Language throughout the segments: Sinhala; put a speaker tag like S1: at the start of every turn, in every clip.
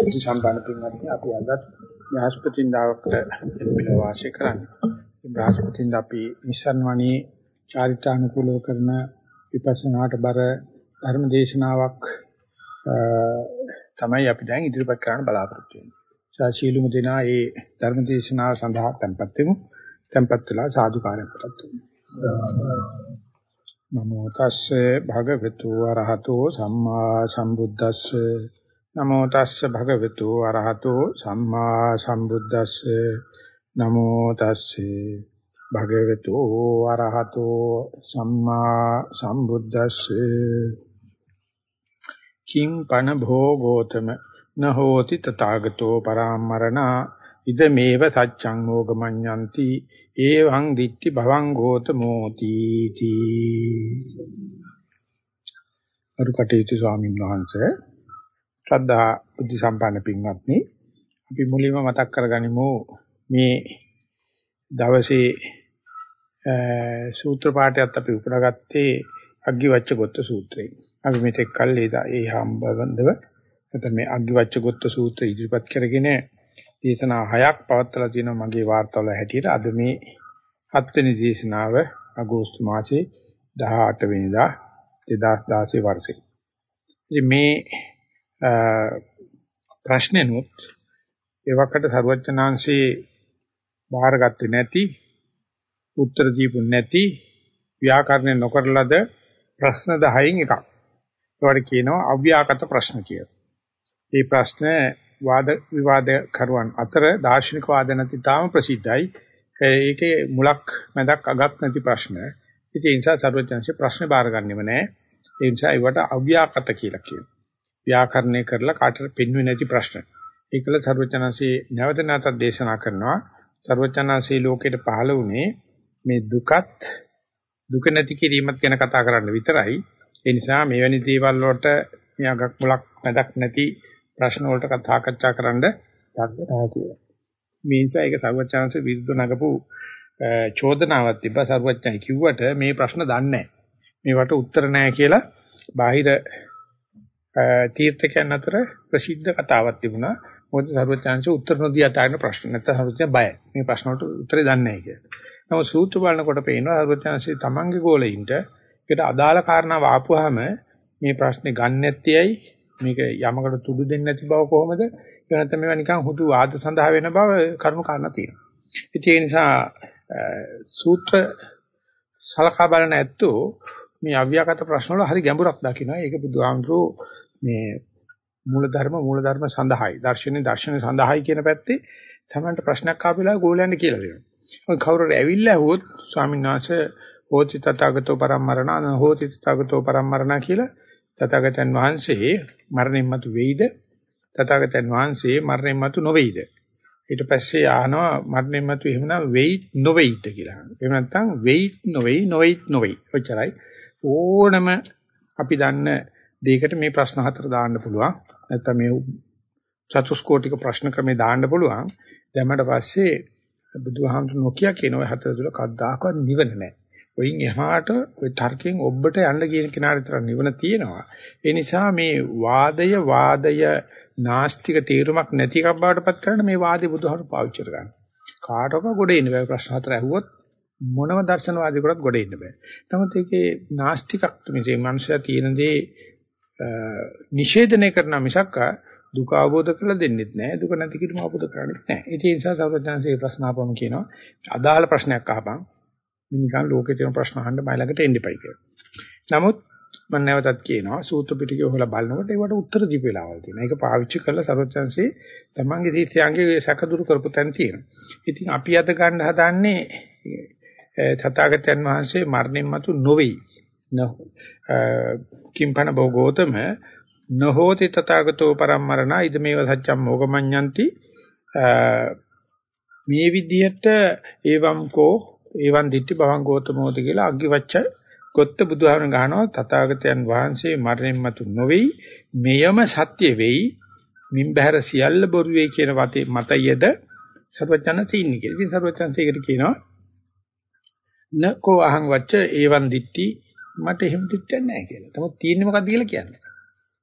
S1: ඉති සම්බන්ධ පින්වත්නි අපි අද බ්‍රහස්පතින්දාවකට එළඹිල වාසය කරන්නේ. මේ බ්‍රහස්පතින්ද අපි නිසන්වණී චාරිත්‍රානුකූලව කරන විපස්සනාට බර ධර්ම දේශනාවක් තමයි අපි දැන් ඉදිරිපත් කරන්න බලාපොරොත්තු වෙන්නේ. සාචීලුම දෙනා මේ ධර්ම දේශනාව සඳහා tempත් වෙමු. tempත් වෙලා සාදුකාරයක් පටන් නමෝ තස්සේ භගවතු වරහතෝ සම්මා සම්බුද්දස්සේ නමෝ තස්සේ භගවතු වරහතෝ සම්මා සම්බුද්දස්සේ. නමෝ තස්සේ භගවතු වරහතෝ සම්මා සම්බුද්දස්සේ. කිං පන භෝගෝතම නහෝති තථාගතෝ පරාමරණා ඉදමේව සච්ඡං මොගමඤ්ඤಂತಿ එවං දිට්ඨි භවං ගෝතමෝති තී. අරුකටේතු ස්වාමීන් වහන්සේ ශ්‍රද්ධා බුද්ධ සම්පන්න පින්වත්නි අපි මුලින්ම මතක් කරගනිමු මේ දවසේ සූත්‍ර පාඨයත් අපි උපුරාගත්තේ අග්ගිවච්ඡ ගොත්ත සූත්‍රයෙන්. අපි මෙතෙක් කල් ඒ හම්බවඳව නැත්නම් මේ අග්ගිවච්ඡ ගොත්ත සූත්‍රය ඉදිරිපත් කරගෙන දේශනා හයක් පවත්වලා තියෙනවා මගේ වාර්තාවල හැටියට. අද මේ හත්වෙනි දේශනාව අගෝස්තු මාසේ 18 වෙනිදා 2016 වර්ෂේ. ඉතින් මේ ප්‍රශ්නෙනුත් ඒවකට සරුවචනාංශේ බාරගත්තේ නැති උත්තර දීපු නැති ව්‍යාකරණ නොකරලද ප්‍රශ්න 10න් එකක්. ඒවට කියනවා අව්‍යාකට ප්‍රශ්න කියලා. මේ ප්‍රශ්න වාද විවාද කරුවන් අතර දාර්ශනික වාද නැති තාම ප්‍රසිද්ධයි. ඒකේ මුලක් මැදක් අගක් නැති ප්‍රශ්න. ඉතින් ඒ නිසා සරුවචනාංශේ ප්‍රශ්න බාරගන්නෙම නැහැ. ඒ නිසා ඒවට අව්‍යාකට කියලා කියනවා. ව්‍යාකරණය කරලා කාටට පෙන්වෙන්නේ නැති ප්‍රශ්න. ඒකල සර්වචනanse නැවත නැවතත් දේශනා කරනවා. සර්වචනanse ලෝකෙට පහළ වුණේ මේ දුකත් දුක නැති කිරීමත් ගැන කතා කරන්න විතරයි. ඒ නිසා මෙවැනි දේවල් වලට මියගක් මුලක් නැදක් නැති ප්‍රශ්න වලට කතා කච්චා කරන්න යන්නේ කියලා. මේ නිසා ඒක සර්වචනanse විරුද්ධ නගපු චෝදනාවක් තිබ්බා සර්වචනයි කිව්වට මේ ප්‍රශ්න දන්නේ නැහැ. මේවට උත්තර නැහැ කියලා බාහිර තීර්ථකයන් අතර ප්‍රසිද්ධ කතාවක් තිබුණා. මොකද සර්වඥාන්සේ උත්තර නොදී අතාරින ප්‍රශ්න නැත්නම් සර්වඥා බයයි. මේ ප්‍රශ්න වලට උත්තරේ දන්නේ නැහැ කියලා. නමුත් සූත්‍ර බලනකොට පේනවා සර්වඥාන්සේ තමන්ගේ ගෝලෙයින්ට ඒකට අදාළ කාරණාව ආපුවාම මේ ප්‍රශ්නේ ගන්න නැත්තේයි මේක යමකට තුඩු දෙන්නේ නැති බව කොහොමද? ඒ නැත්නම් මේවා නිකන් හුදු වාද සඳහා වෙන බව කරුණු කාරණා තියෙනවා. ඒ නිසා සූත්‍ර සලකා බලන ඇත්තෝ මේ අව්‍යාකට ප්‍රශ්න වල හරි ගැඹුරක් දකිනවා. ඒක බුදුහාමුදුරෝ මේ මූලධර්ම මූලධර්ම සඳහායි දර්ශනේ දර්ශනේ සඳහායි කියන පැත්තේ තමන්ට ප්‍රශ්නයක් ආපෙලා ගෝලයන්ට කියලා දෙනවා. ඔය කවුරුර ඇවිල්ලා හොත් ස්වාමීන් වහන්සේ හෝති තථාගතෝ පරම්මරණ හෝති තථාගතෝ පරම්මරණ කියලා තථාගතයන් වහන්සේ මරණයන් මතු වෙයිද තථාගතයන් වහන්සේ මරණයන් මතු නොවේයිද ඊට පස්සේ ආනවා මරණයන් මතු එහෙමනම් වෙයි නොවේයිද කියලා. එහෙම නැත්නම් වෙයි නොවේයි නොවේයි නොවේයි. ඔච්චරයි. ඕනම අපි දන්න දෙයකට මේ ප්‍රශ්න හතර දාන්න පුළුවන්. නැත්නම් මේ චතුස්කෝටික ප්‍රශ්න ක්‍රමේ දාන්න පුළුවන්. දැම්මට පස්සේ බුදුහාමුදුරු නොකිය කියන ඔය හතර තුල කද්දාකවත් නිවන නැහැ. ඔයින් එහාට ඔය තර්කයෙන් ඔබට යන්න කියන කෙනාට විතර නිවන තියෙනවා. ඒ නිසා මේ වාදය වාදය නාස්තික තීරමක් නැති එකක් බවට පත් කරන මේ වාදේ බුදුහාමුදුරු පාවිච්චි කරගන්න. කාටක ගොඩ එන්න බෑ ප්‍රශ්න හතර ඇහුවොත් මොනම දර්ශනවාදීකරත් ගොඩ එන්න බෑ. නමුත් ඒකේ නාස්තිකක් මේ මනුස්සයා තියෙන දේ නිෂේධනය කරන මිසක් දුක අවබෝධ කරලා දෙන්නෙත් නැහැ දුක නැති කිරීම අවබෝධ කරගන්නෙත් නැහැ ඒ නිසා සර්වඥාන්සේ ප්‍රශ්න ආපම කියනවා අදාළ ප්‍රශ්නයක් අහපන් මිනිකන් ලෝකේ තියෙන ප්‍රශ්න අහන්න මයි ළඟට එන්න එපයි කියලා. නමුත් මම නැවතත් කියනවා සූත්‍ර පිටකේ හොලා බලනකොට ඒවට උත්තර දීපු වෙලාවල් තියෙනවා. ඒක පාවිච්චි කරලා සර්වඥාන්සේ තමන්ගේ දීත්‍යංගේ සැක දුරු කරපු තැන තියෙනවා. ඉතින් අපි අද ගන්න හදාන්නේ තථාගතයන් වහන්සේ මරණයන් මතු නොවේයි. කිම්පන භෝගෝතම නහෝති තථාගතෝ පරම්මරණ ඉදමේව සත්‍යම් මොගමඤ්ඤಂತಿ. මේ විදිහට එවම් කෝ එවං දිට්ඨි භවං ගෝතමෝද කියලා අග්ගිවච්ඡ ගොත්ත බුදුහාමන ගහනවා. තථාගතයන් වහන්සේ මරණයන් මතු නොවේයි මෙයම සත්‍ය වෙයි. මින් බහැර සියල්ල බොරු වේ කියන වතේ මතයද සර්වඥාන්සේ ඉන්නේ කියලා. ඉතින් සර්වඥාන්සේකට කියනවා නකෝ අහං වච්ච එවං දිට්ඨි මට එහෙම දිට්ඨියක් නැහැ කියලා. නමුත් තියෙන්නේ මොකද්ද කියලා කියන්නේ.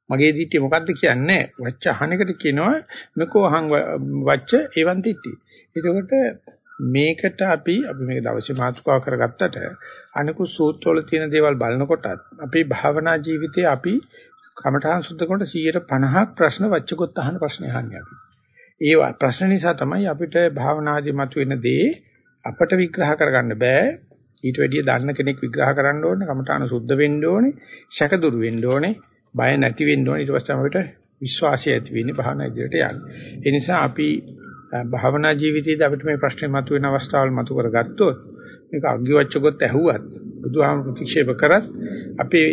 S1: මගේ දිට්ඨිය මොකද්ද කියන්නේ වච්ච අහන එකට කියනවා නකෝ අහං වච්ච එවන් දිට්ඨිය. එතකොට මේකට අපි අපි මේක දවසේ මාතෘකාව කරගත්තට අනිකුත් සූත්‍රවල තියෙන දේවල් බලනකොටත් අපේ භාවනා ජීවිතයේ අපි කමඨාන් සුද්ධ කරනකොට 150ක් ප්‍රශ්න වච්චකොත් අහන ප්‍රශ්න අහන්නේ අපි. ඒ ප්‍රශ්න නිසා තමයි අපිට භාවනාදී මතුවෙන දේ අපට විග්‍රහ කරගන්න බෑ. ඊට වැඩිය දන්න කෙනෙක් විග්‍රහ කරන්න ඕනේ, කමඨාන සුද්ධ වෙන්න ඕනේ, ශක දුරු වෙන්න ඕනේ, බය නැති වෙන්න ඕනේ. ඊට පස්සේ අපිට විශ්වාසය ඇති වෙන්නේ භාවනා ඉදිරියට යන්නේ. ඒ නිසා අපි භාවනා ජීවිතයේදී අපිට මේ ප්‍රශ්නේ මතුවෙන අවස්ථාවල් මතු කරගත්තොත් මේක අග්ගිවච්චකොත් ඇහුවත් බුදුහාම ප්‍රතික්ෂේප කරත් අපේ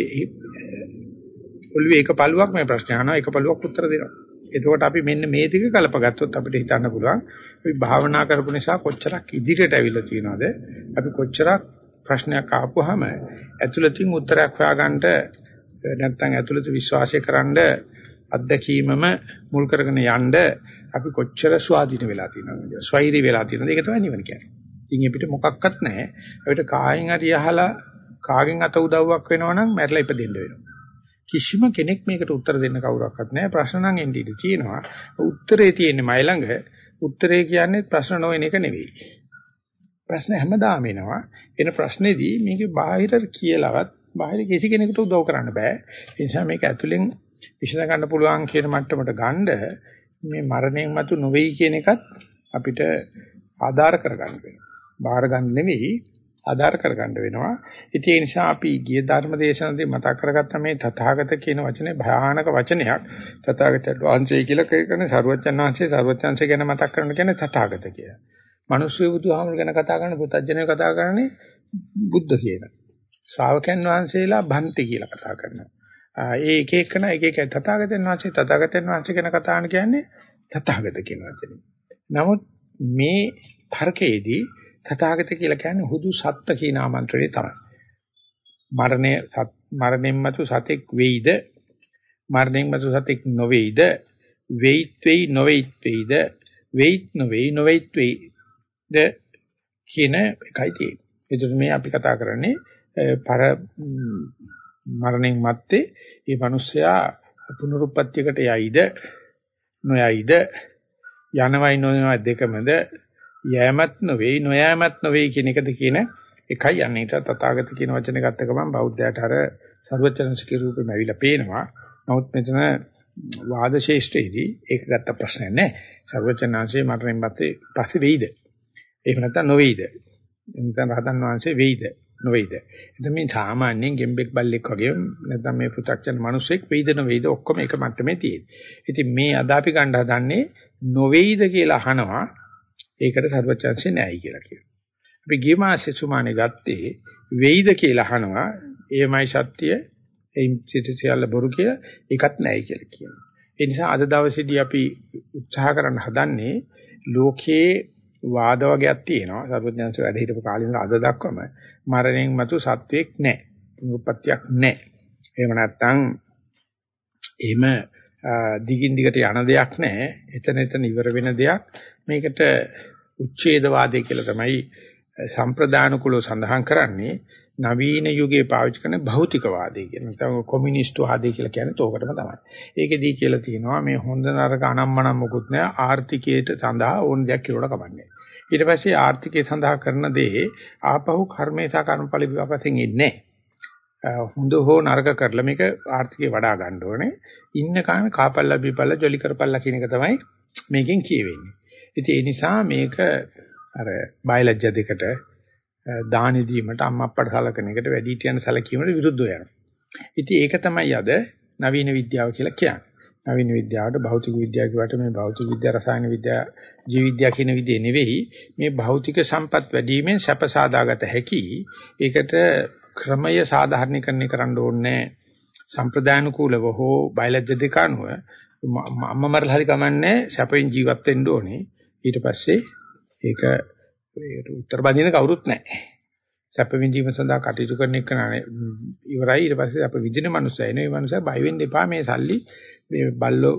S1: ඔළුවේ එක පළුවක් මේ ප්‍රශ්නේ අහනවා එක පළුවක් උත්තර දෙනවා. එතකොට අපි මෙන්න මේ ටික කලපගත්තොත් අපිට හිතන්න පුළුවන් අපි භාවනා කරපු නිසා කොච්චරක් ඉදිරියට ඇවිල්ලා තියෙනවද? අපි කොච්චරක් ප්‍රශ්නයක් ආපුවාම ඇතුළතින් උත්තරයක් හොයාගන්න නැත්නම් ඇතුළත විශ්වාසය කරන්න අත්දැකීමම මුල් කරගෙන යන්න අපි කොච්චර ස්වාධීන වෙලා තියෙනවද? ස්වෛරී වෙලා තියෙනවද? ඒක තමයි නිවන කියන්නේ. ඉතින් අපිට මොකක්වත් නැහැ. අපිට කායෙන් හරි අහලා කාගෙන් අත උදව්වක් වෙනවනම් මැරලා ඉපදෙන්න වෙනවා. කිසිම කෙනෙක් මේකට උත්තර දෙන්න කවුරක්වත් නැහැ. ප්‍රශ්න නම් එන්නේ ඉඳී තියෙනවා. උත්තරේ තියෙන්නේ මයි ළඟ. උත්තරේ කියන්නේ ප්‍රශ්න නොවන එක නෙවෙයි. ප්‍රශ්න හැමදාම එනවා. එන ප්‍රශ්නේදී මේකේ බාහිර කියලාවත් බාහිර කිසි කෙනෙකුට උදව් කරන්න බෑ. ඒ නිසා මේක ඇතුලෙන් විශ්ල ගන්න පුළුවන් කියන මට්ටමට ගන්න මේ මරණයෙන් මතු නොවේයි කියන එකත් අපිට ආධාර කරගන්න වෙනවා. බාහිර ගන්න නෙවෙයි ආධාර කරගන්න වෙනවා. ඉතින් ඒ නිසා අපි ගිය ධර්ම දේශනාවේ මතක් කරගත්ත මේ තථාගත කියන වචනේ භයානක වචනයක්. තථාගත වංශය කියලා කියන්නේ සරුවච්චන් වහන්සේ සරුවච්චන්සේ ගැන මතක් කරන කියන්නේ තථාගත කියලා. මිනිස්සු බුදුහාමුදුර ගැන කතා කරන පුතඥය කතා කරන්නේ බුද්ධ කියලා. ශ්‍රාවකයන් වහන්සේලා භන්ති කියලා කතා කරනවා. ඒ එක එකන එක එක තථාගතයන් වහන්සේ තථාගතයන් වහන්සේ ගැන කතා කරන කියන්නේ තථාගත කියන වචනේ. නමුත් මේ තර්කයේදී තථාගත කියලා කියන්නේ හුදු සත්ත්ව කියන ආමන්ත්‍රණය තමයි. මරණය මරණයෙන් මතු සතෙක් වෙයිද? මරණයෙන් මතු සතෙක් නොවේයිද? වෙයිත් වෙයි නොවේයිත් වෙයිද? වෙයිත් නොවේයි නොවේයිත් ද කියන එකයි තියෙන්නේ. ඒතර මේ අපි කතා කරන්නේ පර මරණයෙන් මත්තේ මේ මිනිස්සයා පුනරුත්පත්තියකට යයිද නොයයිද යනවයි නොයනවයි දෙකමද යෑමත් නොවේ නොයෑමත් නොවේ කියන එකද කියන එකයි යන්නේ. ඒත් තථාගත කියන වචනේ ගත්ත ගමන් බෞද්ධයාට අර ਸਰවචනසිකී රූපෙම ඇවිල්ලා පේනවා. නමුත් මෙතන වාද ශේෂ්ඨයේදී ඒක ගත්ත ප්‍රශ්නයක් නෑ. ਸਰවචනාංශයේ මරණයෙන් පස්සේ පස්සේ වෙයිද? එහෙම නැත්නම් නොවේයිද? නැත්නම් රහතන් වහන්සේ වෙයිද? නොවේයිද? එතන මේ සාමාන්‍යයෙන් ගෙම්බෙක් බල්ලෙක් වගේ නැත්නම් මේ පු탁චන මිනිසෙක් වෙයිද නොවේයිද ඔක්කොම එක මට්ටමේ තියෙන්නේ. ඉතින් මේ අද අපි ගන්න හදන්නේ නොවේයිද කියලා අහනවා ඒකට සර්වචන්සේ නැහැයි කියලා කියනවා. අපි ගිය මාසේ සුමානේ ගත්තේ වෙයිද කියලා අහනවා. එයමයි සත්‍ය. එයින් සිටිසියල්ල බොරු කියලා ඒකත් නැහැයි කියලා කියනවා. ඒ නිසා අද දවසේදී අපි උත්සාහ කරන්න හදන්නේ ලෝකයේ වාද වර්ගයක් තියෙනවා. සර්වඥාන්සේ වැඩ හිටපු කාලේ ඉඳලා අද දක්වාම මරණයෙන් මතු සත්‍යයක් නැහැ. පුනරුත්පත්තියක් නැහැ. එහෙම නැත්නම් එහෙම දිගින් දිගට යන දෙයක් නැහැ. එතන එතන ඉවර වෙන දෙයක්. මේකට උච්ඡේදවාදය කියලා තමයි සම්ප්‍රදාන කුලෝ සඳහන් කරන්නේ නවීන යුගයේ පාවිච්චි කරන භෞතිකවාදය කියන නැත්නම් කොමියුනිස්ට් වාදය කියලා කියන්නේ තෝකටම තමයි. ඒකෙදී කියලා තියෙනවා මේ හොඳ නරක අනම්මනම් මොකුත් නැහැ ආර්ථිකයට සඳහා ඕන දෙයක් කෙරුවට කමන්නේ. ඊට පස්සේ ආර්ථිකය සඳහා කරන දේ ආපහු කර්මේසා කර්මඵල විපාකයෙන් එන්නේ හොඳ හෝ නරක කරලා මේක ආර්ථිකය වඩා ගන්න ඕනේ. ඉන්න කාමේ කාපල්ලා බීපල්ලා ජොලි කරපල්ලා කියන එක තමයි මේකෙන් කියවෙන්නේ. ඉතින් ඒ නිසා මේක අර බයලජ්‍ය දෙකට දානි දීමට අම්මා අප්පට සලකන එකට වැඩි හිටියන් සැලකීමට විරුද්ධව යනවා. ඉතින් ඒක තමයි අද නවීන විද්‍යාව කියලා කියන්නේ. නවීන විද්‍යාවට භෞතික විද්‍යාව කියවට මේ භෞතික විද්‍යාව රසායන විද්‍යාව ජීව විද්‍යාව කියන විදිහේ නෙවෙයි මේ භෞතික සම්පත් වැඩිවීමෙන් සැප සාදාගත හැකි ඒකට ක්‍රමය සාධාරණීකරණය කරන්න ඕනේ සම්ප්‍රදානුකූලව හෝ බයලජ්‍ය දෙක අනුව අම්මා මරලා හරි කමන්නේ සැපෙන් ජීවත් වෙන්න ඕනේ ඊට පස්සේ ඒක ඒකට උත්තර බඳින කවුරුත් නැහැ. සැප විඳීම සඳහා කටයුතු කරන එක ඉවරයි ඊට පස්සේ අප විඳින මනුස්සය නේ මේ මනුස්සයා බය වෙන්න එපා මේ සල්ලි මේ බල්ලෝ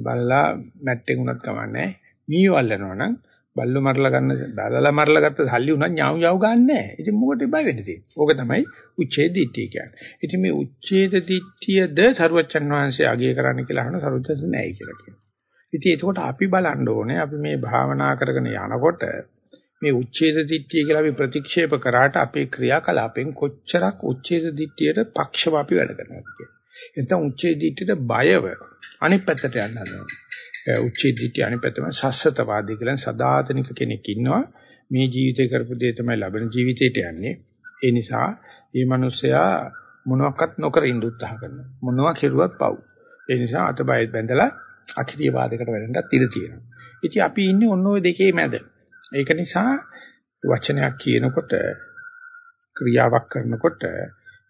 S1: බල්ලා මැට්ටෙන් උනත් කමන්නේ මී වල්ලනවා නම් බල්ලෝ මරලා ගන්න බල්ලලා මරලා ගත්ත සල්ලි උනත් ඥාව් ඥාව් ගන්න නැහැ. ඉතින් මොකටද බය වෙන්නේ තියෙන්නේ? ඕක තමයි උච්ඡේද දිට්ඨිය කියන්නේ. ඉතින් මේ උච්ඡේද දිට්ඨියද සරුවච්චන් වහන්සේ අගය කරන්න කියලා අහන සරුවච්චන් නැහැ කියලා කියනවා. ඉතින් එතකොට අපි බලන්න ඕනේ අපි මේ භාවනා කරගෙන යනකොට මේ උච්ඡේද දිට්ඨිය කියලා අපි ප්‍රතික්ෂේප කරාට අපේ ක්‍රියාකලාපෙන් කොච්චරක් උච්ඡේද දිට්ඨියට පක්ෂව අපි වැඩ කරනවද කියලා. එතන උච්ඡේද දිට්ඨියට බයව අනිත් පැත්තට යන්න හදනවා. උච්ඡේද දිට්ඨිය අනිත් පැත්තම සස්සතවාදී කියලා සදාතනික කෙනෙක් ඉන්නවා. මේ ජීවිතේ කරපු දේ තමයි ලබන ජීවිතේට යන්නේ. ඒ නිසා මේ මිනිස්සයා මොනවත් නොකර ඉඳ උත්සාහ කරනවා. මොනවා කෙරුවත් පව්. ඒ නිසා අතබය බැඳලා අකිරිය වාදයකට වැටෙන්නත් ඉඩ තියෙනවා. ඉතින් අපි ඉන්නේ ඔන්න ඔය දෙකේ මැද. ඒක නිසා වචනයක් කියනකොට ක්‍රියාවක් කරනකොට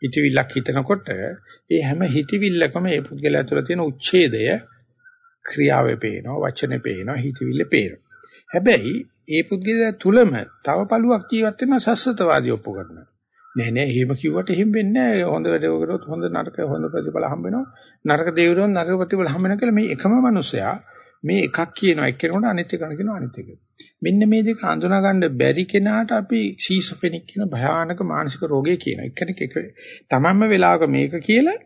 S1: හිතවිල්ලක් හිතනකොට ඒ හැම හිතවිල්ලකම ඒ පුද්ගලයා තුළ තියෙන උච්ඡේදය ක්‍රියාවේ පේනවා වචනේ පේනවා හිතවිල්ලේ පේනවා. හැබැයි ඒ පුද්ගලයා තුළම තව පළුවක් ජීවත් වෙන සස්සතවාදී ඔප්පු කරනවා නෑ නෑ එහෙම කිව්වට එහෙම වෙන්නේ නෑ. හොඳ වැඩ කරොත් හොඳ නරක හොඳ ප්‍රතිඵල හම්බ වෙනවා. නරක දේවරුන් නරක ප්‍රතිඵල හම්බ වෙනවා කියලා මේ එකම මිනිසයා මේ එකක් කියනවා එක්කෙනෙකුට අනිත් එක කියනවා අනිත් එක. මෙන්න මේ දෙක හඳුනා ගන්න බැරි කෙනාට අපි ෂීසොෆෙනික් කියන භයානක මානසික රෝගය කියනවා. එක්කෙනෙක් එක තමන්ම වෙලාවක මේක කියලා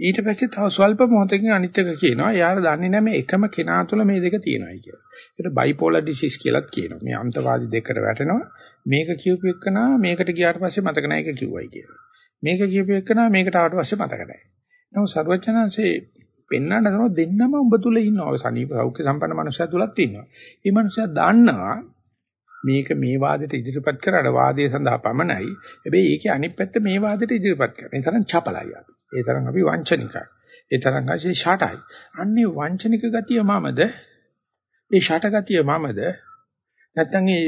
S1: ඊට පස්සේ තව ස්වල්ප මොහොතකින් අනිත් එක කියනවා. එයාට දන්නේ නැහැ මේ එකම කෙනා තුළ මේ දෙක තියෙනවායි කියලා. ඒකට බයිපෝලර් ඩිසීස් කියලාත් කියනවා. මේ අන්තවාදී දෙකට වැටෙනවා. මේක කියූප එක්කනා මේකට ගියාට පස්සේ මතක නැහැ ඒක කිව්වයි කියලා. මේක කියූප එක්කනා මේකට ආවට පස්සේ මතක නැහැ. නමුත් සර්වචනංශේ පෙන්වන්න තමයි දෙන්නම ඔබ තුල ඉන්නවා. සනීප සෞඛ්‍ය සම්පන්න මනුස්සයා තුලත් ඉන්නවා. මේ මනුස්සයා දන්නවා මේක මේ වාදයට ඉදිරිපත් කරලා වාදයේ සඳහා පමණයි. හැබැයි ඒකේ අනිත් පැත්ත මේ වාදයට ඉදිරිපත් කරනවා. ඒ තරම් චපලයි අපි. ඒ තරම් අපි වංචනිකයි. ඒ තරම් ඇයි ෂටයි. අන්නේ වංචනික ගතිය මමද? ඒ ෂට ගතිය මමද? නැත්නම් ඒ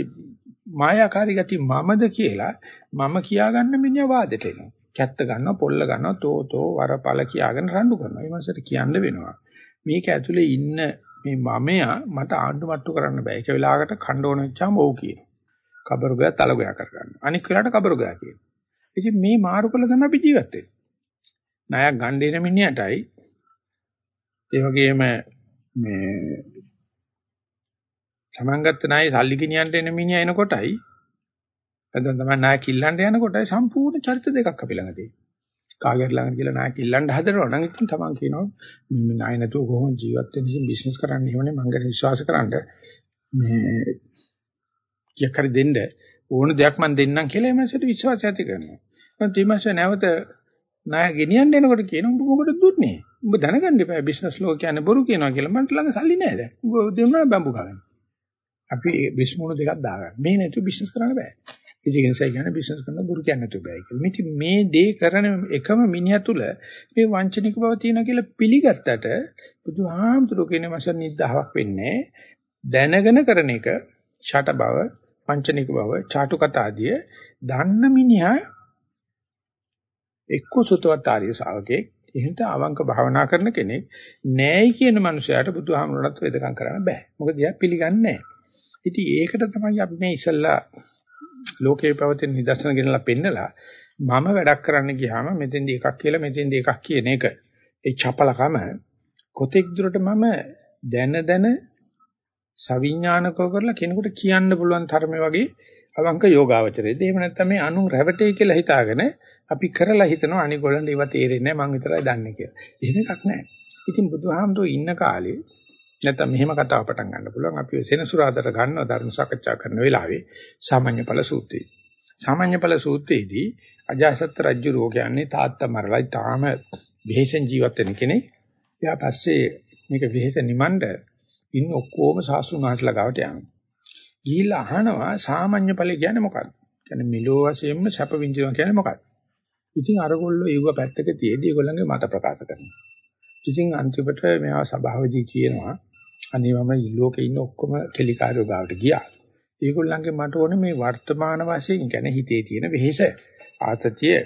S1: මායාකාරී ගතිය මමද කියලා මම කියාගන්න මිනිහා වාදෙට එනවා. කැත්ත ගන්නවා, පොල්ල ගන්නවා, තෝතෝ වරපල කියාගෙන රණ්ඩු කරනවා. ඒ මනසට කියන්න වෙනවා. මේක ඇතුලේ ඉන්න මේ මමයා මට ආණ්ඩු මට්ටු කරන්න බෑ. ඒක වෙලාවකට කණ්ඩ ඕන වෙච්චාම ඔව් කියනවා. කබරුගයා තලගයා කර ගන්නවා. අනික් වෙලාවට කබරුගයා කියනවා. ඉතින් මේ මාරු කළ තමයි අපි ජීවත් වෙන්නේ. ණයක් ගන්න දෙන මිනිහටයි ඒ වගේම මේ Taman ගත්ත ණය සල්ලි ගෙනියන්න එන මිනිහා එනකොටයි නැත්නම් තමයි ණය කිල්ලන්න යනකොටයි සම්පූර්ණ චරිත දෙකක් අපි ළඟ තියෙනවා. කාගෙත් ළඟ කියලා ණය කිල්ලන්න හදනවා නම් ඉතින් Taman කියනවා මේ ණය නැතුව කොහොමද ජීවත් වෙන්නේ ඉතින් බිස්නස් කරන්න ඕනේ මං ගැන විශ්වාස කරන්න මේ කියක් හරි දෙන්න ඕන දෙයක් මං දෙන්නම් කියලා එමන්සට විශ්වාසය ඇති කරනවා. මොකද ඊමස නැවත ණය ගෙනියන්න එනකොට කියන උඹ මොකටද දුන්නේ? උඹ දැනගන්න එපා බිස්නස් ලෝ කියන්නේ බොරු කියනවා කියලා මන්ට ළඟ සල්ලි නැහැ දැන්. උඹ දෙන්නා බම්බු ගන්න. අපි බිස්මුණු දෙකක් දාගන්න. මේ නැතුව බිස්නස් කරන්න බෑ. ඉතින් ඒ නිසා කියන්නේ බිස්නස් කරන බුරු කියන්නේ නැතුව බෑ කියලා. මෙති මේ දේ කරන එකම මිනිහා තුල මේ වංචනික බව තියෙනවා කියලා පිළිගත්තට බුදුහාමුදුරු කියන මාසෙ නිද්දාවක් වෙන්නේ දැනගෙන කරන එක ෂට බව, වංචනික බව, ചാටු කතාදිය දන්න මිනිහා එක්ක සුතවත් ආර්ය ශාවකෙක් එහෙට අවංක භාවනා කරන කෙනෙක් නෑයි කියන මනුස්සයාට බුදුහාමුදුරණත් වේදකම් කරන්න බෑ. මොකද එයා පිළිගන්නේ නෑ. ඉතින් ඒකට තමයි අපි මේ ඉස්සල්ලා ලෝකේ පවතින නිදර්ශන ගෙනලා පෙන්නලා මම වැඩක් කරන්න ගියාම මෙතෙන්දී එකක් කියලා මෙතෙන්දී එකක් කියන එක ඒ චපලකම කොතෙක් දුරට මම දැන දැන සවිඥානිකව කරලා කෙනෙකුට කියන්න පුළුවන් තරමේ වගේ අවංක යෝගාවචරයේද එහෙම නැත්නම් මේ අනුන් රැවටේ කියලා හිතාගෙන අපි කරලා හිතනවා අනිගොල්ලන්ට ඒව තේරෙන්නේ නැහැ මං විතරයි දන්නේ කියලා. එහෙම එකක් නැහැ. ඉතින් බුදුහාමුදුරුවෝ ඉන්න කාලේ නැත්නම් මෙහෙම කතාව පටන් ගන්න පුළුවන්. අපි සෙනසුරාදට ගන්නවා ධර්ම සාකච්ඡා කරන වෙලාවේ සාමාන්‍ය ඵල සූත්‍රය. සාමාන්‍ය ඵල සූත්‍රයේදී අජාසත් රජු රෝ කියන්නේ තාත්තා මරලා තාම වෙහෙසෙන් ජීවත් වෙන කෙනෙක්. එයා පස්සේ මේක වෙහෙස නිමණ්ඩ ඉන්න ඔක්කොම සාසුන් වහන්සේලා ගාවට යනවා. ගිහිල්ලා අහනවා සාමාන්‍ය ඵල කියන්නේ මොකක්ද? කියන්නේ මිලෝ වශයෙන්ම සැප විඳිනවා කියන්නේ මොකක්ද? ඉතින් අරගොල්ලෝ ඒව පැත්තක තියදී ඒගොල්ලන්ගේ මත ප්‍රකාශ කරනවා. ඉතින් අන්තිමට මෙයා සභාවදී කියනවා අනේ මම ලෝකේ ඉන්න ඔක්කොම කෙලිකාරයෝ ගාවට ගියා. ඒගොල්ලන්ගේ මට ඕනේ මේ වර්තමාන වශයෙන් කියන්නේ හිතේ තියෙන වෙහෙස ආතතිය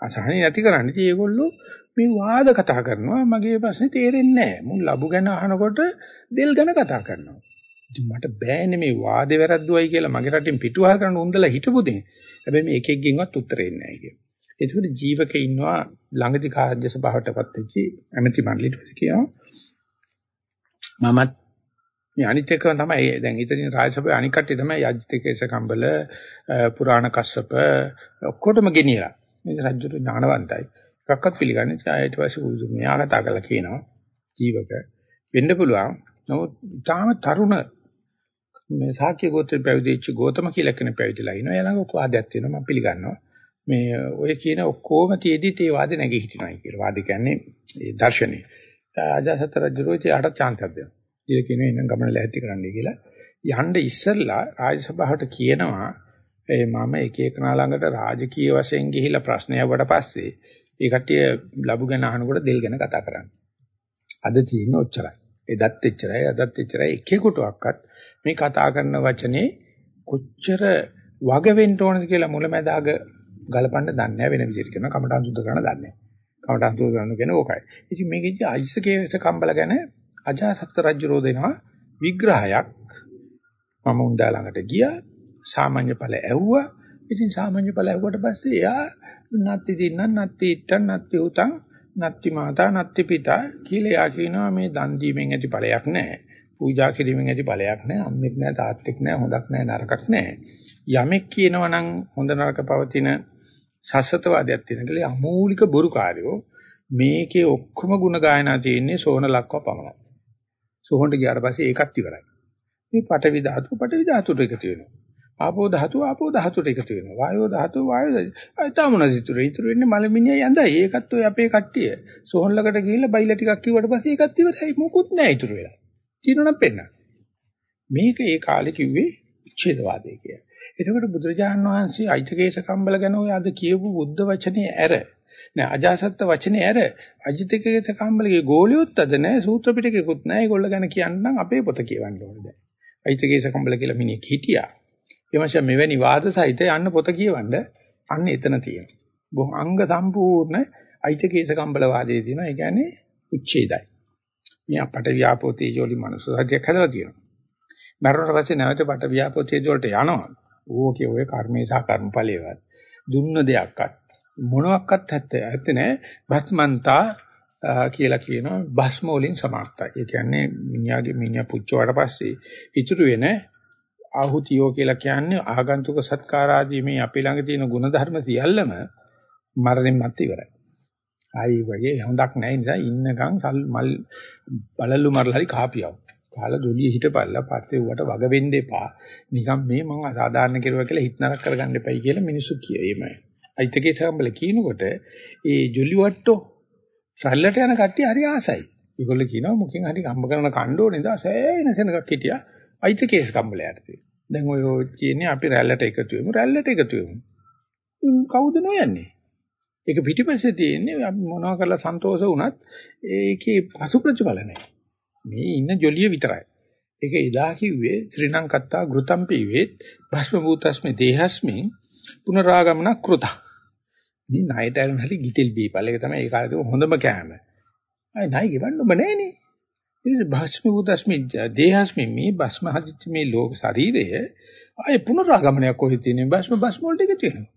S1: අසහනෙ නැති කරන්න. ඉතින් ඒගොල්ලෝ මේ වාද කතා කරනවා මගේ ප්‍රශ්නේ තේරෙන්නේ නැහැ. මුන් ලැබු ගැන අහනකොට දෙල් ගැන කතා කරනවා. ඉතින් මට බෑනේ මේ වාදේ වැරද්දුවයි කියලා මගේ රටින් පිටුවහ කරන උන්දලා හිටපු දෙන්නේ. හැබැයි මේ එක එක්ගෙන්වත් උත්තර එන්නේ නැහැ කියලා. ඒකට ජීවකේ ඉන්නවා ළඟදි කාර්ය සභාවටපත් වෙච්චි ඇමති මණ්ඩලෙට කියනවා මමත් මේ අනිත් එකම තමයි දැන් ඉතින් රාජසභාවේ අනික් කට්ටිය තමයි යජ්ජිතකේශ කම්බල පුරාණ කස්සප ඔක්කොටම ගෙනියලා. මේ රජුට ඥානවන්තයි. එකක්වත් පිළිගන්නේ නැහැ. ඊට පස්සේ උදු මෙයා කතා කරලා කියනවා ජීවක වෙන්න පුළුවන්. නමුත් තාම තරුණ මේ ශාක්‍ය ගෝත්‍රේ පැවිදිච්ච ගෝතම කියලා කෙනෙක් පැවිදිලා ඉනවා. එයාලඟ වාදයක් තියෙනවා මම පිළිගන්නවා. මේ ඔය කියන ඔක්කොම තියේදී තේ වාද නැගී හිටිනවායි කියලා. වාද කියන්නේ ඒ දර්ශනේ. අජාසත් රජුරෝචි ආට chance දෙනවා. ඊළ කියන එනම් ගමන ලැහැත්ති කරන්නයි කියලා. යන්න ඉස්සෙල්ලා රාජසභාවට කියනවා ඒ මම එක එකනා ළඟට රාජකීය වශයෙන් ගිහිලා ප්‍රශ්න යවට පස්සේ ඒ කට්ටිය ලැබු ගැන අහනකොට දෙල් ගැන කතා කරන්නේ. අද තියෙන ඔච්චරයි. එදත් එච්චරයි අදත් එච්චරයි එකෙකුටවත් මේ කතා කරන වචනේ කොච්චර වග වෙන්න ඕනද කියලා මුලැමැදාග ගලපන්න දන්නේ නැහැ වෙන විදිහට කරන කමටහන් සුද්ධ කරන දන්නේ නැහැ. කමටහන් සුද්ධ කරන කියන ඕකයි. ඉතින් මේකෙදි අයිසකේස කම්බල ගැන අජාසත් රජුරෝ දෙනවා විග්‍රහයක්. මම උන්දා ළඟට ගියා සාමාන්‍ය ඵල ඇව්වා. ඉතින් සාමාන්‍ය ඵල ඇව්වට පස්සේ එයා නත්ති දින්න නත්ති ඉට්ටන් නත්ති උතං නත්ති මාතා නත්ති පිතා කියලා යා කියනවා මේ දන් දීමෙන් ඇති ඵලයක් නැහැ. පූජා කිරීමෙන් ඇති ඵලයක් නැහැ. අම්මෙක් නැහැ තාත්තෙක් නැහැ හොඳක් නැහැ නරකක් නැහැ. යමෙක් කියනවා නම් හොඳ නරක පවතින සස්සතවාදයක් තියෙන කියලා අමූලික බොරු කාර්යෝ මේකේ ඔක්කොම ಗುಣ ගායනා තියෙන්නේ සෝන ලක්ව පමණයි. සෝහොන්ට ගියාට පස්සේ ඒකත් ඉවරයි. මේ පටවි ධාතු පටවි ධාතුට එකතු වෙනවා. ආපෝ ධාතු ආපෝ ධාතුට එකතු වෙනවා. වායෝ ධාතු වායෝ ධාතු. අය තමන සිතුරු. ඉතුරු වෙන්නේ මලමිනිය යඳයි. ඒකත් ඔය අපේ කට්ටිය. සෝහන් ළඟට ගිහිල්ලා බයිලා ටිකක් කිව්වට පස්සේ ඒකත් ඉවරයි. මොකුත් නැහැ ඉතුරු වෙලා. තියෙනවනම් පෙන්නන්න. මේක ඒ කාලේ කිව්වේ ඡේදවාදය කියලා. එතකොට බුදුරජාණන් වහන්සේ අයිතකේශ කම්බල ගැන ඔය අද කියපු බුද්ධ වචනේ ඇර නෑ අජාසත්ත වචනේ ඇර අජිතකේශ කම්බලගේ ගෝලියොත් අද නෑ සූත්‍ර පිටකෙකුත් නෑ ඒගොල්ල ගැන කියන්නම් අපේ පොත කියවන්න ඕනේ දැන්. අයිතකේශ කම්බල කියලා මිනිහෙක් හිටියා. එමෂ මෙවැනි වාද සහිත යන්න පොත කියවන්න අන්න එතන තියෙනවා. බොහොම අංග සම්පූර්ණ අයිතකේශ කම්බල වාදයේ තියෙනවා. ඒ කියන්නේ උච්ඡේදයි. මේ අපට ව්‍යාපෝ තේජෝලි මනස සත්‍යයක් හදලා තියෙනවා. මරණයට පස්සේ නැවත පට ව්‍යාපෝ තේජෝලට යනවා. ඕකේ ඔය කර්මේ සහ කර්මඵලයේවත් දුන්න දෙයක්වත් මොනවත් ඇත්තේ නැහැ. භස්මන්තා කියලා කියනවා භස්ම වලින් සමාප්තයි. ඒ කියන්නේ මිනිහාගේ මිනිහා පුච්චුවාට පස්සේ ඉතුරු වෙන ආහුතියෝ කියලා කියන්නේ ආගන්තුක සත්කාර ආදී මේ අපි ළඟ තියෙන ಗುಣධර්ම සියල්ලම මරණයන් මත ඉවරයි. ආයි වගේ හොඳක් නැහැ නිසා ඉන්නකම් මල් බලලු මරලා හරි කාපියව. කාලා ජොලිය හිටපල්ලා පස්සේ ඌට වග වෙන්න එපා. නිකන් මේ මං අසාධාරණ කෙරුවා කියලා හිත නරක කරගන්න එපයි කියලා මිනිස්සු කියේමයි. අයිතකේ සම්බල කියනකොට ඒ ජොලි වට්ටෝ සල්ලට යන කට්ටිය හරි ආසයි. ඒගොල්ලෝ කියනවා මොකෙන් හරි කම්බ කරන කණ්ඩෝනේ දා සෑහෙන සෙනගක් හිටියා. අයිතකේස් කම්බලයට තියෙන. දැන් ඔය කියන්නේ අපි රැල්ලට එකතු වෙමු රැල්ලට එකතු වෙමු. කවුද නොයන්නේ? ඒක පිටිපස්සේ තියෙන්නේ මොනවා කරලා සන්තෝෂ වුණත් ඒකේ පසු ප්‍රතිඵල නැහැ. මේ ඉන්න ජොලිය විතරයි. ඒක එදා කිව්වේ ශ්‍රී ලංකත්තා ගෘතම් පීවේත් භස්ම භූතස්මේ දේහස්මින් පුනරාගමන කෘත. මේ ණයට ඇරෙන හැටි ගිතෙල් බීපල් එක තමයි ඒ කාලේ හොඳම කෑම. අය ණය ගෙවන්න ඔබ නැහනේ. ඉතින් භස්ම භූතස්මේ දේහස්මින් මේ භස්ම හදිච්ච මේ ලෝක ශරීරය ආය පුනරාගමනයක් කොහෙද තියෙන්නේ භස්ම භස්ම වලට එකතු වෙනවා.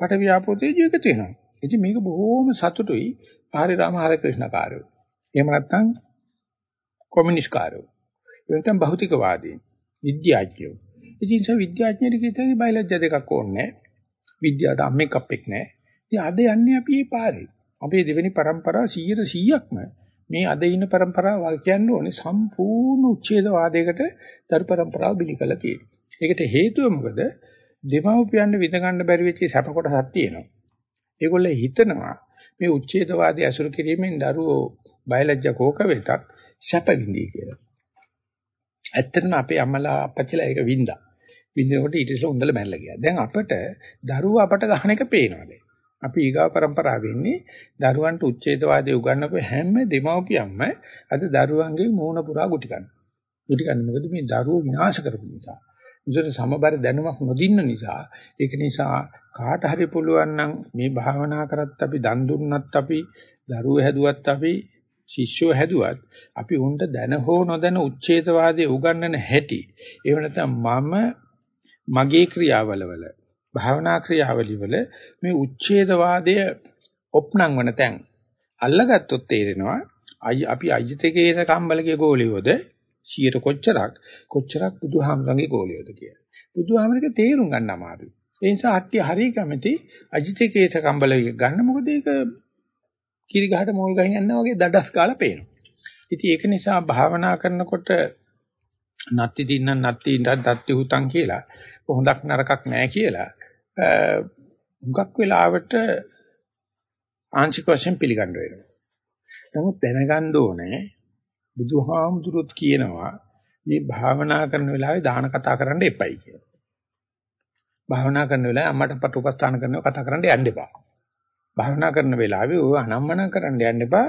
S1: පට වියාපෝ තේජෝ එකතු වෙනවා. ඉතින් මේක බොහොම සතුටුයි හරි රාම හරි ක්‍රිෂ්ණ කාර්යෝ. එහෙම නැත්නම් කොමියුනිස්ට් කාරෝ. එවනතම් භෞතිකවාදීන්, විද්‍යාඥයෝ. ඉතින් සෝ විද්‍යාඥයෙක් කියතේ බයලජ්ජා දෙකක් ඕනේ. විද්‍යාවට අම්මෙක් අපෙක් නැහැ. ඉතින් අද යන්නේ අපි මේ පාරේ. අපේ දෙවෙනි પરම්පරාව 100%ක්ම මේ අද ඉන්න પરම්පරාව කියන්න ඕනේ සම්පූර්ණ උච්ඡේදවාදයකට දරු પરම්පරාව බිලි කරලා තියෙනවා. ඒකට හේතුව මොකද? දෙමව්පියන් විඳ ගන්න බැරි වෙච්ච සැප කොටසක් තියෙනවා. ඒගොල්ලෝ හිතනවා මේ උච්ඡේදවාදී අසුරු කිරීමෙන් දරුවෝ බයලජ්ජා කෝක වෙතත් සැප විඳී කියලා. ඇත්තටම අපේ අම්මලා අපච්චිලා ඒක වින්දා. විඳිනකොට ඊට ඉස්සෙල්ලා උන්දල මැරලා ගියා. දැන් අපට දරුවෝ අපට ගහන එක පේනවා දැන්. අපි ඊගාව પરම්පරාව වෙන්නේ දරුවන්ට උච්ඡේදවාදී උගන්වපු හැම දෙමව්පියන්ම අද දරුවන්ගේ මූණ පුරා ගුටි ගන්නවා. ගුටි ගන්න මොකද මේ දරුවෝ විනාශ කරපු නිසා. විතර සමබර දැනුමක් නොදින්න නිසා ඒක නිසා කාට හරි පුළුවන් නම් මේ භාවනා කරත් අපි දන් දුන්නත් අපි දරුවෝ හැදුවත් අපි ශිෂ්‍යෝ හැදුවත් අපි උන්ට දැන හෝ නොදැන උච්ඡේදවාදයේ උගන්වන හැටි ඒව නැත්නම් මම මගේ ක්‍රියාවල වල භාවනා ක්‍රියාවලිය වල මේ උච්ඡේදවාදය ඔප්නම් වන තැන් අල්ලගත්තොත් තේරෙනවා අපි අජිතකේන කම්බලගේ ගෝලියෝද 100ට කොච්චරක් කොච්චරක් බුදුහාමරගේ ගෝලියෝද කියලා. බුදුහාමරගේ තේරුම් ගන්න අමාරුයි. ඒ නිසා අට්ටිය හරිය කැමති අජිතකේත කම්බල ගන්න මොකද ඒක කිරි ගහට මෝල් ගහින් යනවා වගේ දඩස් කාලා පේනවා. ඉතින් ඒක නිසා භාවනා කරනකොට නත්ති දින්න නත්ති ඉඳන් දත්ති හුතන් කියලා හොඳක් නරකක් නැහැ කියලා හුඟක් වෙලාවට ආංශික වශයෙන් පිළිගන්න වෙනවා. නමුත් දැනගන්න ඕනේ බුදුහාමුදුරුවෝ කියනවා මේ භාවනා කරන වෙලාවේ දාන කතා කරන්න එපයි කියලා. භාවනා කරන වෙලාවේ අම්මට පට උපස්ථාන කරනවා කතා කරන්න යන්න එපා. භාවනා කරන වෙලාවේ ඔය අනම්මන කරන්න යන්න එපා.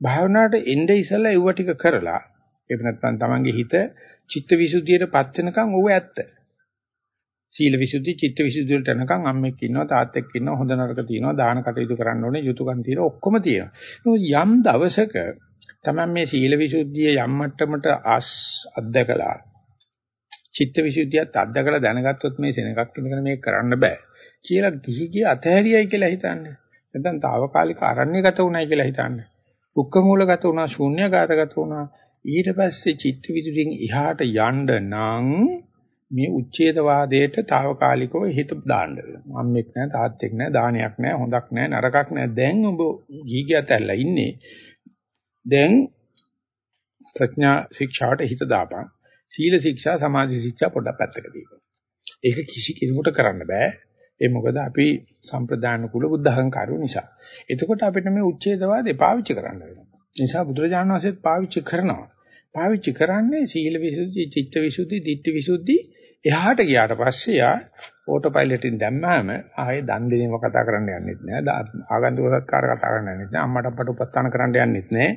S1: භාවනාවට එnde ඉසලා ඒව ටික කරලා එහෙම නැත්නම් තමන්ගේ හිත චිත්තවිසුද්ධියටපත් වෙනකන් ඕව ඇත්ත. සීල විසුද්ධි චිත්ත විසුද්ධි වලට යනකම් අම්මෙක් ඉන්නවා තාත්තෙක් ඉන්නවා හොඳ නරක තියෙනවා දාන කටයුතු කරන්න ඕනේ යුතුයකම් තියෙනවා ඔක්කොම තියෙනවා. යම් දවසක තමයි මේ සීල විසුද්ධිය යම් මට්ටමට අස් අත්දකලා චිත්ත විසුද්ධියත් අත්දකලා දැනගත්තොත් මේ සෙනඟක් ඉඳගෙන මේක කරන්න බෑ කියලා ගිහි ගිය අතහැරියයි කියලා හිතන්නේ. නැත්නම් తాවකාලික අරණ්‍යගත උනායි කියලා හිතන්නේ. දුක්ඛ මූලගත උනා ශූන්‍යගතගත උනා ඊට පස්සේ චිත්ත විදුලින් එහාට යන්න නම් මේ උච්ඡේදවාදයට తాවකාලිකව හිත දාන්න වෙනවා. අම්මෙක් නැහැ, තාත්තෙක් නැහැ, දානයක් නැහැ, හොඳක් නැහැ, නරකක් නැහැ. දැන් ඔබ ගීගියත් ඇල්ලලා ඉන්නේ. දැන් ප්‍රඥා ශික්ෂාවට හිත දාපන්. සීල ශික්ෂා, සමාධි ශික්ෂා පොඩ්ඩක් පැත්තක දීපන්. ඒක කිසි කෙනෙකුට කරන්න බෑ. ඒ මොකද අපි සම්ප්‍රදාන කුල බුද්ධ අහංකාරය නිසා. එතකොට අපිට මේ උච්ඡේදවාදේ පාවිච්චි කරන්න වෙනවා. නිසා බුදුරජාණන් වහන්සේත් පාවිච්චි කරනවා. පාවිච්චි කරන්නේ සීල විසුද්ධි, චිත්ත විසුද්ධි, ditthi විසුද්ධි එහාට ගියාට පස්සේ යා ඕටෝ පයිලට් එකෙන් දැම්මම ආයේ දන් දෙනේව කතා කරන්න යන්නෙත් නෑ ආගන්තුක සත්කාර කතා කරන්න යන්නෙත් නෑ අම්මට අපට උපස්ථාන කරන්න යන්නෙත් නෑ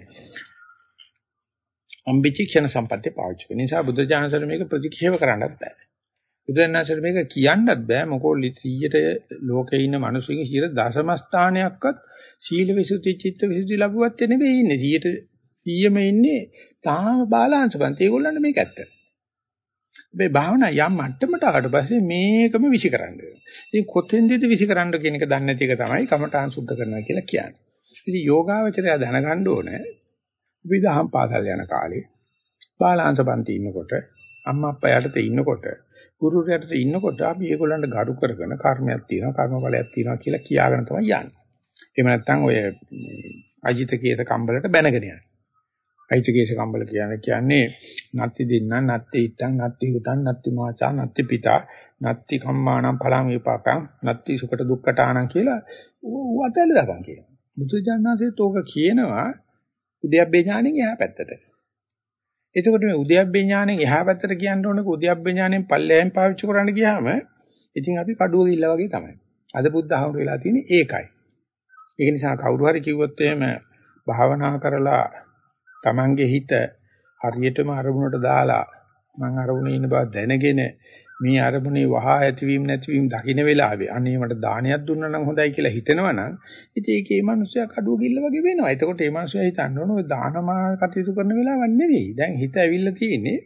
S1: අම්බිචික්ෂණ සම්පත්‍ය පාවිච්චි කරන නිසා බුද්ධ ඥානසර මේක ප්‍රතික්ෂේප කරන්නත් බෑ බුදුරජාණන්සර මේක කියන්නත් බෑ. මොකෝ 100ට ලෝකේ ඉන්න මිනිස්සුන්ගේ 100 දශම ස්ථානයක්වත් සීල විසුද්ධි චිත්ත විසුද්ධි ලැබුවත් නෙවෙයි ඉන්නේ. 100ට 100ම ඉන්නේ තාම බාලාංශපන්ති ඒගොල්ලන්ට මේක ඇත්ත. මේ භාවනා යම් මට්ටමට ආවට පස්සේ මේකම විසි කරන්න වෙනවා. ඉතින් කොතෙන්දද විසි කරන්න කියන එක දන්නේ නැති එක තමයි කමඨාන් සුද්ධ කරනවා කියලා කියන්නේ. ඉතින් යෝගාවචරය දැනගන්න ඕනේ. අපි දහම් පාසල් යන කාලේ බාලාංශ පන්ති ඉන්නකොට අම්මා අප්පා යටතේ ඉන්නකොට ගුරුවරයාට ඉන්නකොට අපි ඒගොල්ලන්ට ගරු කරගෙන කර්මයක් තියෙනවා කර්මඵලයක් තියෙනවා කියලා කියාගෙන තමයි යන්නේ. එහෙම නැත්නම් ඔය අජිත කේත කම්බලට බැනගෙන යන්නේ. අයිතිකේශ කම්බල කියන්නේ කියන්නේ නත්ති දින්න නත්ති ඉත්තං නත්ති උතං නත්ති මාචා නත්ති පිතා නත්ති කම්මාණං පලං විපාකං නත්ති සුකට දුක්කටාණං කියලා වතල දකන් කියනවා. බුදුජානනාංශයේත් ඕක කියනවා උද්‍යප්පේ ඥාණයෙන් එහා පැත්තට. එතකොට මේ උද්‍යප්පේ ඥාණයෙන් එහා පැත්තට කියන්න ඕනක උද්‍යප්පේ ඥාණයෙන් පල්ලෙයන් පාවිච්චි කරන්න ගියාම ඉතින් අපි කඩුව ගිල්ල වගේ තමයි. අද බුද්ධ ආහුරු වෙලා තියෙන්නේ ඒකයි. ඒක නිසා කවුරු හරි කිව්වොත් එහෙම භාවනා කරලා Tamange හිත හරියටම අරමුණට දාලා මං අරමුණේ ඉන්න බව දැනගෙන මේ අරමුණේ වහා ඇතිවීම නැතිවීම දකින්න වෙලාවේ අනේ මට දානයක් දුන්නා නම් හොඳයි කියලා හිතනවනම් ඉතින් ඒකේ මිනිස්සයා කඩුව කිල්ල වගේ වෙනවා. එතකොට මේ මිනිස්සයා හිතන්න ඕන ඔය දානමා කටයුතු කරන වෙලාවක් නෙවෙයි. දැන් හිත ඇවිල්ලා තියෙන්නේ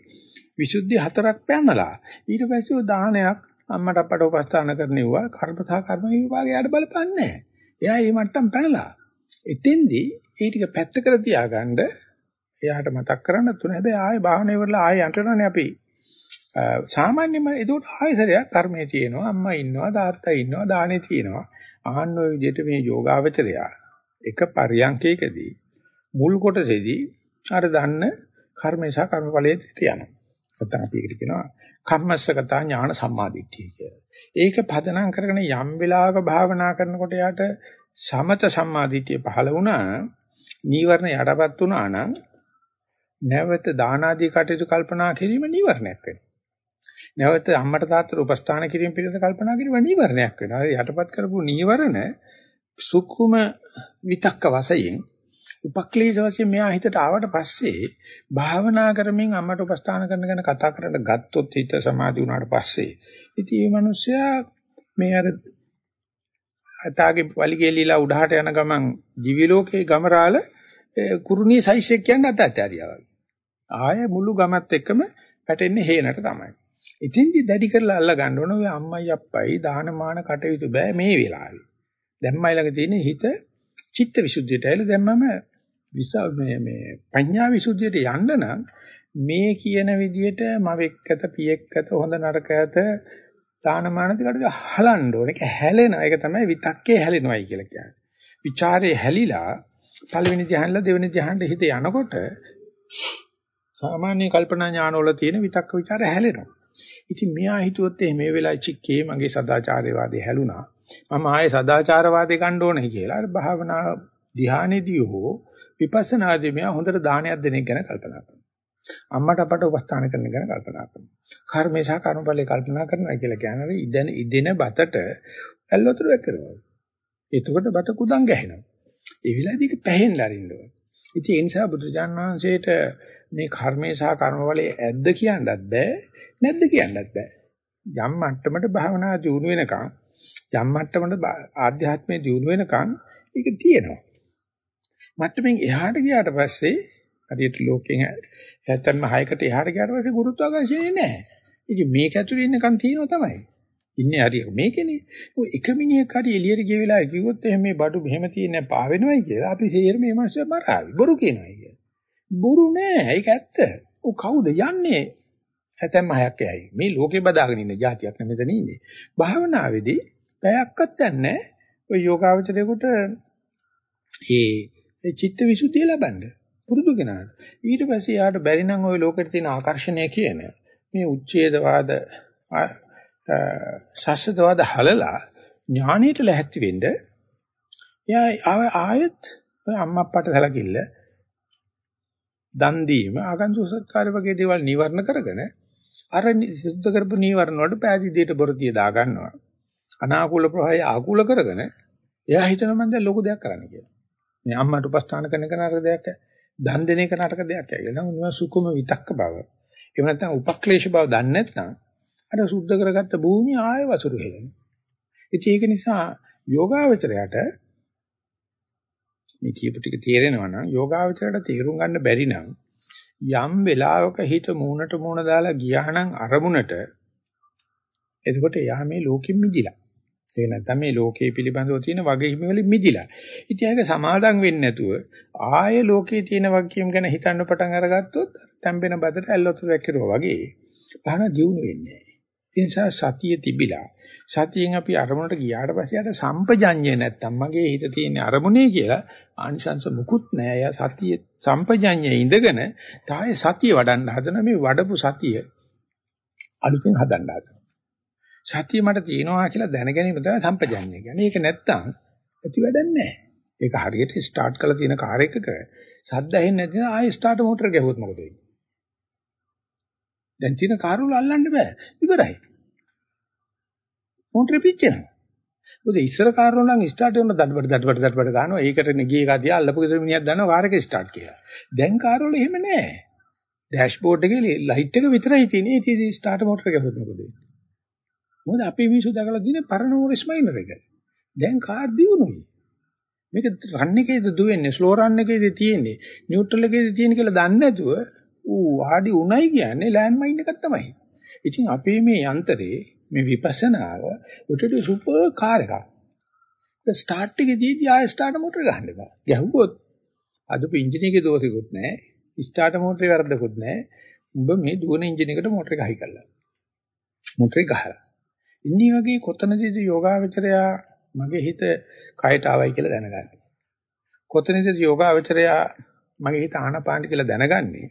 S1: විසුද්ධි හතරක් පැනලා. ඊට පස්සේ ඔය දානයක් අම්මට අපට උපස්ථාන කරනෙවුවා කර්මතා කර්ම විභාගයට බලපන්නේ නැහැ. එයා මේ මට්ටම් පැනලා. එතෙන්දී ඒ ටික පැත්තකට තියාගන්න එයාට මතක් කරන්න තුන හැබැයි ආයේ භාවනා ඉවරලා ආයේ යන්ටනනේ අපි සාමාන්‍යම ඒකට ආයතරයක් කර්මයේ තියෙනවා අම්මා ඉන්නවා තාත්තා ඉන්නවා දානේ තියෙනවා අහන්න ඔය විදිහට මේ යෝගාවචරය එක පරියන්කේකදී මුල් කොටසේදී අර දන්න කර්මේ සහ කර්මඵලයේ තියනවා නැත්නම් අපි ඒකට කියනවා කම්මස්සගතා ඥාන සම්මාදිට්ඨිය කියලා. ඒක පදනම් කරගෙන යම් වෙලාවක භාවනා කරනකොට යාට සමත සම්මාදිට්ඨිය පහළ වුණා නීවරණ යටපත් වුණා නම් නැවත දාන ආදී කටයුතු කල්පනා කිරීම නිවර්ණයක් වෙනවා. නැවත අම්මට තාත්තට උපස්ථාන කිරීම පිළිබඳ කල්පනා කිරීම නිවර්ණයක් වෙනවා. යටපත් කරපු නිවරණ සුකුම විතක්ක වශයෙන් උපක්ලේශ වශයෙන් මෙයා හිතට ආවට පස්සේ භාවනා කරමින් අම්මට උපස්ථාන කරන ගැන කතා කරලා ගත්තොත් හිත සමාධි වුණාට පස්සේ ඉතින් මේ මිනිස්සයා මේ අර අතාගේ වලිගේ ලීලා උඩහට යන ගමන් දිවි ලෝකේ ගමරාල කුරුණී සයිස් එක කියන්නේ අතත්‍යාරියා වගේ. ආය මුළු ගමත් එක්කම පැටෙන්නේ හේනට තමයි. ඉතින්දි දැඩි කරලා අල්ල ගන්න ඕන ඔය අම්මයි අප්පයි දානමාන කටයුතු බෑ මේ වෙලාවේ. දැන් මයි ළඟ තියෙන හිත චිත්ත විසුද්ධියට ඇවිල්ලා දැන් මම විසා මේ මේ පඤ්ඤා විසුද්ධියට යන්න නම් මේ කියන විදිහට මවෙක්කත පියෙක්කත හොඳ නරකයත දානමානති කටද හලන්න ඕනේ. ඒක හැලෙනවා. ඒක තමයි විතක්කේ හැලෙනවයි කියලා කියන්නේ. ਵਿਚාරේ හැලිලා පළවෙනි ධ්‍යානලා දෙවෙනි ධ්‍යානෙට හිත යනකොට සාමාන්‍ය කල්පනා ඥානවල තියෙන විතක්ක ਵਿਚාර හැලෙනවා. ඉතින් මෙයා හිතුවොත් මේ වෙලාවේ චික්කේ මගේ සදාචාරවාදී හැලුණා. මම ආයේ සදාචාරවාදී ගන්න ඕනේ කියලා. අර භාවනා ධ්‍යානෙදී හෝ විපස්සනාදී මෙයා හොඳට දානයක් දෙන එක ගැන කල්පනා කරනවා. අම්මට අපට උපස්ථාන කරන ගැන කල්පනා කරනවා. කර්මේ සහ කර්මඵලේ කල්පනා කරනවා කියලා කියන්නේ ඉදෙන ඉදෙන බතට ඇල්වතුර වෙකරනවා. එතකොට බත කුඩම් ගැහෙනවා. ඒ වෙලාවේදී ඒක පැහෙන්න අරින්න ඕන. ඉතින් ඒ නිසා බුදුජාන විශ්වයට මේ කර්මේ සහ කර්මඵලේ ඇද්ද කියන්නත් බෑ නැද්ද කියන්නත් බෑ. යම් මට්ටමකට භාවනා දියුණු වෙනකන් යම් මට්ටමකට ආධ්‍යාත්මයේ දියුණු වෙනකන් ඒක තියෙනවා. මට්ටමින් එහාට ගියාට පස්සේ හරියට ලෝකෙන් 76කට එහාට ගියාට පස්සේ ගුරුත්වාකර්ෂණය නැහැ. ඉතින් මේක ඇතුලේ ඉන්නකන් තියෙනවා තමයි. ඉන්නේ හරි මේකනේ. ඔය එක මිනිහෙක් හරි එළියට ගිය වෙලාවේ කිව්වොත් එහෙනම් මේ බඩු මෙහෙම තියෙන පාවෙනවයි කියලා අපි සේර මේ මාසෙ මරාවි. බොරු කියනවායි කියලා. බොරු නෑ. ඒක ඇත්ත. ඔව් කවුද යන්නේ? සැතැම් හයක් එයි. මේ ලෝකේ බදාගෙන ඉන්න જાතියක් නෙමෙයි මෙතන ඉන්නේ. භාවනාවේදී පැයක්වත් නැහැ. ඔය යෝගාවචරයේකට ඒ චිත්ත විසුද්ධිය ලබන්න පුරුදු කෙනාට. ඊට පස්සේ යාට බැරි නම් ওই ලෝකෙට තියෙන ආකර්ෂණය කියන මේ උච්ඡේදවාද ශාස්ත්‍රවාද හලලා ඥානීයට ලැහැත්ති වෙන්න එයා ආයෙත් අම්මා අප්පට සැලකිල්ල දන් දීම ආගන්තුක සත්කාර වගේ දේවල් නිවර්ණ කරගෙන අර සුද්ධ කරපු නීවරණ වලට පෑදීදියට බොරතිය දා ගන්නවා. අනාකූල ප්‍රවාහය ආකූල කරගෙන එයා හිතනවා මම දැන් ලොකු දෙයක් කරන්න කියලා. මේ අම්මට උපස්ථාන කරන එක නරක දෙයක්. දන් දෙන එක නරක දෙයක් කියලා. මොනවා සුකුම විතක්ක බව. එහෙම නැත්නම් උපක්ලේශ බව දන්නේ නැත්නම් අර සුද්ධ කරගත්ත භූමිය ආයෙ වසුරු හෙලනවා. ඉතින් ඒක නිසා යෝගාවචරයට මේ කියපු ටික තේරෙනවා නම් යෝගාවචරයට තේරුම් ගන්න බැරි නම් යම් වෙලාවක හිත මූණට මූණ දාලා ගියානම් අරමුණට එතකොට එයා මේ ලෝකෙින් මිදිලා. ඒක නැත්නම් මේ ලෝකයේ පිළිබඳව තියෙන වගකීම් වලින් මිදිලා. ඉතින් ඒක සමාදම් වෙන්නේ නැතුව ආයේ ලෝකයේ තියෙන වගකීම් ගැන හිතන්න පටන් අරගත්තොත් තැම්බෙන බදට ඇල්ලොත් වැක්කිරුවා වගේ පහන දියුණු වෙන්නේ නැහැ. ඒ නිසා සතිය තිබිලා සතියෙන් අපි අරමුණට ගියාට පස්සේ අර සම්පජඤ්ඤය නැත්තම් මගේ හිත තියෙන අරමුණේ කියලා ආනිසංස මුකුත් නෑ. එයා සතිය සම්පජඤ්ඤයේ ඉඳගෙන තායේ සතිය වඩන්න හදන මේ වඩපු සතිය අලුතෙන් හදන්න හදන. සතිය මට තියෙනවා කියලා දැන ගැනීම තමයි සම්පජඤ්ඤය කියන්නේ. ඒක නැත්තම් ඇති වැඩක් නෑ. ඒක හරියට ස්ටාර්ට් කරලා තියෙන කාර් එකක සද්ද ඇහෙන්නේ නැතිනම් ආයෙ ස්ටාර්ට් මෝටර ගැහුවොත් මොකද වෙන්නේ? දැන් තියෙන කාර් වල අල්ලන්න බෑ. ඉවරයි. මෝටරේ පිච්චෙනවා. මොකද ඉස්සර කාර් වල නම් ස්ටාර්ට් වෙන දඩබඩ දඩබඩ දඩබඩ ගන්නවා. ඒකට ගියේ ගතිය අල්ලපු ගෙදර මිනිහක් දන්නවා කාර් එක ස්ටාර්ට් කියලා. දැන් කාර් වල එහෙම නෑ. ඩෑෂ්බෝඩ් එකේ ලයිට් එක විතරයි තියෙන්නේ. ඒ තියෙදි ස්ටාර්ට් මෝටර එක මොකද වෙන්නේ? මොකද අපේ මිනිස්සු දැකලා තියෙන පරණ මෝරස් මයිනර් එක. දැන් කාර් දිනුනොයි. මේක රන් එකේද දුවෙන්නේ ස්ලෝ රන් එකේද තියෙන්නේ නියුට්‍රල් එකේද තියෙන්නේ කියලා දන්නේ නැතුව ඌ ආඩි උණයි කියන්නේ ලෑන්ඩ් මයින් එකක් තමයි. ඉතින් අපේ මේ යන්ත්‍රේ මේ විපස්සනාව උටට සුපර් කාර් එකක්. ඒ ස්ටාර්ට් එකේදී ආය ස්ටාර්ට් මෝටර ගහන්න එපා. ගැහුවොත් අදපු එන්ජින් එකේ දෝෂිකුත් නැහැ. ස්ටාර්ට් මෝටරේ වැරද්දකුත් නැහැ. උඹ මේ දුවන එන්ජින් එකට මෝටර එක හයි කළා. මෝටරේ ගහලා. ඉන්නේ වගේ කොතනදීද යෝගාවචරයා මගේ හිත කයට ආවයි කියලා දැනගන්නේ. කොතනදීද යෝගාවචරයා මගේ හිත ආනපාන කියලා දැනගන්නේ.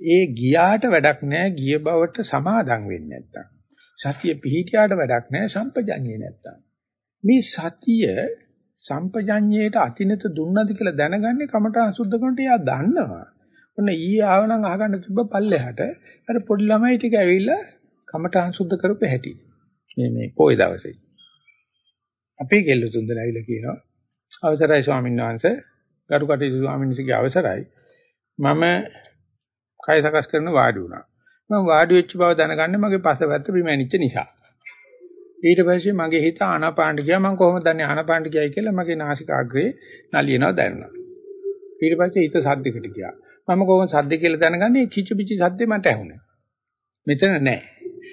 S1: ඒ ගියාට වැඩක් නැහැ ගිය බවට සමාදම් වෙන්නේ නැත්තම්. සතිය පිහිටියාට වැඩක් නැහැ සම්පජඤ්ඤේ නැත්තම්. මේ සතිය සම්පජඤ්ඤේට අතිනත දුන්නද කියලා දැනගන්නේ කමට අසුද්ධ කරනට එයා දන්නවා. ඔන්න ඊ ආවනම් අහගන්න තිබ්බ පල්ලෙහාට අර පොඩි ළමයි ටික ඇවිල්ලා කමට අසුද්ධ කරපු හැටි. මේ මේ පොයි දවසේ. අපේ කෙල්ල තුන්දෙනා ඇවිල්ලා කියනවා අවසරයි ස්වාමීන් වහන්සේ ගරු කටයුතු ස්වාමීන් වහන්සේගේ අවසරයි මම කය සකස් කරන වාඩි වුණා. මම වාඩි වෙච්ච බව දැනගන්නේ මගේ පසපැත්ත බිම ඇනිච්ච නිසා. ඊට පස්සේ මගේ හිත ආනාපානට ගියා මම කොහොමද දන්නේ ආනාපානට ගියයි කියලා මගේ නාසිකාග්‍රේ නලියනවා දැනුණා. ඊට පස්සේ හිත සද්දයකට ගියා. මම කොහොමද සද්ද කියලා දැනගන්නේ කිචු පිචි සද්දේ මට ඇහුණා. මෙතන නෑ.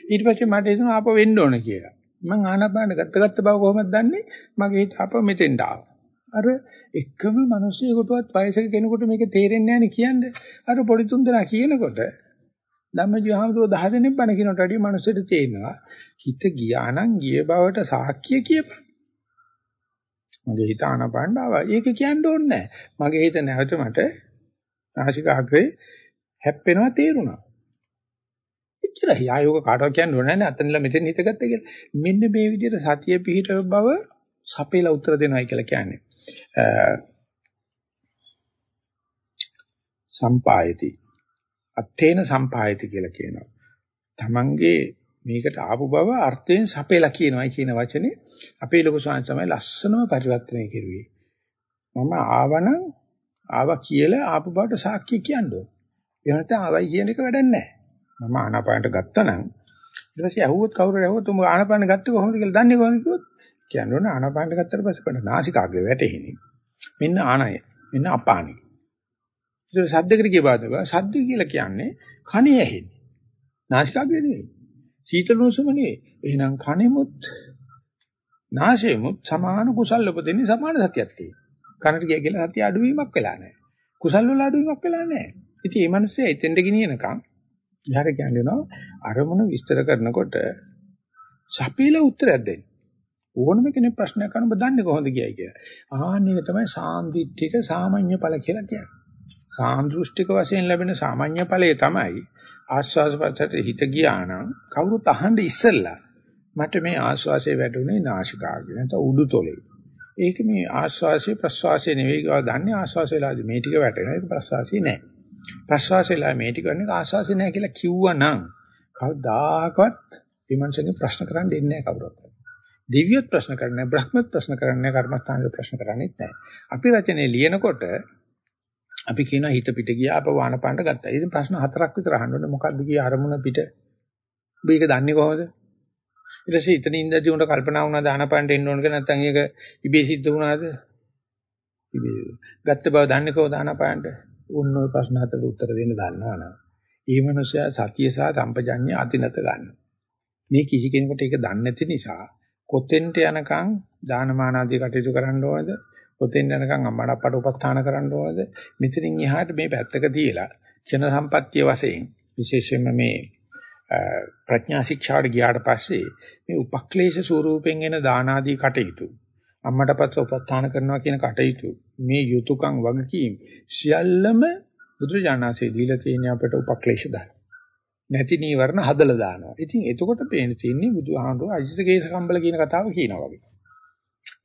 S1: ඊට පස්සේ මට හිතුණා ආපහු වෙන්න ඕන කියලා. මම ආනාපාන ගත්ත ගත්ත බව කොහොමද දන්නේ? මගේ හිත ආපහු මෙතෙන්ට ආවා. අර එකම මිනිස්සෙකුටවත් වයසක කෙනෙකුට මේක තේරෙන්නේ නැහැ නේ කියන්නේ. අර පොඩි තුන් දෙනා කියනකොට ධම්මජීව හමුදුව 10 දෙනෙක් බණ කියනට වැඩිය මනුස්සයට තේරෙනවා හිත ගියා නම් ගිය බවට සාක්ෂිය කියපන්. මගේ හිත ආනපන්න ආවා. ඒක කියන්න ඕනේ නැහැ. මගේ හිත නැවත මට නාසිකාග්‍රේ හැප්පෙනවා තේරුණා. එච්චරයි. ආයෝග කාටවත් කියන්න ඕනේ නැහැ අතනලා මෙතෙන් හිතගත්තා කියලා. මෙන්න මේ විදිහට සතිය පිහිට බව සපේලා උත්තර දෙනවයි කියලා කියන්නේ. සම්පායති. අත්තේන සම්පායති කියලා කියනවා. Tamange මේකට ආපු බව අර්ථයෙන් සපේලා කියනවායි කියන වචනේ අපේ ලොකු ස්වාමීන් තමයි ලස්සනම පරිවර්තනය කෙරුවේ. මම ආවනම් ආවා කියලා ආපු බවට සාක්ෂි කියන්න ඕන. ඒ නැත්නම් ආවයි කියන එක වැඩක් නැහැ. මම ආනාපානට ගත්තා නම් ඊට පස්සේ ඇහුවොත් කවුරු ඇහුවොත් උඹ ආනාපාන ගත්තේ කොහොමද කියලා දන්නේ කොහොමද කිව්වොත් කියන්න ඕනේ ආනාපානට ගත්තට පස්සේ කොහොමද නාසිකාග්‍රේ වැටෙන්නේ. මෙන්න ආනය. මෙන්න අපානයි. ඒක සද්දකට කියපාද සද්ද කියලා කියන්නේ කනේ ඇහෙන්නේ. නාසිකාග්‍රේ නෙවෙයි. සීතල උණුසුම නෙවෙයි. එහෙනම් කනෙමුත් නාසයෙමුත් සමාන කුසල් උපදින්නේ සමාන සතියක් තියෙනවා. කනට ගිය කියලා සතිය අඩුවීමක් වෙලා නැහැ. කුසල් වල අඩුවීමක් වෙලා නැහැ. ඉතින් මේ මිනිස්සේ එතෙන්ට ගෙනියනකම් ඉහර කියනවා අරමුණ විස්තර කරනකොට සපීල උත්තරයක් දෙන්න. ඕනම කෙනෙක් ප්‍රශ්නයක් අහන ඔබ දන්නේ කොහොමද කියයි කියලා. ආන්නේ තමයි සාන්දිටික සාමාන්‍ය ඵල කියලා කියන්නේ. සාන්දෘෂ්ටික වශයෙන් ලැබෙන සාමාන්‍ය ඵලය තමයි ආස්වාද පස්සට හිත ගියා නම් කවුරුත් අහන්න ඉස්සෙල්ලා මට මේ ආස්වාසේ වැටුනේ නාසිකාග්‍රේ නැත්නම් උඩුතොලේ. ඒක මේ ආස්වාසේ ප්‍රස්වාසේ නෙවෙයි කියලා දන්නේ ආස්වාසේලාදී මේ ටික වැටෙනවා ඒක ප්‍රස්වාසේ නෑ. ප්‍රස්වාසේලා මේ ටික වෙන්නේ ආස්වාසේ නෑ කියලා කිව්වනම් කවදාකවත් විමර්ශකෙ ප්‍රශ්න කරන්න දෙන්නේ නෑ කවුරුත්. දිව්‍යත් ප්‍රශ්න කරන්නේ බ්‍රහ්මත් ප්‍රශ්න කරන්නේ කර්මස්ථානෙ ප්‍රශ්න කරන්නේ නැහැ. අපි රචනයේ ලියනකොට අපි කියනවා හිත පිට ගියා අප වානපානට ගත්තා. ඉතින් ප්‍රශ්න හතරක් විතර අහන්න ඕනේ. මොකද්ද කිය අරමුණ පිට? ඔබ ඒක දන්නේ කොහොමද? ඊට පස්සේ ඉතින් ඉඳදී උන්ට කල්පනා වුණා දානපානට එන්න ඕනද නැත්නම් ඒක ඉබේ සිද්ධ වුණාද? ඉබේ. ගත්ත බව දන්නේ කොහොමද දානපානට? උන් ওই ප්‍රශ්න හතරට උත්තර දෙන්න දන්නවනම්. ඒ මනුස්සයා සතිය සහ සම්පජඤ්ඤය අතිනත ගන්න. මේ කිසි කෙනෙකුට ඒක දන්නේ නැති නිසා කොතෙන්ට යනකම් දානමාන ආදී කටයුතු කරන්න ඕනද? කොතෙන් යනකම් අම්මඩ අප්පට උපස්ථාන කරන්න ඕනද? මෙතනින් එහාට මේ පැත්තක තියලා චන සම්පත්තිය වශයෙන් විශේෂයෙන්ම මේ ප්‍රඥා ශික්ෂාවට ගියාට පස්සේ මේ උපක්ලේශ ස්වරූපෙන් එන දාන ආදී කටයුතු අම්මට පස්ස උපස්ථාන කරනවා කියන කටයුතු මේ යුතුයකම් වගකීම් සියල්ලම බුදුරජාණන්සේ දීලා තියෙන අපට උපක්ලේශ දාන. නැති නීවරණ හදලා දානවා. ඉතින් එතකොට පේන තියෙන්නේ බුදුහාමුදුරුවෝ අජිතකේස කම්බල කියන කතාව කියනවා වගේ.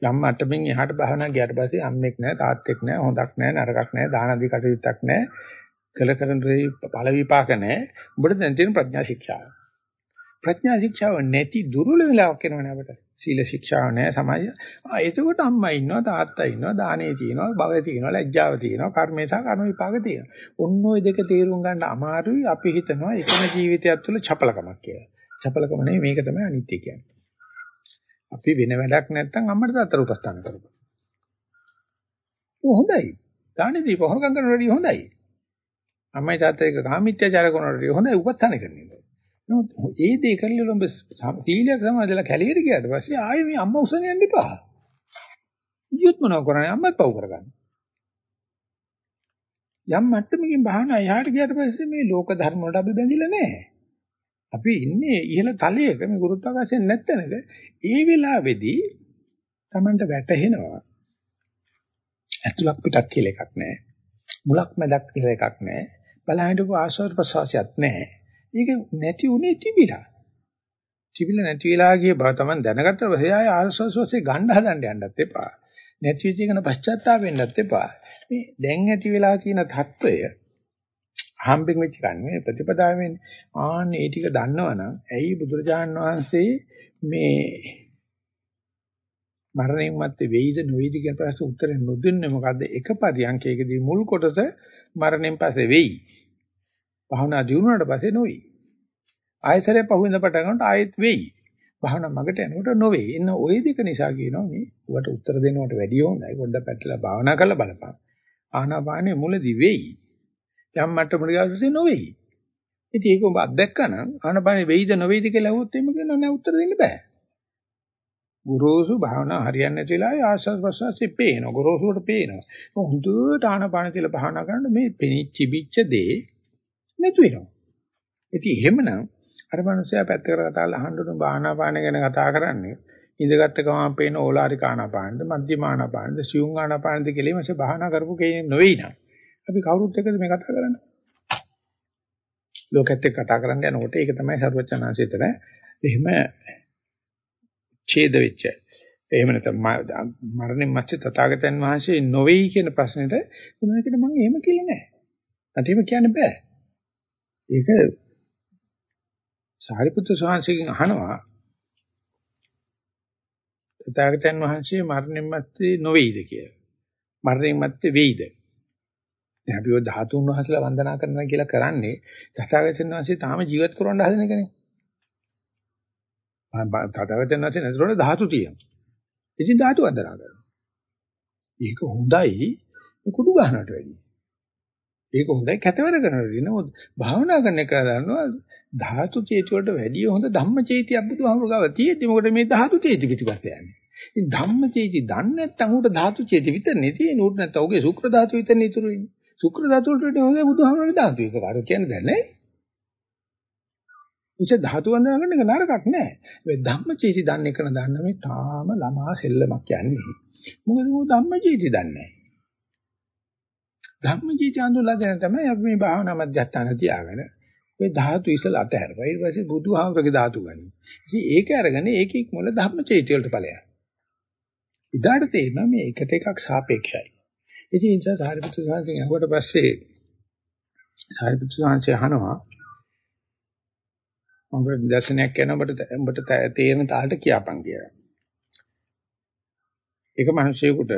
S1: යම් මට්ටමින් එහාට බහනා ගියාට පස්සේ අම්මෙක් නැහැ තාත්තෙක් නැහැ හොඳක් නැහැ නරකක් නැහැ දාන ආදී කටයුත්තක් නැහැ කළ කරන දේ ඵල විපාක නැහැ උඹට දැන් තියෙන ප්‍රඥා ශික්ෂාව. ප්‍රඥා ශික්ෂාව නැති දුර්වල වෙලාවක් එනවනේ අපිට. සීල ශික්ෂාව නැහැ සමාජය ආ එතකොට අම්මා ඉන්නවා තාත්තා ඉන්නවා දානේ තියෙනවා භවය තියෙනවා ලැජ්ජාව තියෙනවා කර්මේ සහ කර්ම විපාක තියෙනවා. ඔන්න ඔය දෙක තේරුම් ගන්න අමාරුයි. අපි හිතනවා එකම ජීවිතයක් තුළ චපලකමක් කියලා. චපලකම නෙවෙයි මේක තමයි අනිත්‍ය කියන්නේ. අපි වෙන වැඩක් නැත්නම් අම්මට තාත්තට උපස්ථාන කරපො. හොඳයි. දානේ දීප හොරකම් කරන වැඩිය හොඳයි. අම්මයි තාත්තයි එක කාමීත්‍යචාර කරනවට වැඩිය හොඳයි උපස්ථාන කරන්නේ. නමුත් ඒ දේ කරලා ඔබ සීලයක් සමාදලා කැලියට ගියාට පස්සේ ආයේ මේ අම්මා උසන යන්න එපා. ඊයොත් මොනව කරන්නේ අම්මත් පව් කරගන්න. යම් මට්ටමකින් බහනා එහාට ගියාට පස්සේ මේ ලෝක ධර්ම වලට අපි බැඳිලා නැහැ. අපි ඉන්නේ ඉහළ තලයක මේ ගුරුත්වාකර්ෂණ නැත්තනද? ඒ වෙලාවේදී Tamanට වැටහෙනවා ඇතුලක් පිටක් කියලා එකක් නැහැ මුලක් මැදක් කියලා එකක් නැහැ බලහිටපු ආශ්‍රව ප්‍රසවාසයක් නැහැ ඒක නැති උනේ තිබිලා. තිබිලා නැති වෙලා ගිය බව Taman දැනගත්ත වෙලාවේ ආශ්‍රවස්වස්සේ ගණ්ඩ හදන්න යන්නත් එපා. නැති වෙච්ච එක ගැන පශ්චාත්තාප වෙන්නත් එපා. මේ දැන් ඇති වෙලා තියෙන தত্ত্বය හම්බෙන් වෙච්ච කන්නේ ප්‍රතිපදාවෙන් ආන්න ඒ ටික දන්නවනම් ඇයි බුදුරජාණන් වහන්සේ මේ මරණයන් මැත්තේ වෙයිද නොවේද කියන ප්‍රශ්න උත්තර නොදුන්නේ? මොකද්ද? එක පරියන්කයකදී මුල් කොටස මරණයෙන් පස්සේ වෙයි. භාවනා දිනුනාට පස්සේ නොවි. ආයතරේ පහුවෙන්ද පටන් ගන්නට ආයෙත් වෙයි. භාවනා මගට යනකොට නොවේ. එන්න ওই දෙක නිසා කියනවා මේ උකට උත්තර දෙනවට වැඩිය හොඳයි. පොඩ්ඩක් පැටලලා භාවනා කරලා බලපන්. ආනාපානෙ මුලදී වෙයි. යම් මට්ටමකට ගියාට නොවේයි. ඉතින් ඒක ඔබ අත්දැක්කනම් ආනපනේ වෙයිද නොවේද කියලා අහුවොත් එimhe කියන නෑ උත්තර දෙන්න බෑ. ගුරුසු භාවනා හරියන්නේ නැති වෙලාවේ ආස්වාද ප්‍රසවාසයේ පේනවා. ගුරුසුවට පේනවා. හොඳට ආනපන කියලා භාවනා කරනකොට මේ පෙනිච්ච බිච්ච දේ නැතු වෙනවා. ඉතින් එහෙමනම් අර මනුස්සයා පැත්තකට කතා කරලා අහන්න බාහනාපාන ගැන කතා කරන්නේ ඉඳගත්ත ගමන් පේන ඕලාරික ආනාපානද මධ්‍යම ආනාපානද සියුම් ආනාපානද කියලා මේක බාහනා කරපු කෙනෙක් නෙවෙයි නං. අපි කවුරුත් එක්කද මේ කතා කරන්නේ? ලෝකෙත් එක්ක කතා කරන්න යනකොට ඒක තමයි සර්වචනාංශයතර එහෙම ඡේද වෙච්ච. එහෙම නැත්නම් මරණයන් මැච්ච තථාගතයන් වහන්සේ නොවේයි කියන ප්‍රශ්නෙට උනාකට මම එහෙම කියලා නෑ. අට එහෙම කියන්න බෑ. ඒක සාරිපුත්‍ර ස්වාමීන් අහනවා තථාගතයන් වහන්සේ මරණයන් මැත්තේ නොවේයිද කියලා. මරණයන් මැත්තේ වෙයිද? දැන් අපි ඔය ධාතුන් වහන්සේලා වන්දනා කරනවා කියලා කරන්නේ තථාගතයන් වහන්සේ තාම ජීවත් කරවන්න හදන එකනේ. තථාගතයන් වහන්සේ නේද ධාතු තියෙනවා. ඉතින් ධාතු වන්දනා කරනවා. ඒක හොඳයි කුඩු ගන්නට වැඩියි. ඒක හොඳයි කැතවර කරනට වැඩියි. නමුත් භාවනා කරන එක දන්නවා ධාතු චේති වලට වැඩිය හොඳ ධම්ම චේතියක් බුදුහාමුදුරුවෝ ගාව තියෙද්දි මොකද මේ ධාතු චේති පිටිපස්ස යන්නේ. ඉතින් ධම්ම චේති දන්නේ නැත්නම් උට ධාතු චේති විතරනේ තියෙන්නේ. උට නැත්නම් උගේ ශුක්‍ර ධාතු විතරනේ ඉතුරු වෙන්නේ. ශුක්‍ර ධාතු වලට වඩා හොඳයි බුදුහාමුදුරුවෝ ධාතු එක. අර කියන්නේ දැන් නේ. ඉතින් ධාතු වන්දනා කරන එක නරකක් නෑ. මේ ධම්මචේති දන්නේ කරන දන්න මේ තාම ළමා සෙල්ලමක් යන්නේ. මොකද ਉਹ ධම්මචේති දන්නේ නෑ. ධම්මචේති අඳුලා දැන තමයි අපි මේ භාවනා මධ්‍යස්ථාන තියාගෙන මේ ධාතු ඉස්සලා අතහැරපුවා. ඊට පස්සේ බුදුහාමුදුරගේ ධාතු ගනි. ඉතින් ඒක අරගෙන ඒකෙක් මොළ ධම්මචේති වලට ඵලයක්. ඉදාට තේරෙනවා මේ එකට එකක් සාපේක්ෂයි. ඉතින් ඒ නිසා සාරිපුත්‍ර සාංශයෙන් අහුවට පස්සේ සාරිපුත්‍ර සාංශය අහනවා උඹට නිදර්ශනයක් කියන උඹට උඹට තේරෙන තාලට කියපන් කියලා. ඒක මිනිසෙකුට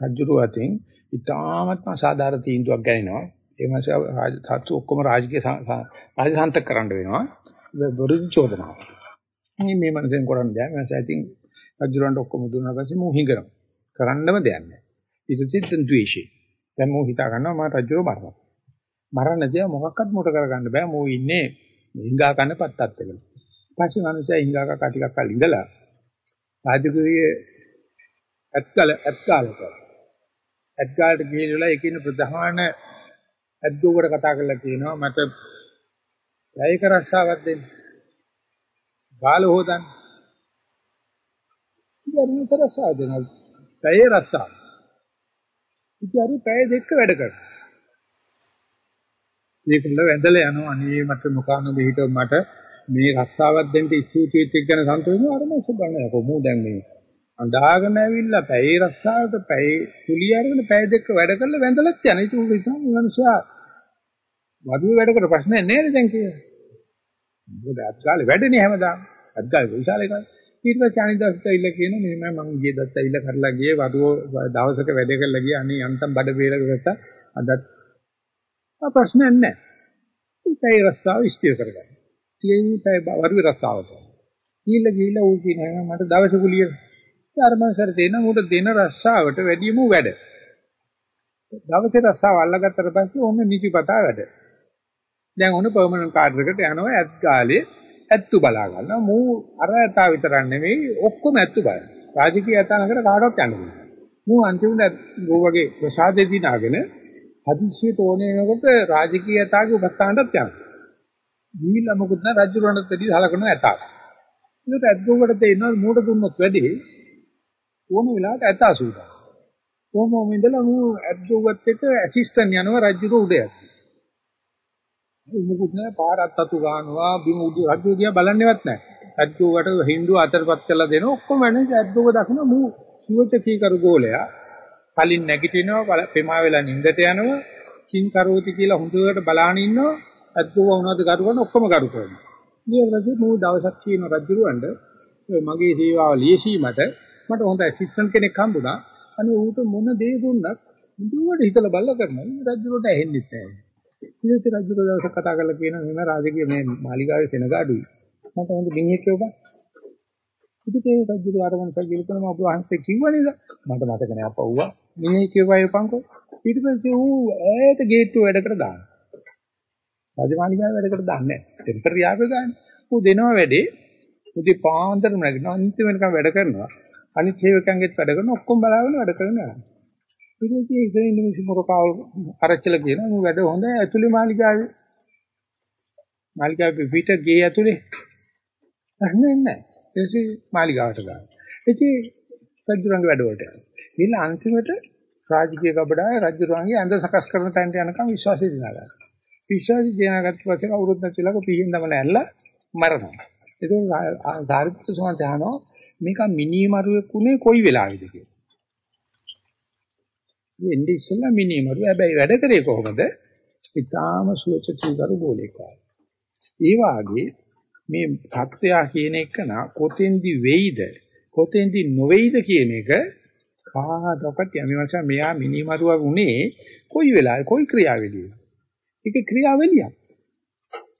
S1: රජුරු අතින් ඉතාමත්ම සාධාරණ තීන්දුවක් ගන්නවා. ඒ මාසේ රාජධාතු ඔක්කොම රාජකීය රාජසන්තක කරන්න වෙනවා. බොරුදු චෝදනාව. මේ මේ මනසෙන් කරන්න දෙයක් නැහැ. ඉතින් රජුරන්ට ඔක්කොම දුන්නා පස්සේ මූ හිඟනවා. කරන්නම දෙයක් නැහැ. ඊට පස්සේ ද්වේෂය. දැන් මූ හිතා ගන්නවා මම රජුර මරනවා. මරන්න දෙයක් මොකක්වත් මොට කරගන්න බෑ. මූ ඉන්නේ හිඟා කන්න පත්තත් එකල. පස්සේ මිනිස්සයා හිඟා කක ටිකක් කල් ඉඳලා රාජගිරියේ ඇත්කල ඇත්කාලක ඇත්කාලට ගිහිල්ලා ඒකින ප්‍රධාන ඇද්දුවකට කතා කරලා කියනවා මට පැයක රස්සාවක් දෙන්න. ගාල හොදන්න. ඉතින් අර රස්සාව දෙනවා. පැයේ රස්සාව. ඉතින් අර පැය දෙක වැඩ කරනවා. ඒකල වැඳලා යනවා. අනේ මට මොකාන දෙහිට මට මේ රස්සාවක් දෙන්න ස්තුතියිත් එක්ක ගැන සතුටු වෙනවා. අර මොකද බලන්නේ කොහොමද දැන් මේ අඳාගෙන ඇවිල්ලා පැයේ රස්සාවට පැයේ කුලිය අරගෙන පැය දෙක වැඩ කරලා වැඳලත් යන. ඒක උන් ඉතින් මනුෂයා වදුවේ වැඩ කර ප්‍රශ්නයක් නෑ නේද දැන් කියලා. මොකද අත්කාලේ වැඩනේ හැමදාම. අත්කාලේ විශාල එකක්. ඊට පස්සේ අනිදාසත් ඇවිල්ලා කියනවා මේ මම ගියේ දත් ඇවිල්ලා කරලා ගියේ වදුව දවසක වැඩ කරලා ගියා අනේ යන්තම් බඩ බේරගත්තා අදත් ප්‍රශ්නයක් නැහැ. ඒකයි රස්සාව ඉස්තිර කරගන්න. තියෙන්නේ වරුවේ රස්සාවට. ගිහිල්ලා ගිහිල්ලා ඌ කියනවා මට දවස කුලිය. ධර්මසර දෙන උට දෙන රස්සාවට වැඩියම වැඩ. දවසේ රස්සාව අල්ලගත්තට පස්සේ ඕන නිතිපතා වැඩ. දැන් ඕන පර්මනන්ට් කාඩ් එකට යනවා ඇත් ගාලේ ඇත්තු බලා ගන්නවා. මූ අර ඇතා විතරක් නෙවෙයි ඔක්කොම ඇත්තු බලන. රාජකීය ඇතා නගර කාටවත් යන්න බෑ. මූ අන්තිමට ගෝ වගේ ප්‍රසාදේ දිනාගෙන හදිස්සියට ඕනේ වෙනකොට රාජකීය යතාගේ උපස්ථානටත් යනවා. ගිහිල්ලා මොකුත් නැහැ රජුරණත් වැඩි හලකන ඇතා. ඒකට ඇද්දුවකට තේිනවා මූට දුන්නොත් වැඩි ඕන වෙලාවට ඇතා සූදා. කොහොමම ඉඳලා මූ ඇද්දුවත් එක ඇසිස්ටන්ට් යනවා රජුර උඩ යනවා. මොකුත් නැහැ. පාරත් අතු ගන්නවා. බිම උඩ රජු දිහා බලන්නේවත් නැහැ. ඇද්දුවට හින්දු අතරපත් කරලා දෙන ඔක්කොම වෙන්නේ ඇද්දුව දකින්න මූ සුවචකී කරු ගෝලයා කලින් නැගිටිනවා පෙමා වෙලා නිින්දට යනවා. කිං කරෝති කියලා හොඳට බලාන ඉන්නවා. අද්දුව වුණාද කරු කරන ඔක්කොම කරු කරනවා. ඊට පස්සේ මූ දවසක් කියන රජුරවඬ මගේ සේවාව ලියසීමට මට හොඳ ඇසිස්ටන්ට් කෙනෙක් හම්බුණා. අනේ ඌට මොන දේ දුන්නත් මුදුවට හිතලා බලලා කරනවා. රජුරට ඇහෙන්නේ නැහැ. ඊට පස්සේ රජුර දවසක් කතා කරලා කියනවා මෙන්න රාජකීය මේ මාලිගාවේ සෙනගාඩුයි මට හොඳ මිනිහෙක් කියවපන් ඉතින් ඒ රජුගේ ආරමණ සජීවිතනම ඔබ වහන්සේ කිව්ව නේද? මට මතක නෑ අපවුවා මේ කියවයි පංකෝ ඊට පස්සේ ඌ ඈත ගේට්ටුව වැඩකට දානවා. රජමාලිගාව වැඩකට දාන්නේ නෑ. ටෙම්පරරි යාපේ ගන්න ඌ දෙනවා වැඩේ. උදේ පාන්දරම නැගිටිනවා. අන්තිම වෙනකම් වැඩ කරනවා. අනිත් සේවකයන්ගෙත් වැඩ කරනවා. ඔක්කොම බලාගෙන වැඩ කරනවා ඊට පස්සේ ඉතින් ඉන්නේ මිසි මොරකාව අරච්චල කියනවා ඌ වැඩ හොඳයි ඇතුලේ මාලිගාවේ මාලිගාවේ පිට ගේ ඇතුලේ ප්‍රශ්නේ නැහැ. ඊටසේ මාලිගාවට ගන්න. ඉතින් රජුරංග වැඩ වලට යනවා. ඊළ අන්තිමට රාජකීය කබඩාවේ රජුරංගේ ඇඳ සකස් කරන තැනට යනකම් විශ්වාසය දිනාගන්න. විශ්වාසය දිනාගත්ත පස්සේ අවුරුද්ද නැතිලක පීයෙන් දමන ඇල්ල මරනවා. ඒක සාරිපුත්‍ර සෝන්ත යනවා මේක මිනිමරුවෙක් උනේ කොයි වෙලාවේද කියලා. එන්නේ ඉස්සෙල්ලා මිනිමරුව හැබැයි වැඩ කරේ කොහොමද? ඊටාම සුවචිතීකරු ගෝලෙක් වගේ. ඒ වාගේ මේ සත්‍යය කියන එක නා කොතෙන්දි වෙයිද? කොතෙන්දි නොවේයිද කියන එක කාටවත් යමවස මෙයා මිනිමරුවා උනේ කොයි වෙලාවේ කොයි ක්‍රියාවලියද ඒක ක්‍රියාවලියක්.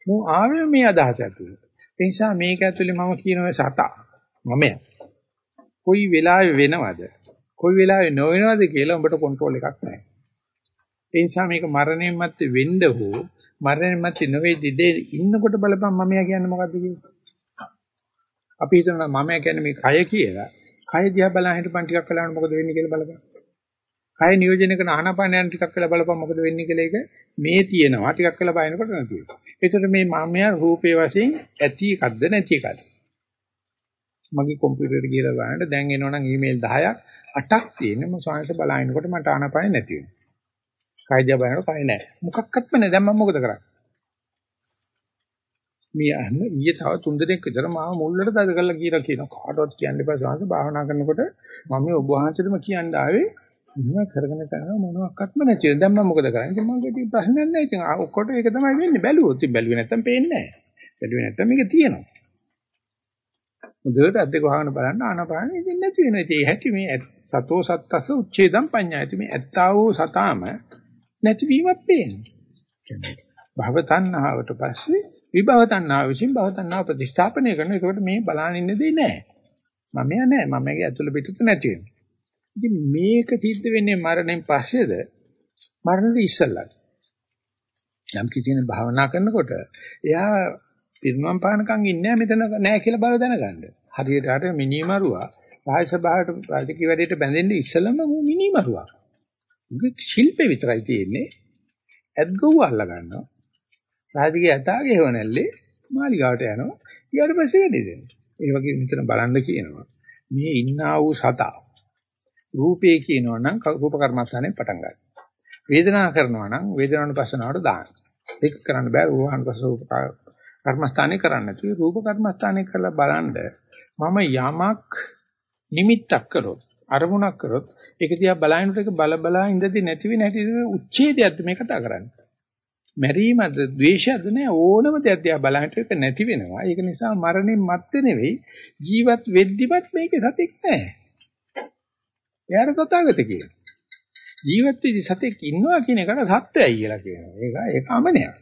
S1: මෝ ආවේ මේ අදහස ඇතුළේ. ඒ නිසා මේක ඇතුළේ මම කියන ඔය සතා මමයා කොයි වෙලාවේ වෙනවද? කොයි වෙලාවේ නොවෙනවද කියලා උඹට කන්ට්‍රෝල් එකක් නැහැ ඒ නිසා මේක මරණයෙන් මත්තේ වෙන්න හෝ මරණයෙන් මත්තේ නොවේදී දෙ ඉන්නකොට බලපන් මමයා කියන්නේ මොකද්ද කියලා අපි හිතනවා මම කියන්නේ මේ කය කියලා. කය දිහා බලන හිටපන් ටිකක් වෙලාවට මොකද වෙන්නේ කියලා බලපන්. කය නියෝජනය කරන ආනාපානයන් ටිකක් වෙලා බලපන් මොකද වෙන්නේ කියලා ඒක මේ තියෙනවා ටිකක් වෙලා බලනකොට නැති වෙනවා. ඒතර මේ මමයා රූපේ වශයෙන් ඇති එකක්ද නැති එකක්ද? මගේ කම්පියුටරේ ගිහලා බලන්න දැන් එනවනම් ඊමේල් 10ක් 8ක් තියෙන මම සායස බලනකොට මට ආනාපානෙ නැති වෙනවා. කය දිහා බලනකොට කය නැහැ. මොකක්වත්ම නැහැ. දැන් මම මොකද කරන්නේ? මේ අහන ඊයේ තව තුන් දිනක් විතර මාව මුල්ලට දද කරලා කියලා කියනවා. කාටවත් කියන්න එපා සාංශ භාවනා කරනකොට මම මේ ඔබ වහන්සේටම කියන්න ආවේ මම කරගෙන කරන මොනවාක්වත්ම නැති වෙන දැන් මම මොකද කරන්නේ? ඉතින් මගේ තියෙන ප්‍රශ්නයක් නැහැ. ඉතින් ඔක්කොට ඒක තමයි වෙන්නේ. බැලුවොත් ඉතින් බැලුවේ නැත්තම් පේන්නේ නැහැ. බැලුවේ නැත්තම් මේක තියෙනවා. මුදලට අද්දක වහගෙන බලන්න ආනපාන ඉතින් නැති වෙනවා ඉතින් ඒ හැටි මේ සතෝ සත්තස උච්ඡේදම් පඤ්ඤායති මේ ඇත්තා වූ සතාම නැතිවීමක් පේනවා භව තණ්හාවට පස්සේ විභව තණ්හාව විසින් භව තණ්හාව ප්‍රතිස්ථාපනය කරන. ඒකට මේ බලන්න ඉන්න දෙයක් නැහැ. මම යා නැහැ. මමගේ ඇතුළ පිටත නැති වෙනවා. ඉතින් මේක සිද්ධ වෙන්නේ මරණයෙන් පස්සේද? මරණයට ඉස්සෙල්ලාද? යම් කිසිනේ භාවනා කරනකොට එයා පිරුණම් පානකම් ඉන්නේ මෙතන නැහැ කියලා බල දැනගන්න. හරියට අර මිනිමරුවා රාජ සභාවට රාජකීය වැඩේට බැඳෙන්න ඉස්සෙල්ලම මිනිමරුවා. උගේ ශිල්පේ විතරයි තියෙන්නේ. ඇද්ගොව්ව අල්ල ගන්නවා. රාජකීය ඇතාගේ හේව නැල්ලේ මාලිගාවට යනවා. ඊට පස්සේ වැඩේ දෙනවා. ඒ වගේ මෙතන බලන්න කියනවා. මේ ඉන්නා වූ සතා රූපේ කියනවා නම් රූප කර්මස්ථානේ පටන් ගන්න. වේදනා කරනවා නම් වේදනානුපස්සනාවට දාන්න. ඒක කරන්න බෑ රූපානුපස්ස රූප කර්මස්ථානේ කරන්න නැතුව රූප කර්මස්ථානේ කරලා බලන්න මම යමක් නිමිත්තක් කරොත් අරමුණක් කරොත් ඒක දිහා බලනකොට ඒක බල බලා ඉඳදී නැති වෙ නැති උච්ඡේදයක්ද මේ කතා කරන්නේ. මැරීමද ද්වේෂයද නෑ ඕනම දෙයක් දිහා බලහිට ඒක නැති වෙනවා. ඒක නිසා මරණයෙන් මත්තේ නෙවෙයි ජීවත් වෙද්දිවත් මේකේ සතෙක් නෑ. එයාට තථාගත කියනවා. ජීවත් වෙදි සතෙක් ඉන්නවා කියන එකට සත්‍යයි කියලා කියනවා. ඒක ඒක අමනයක්.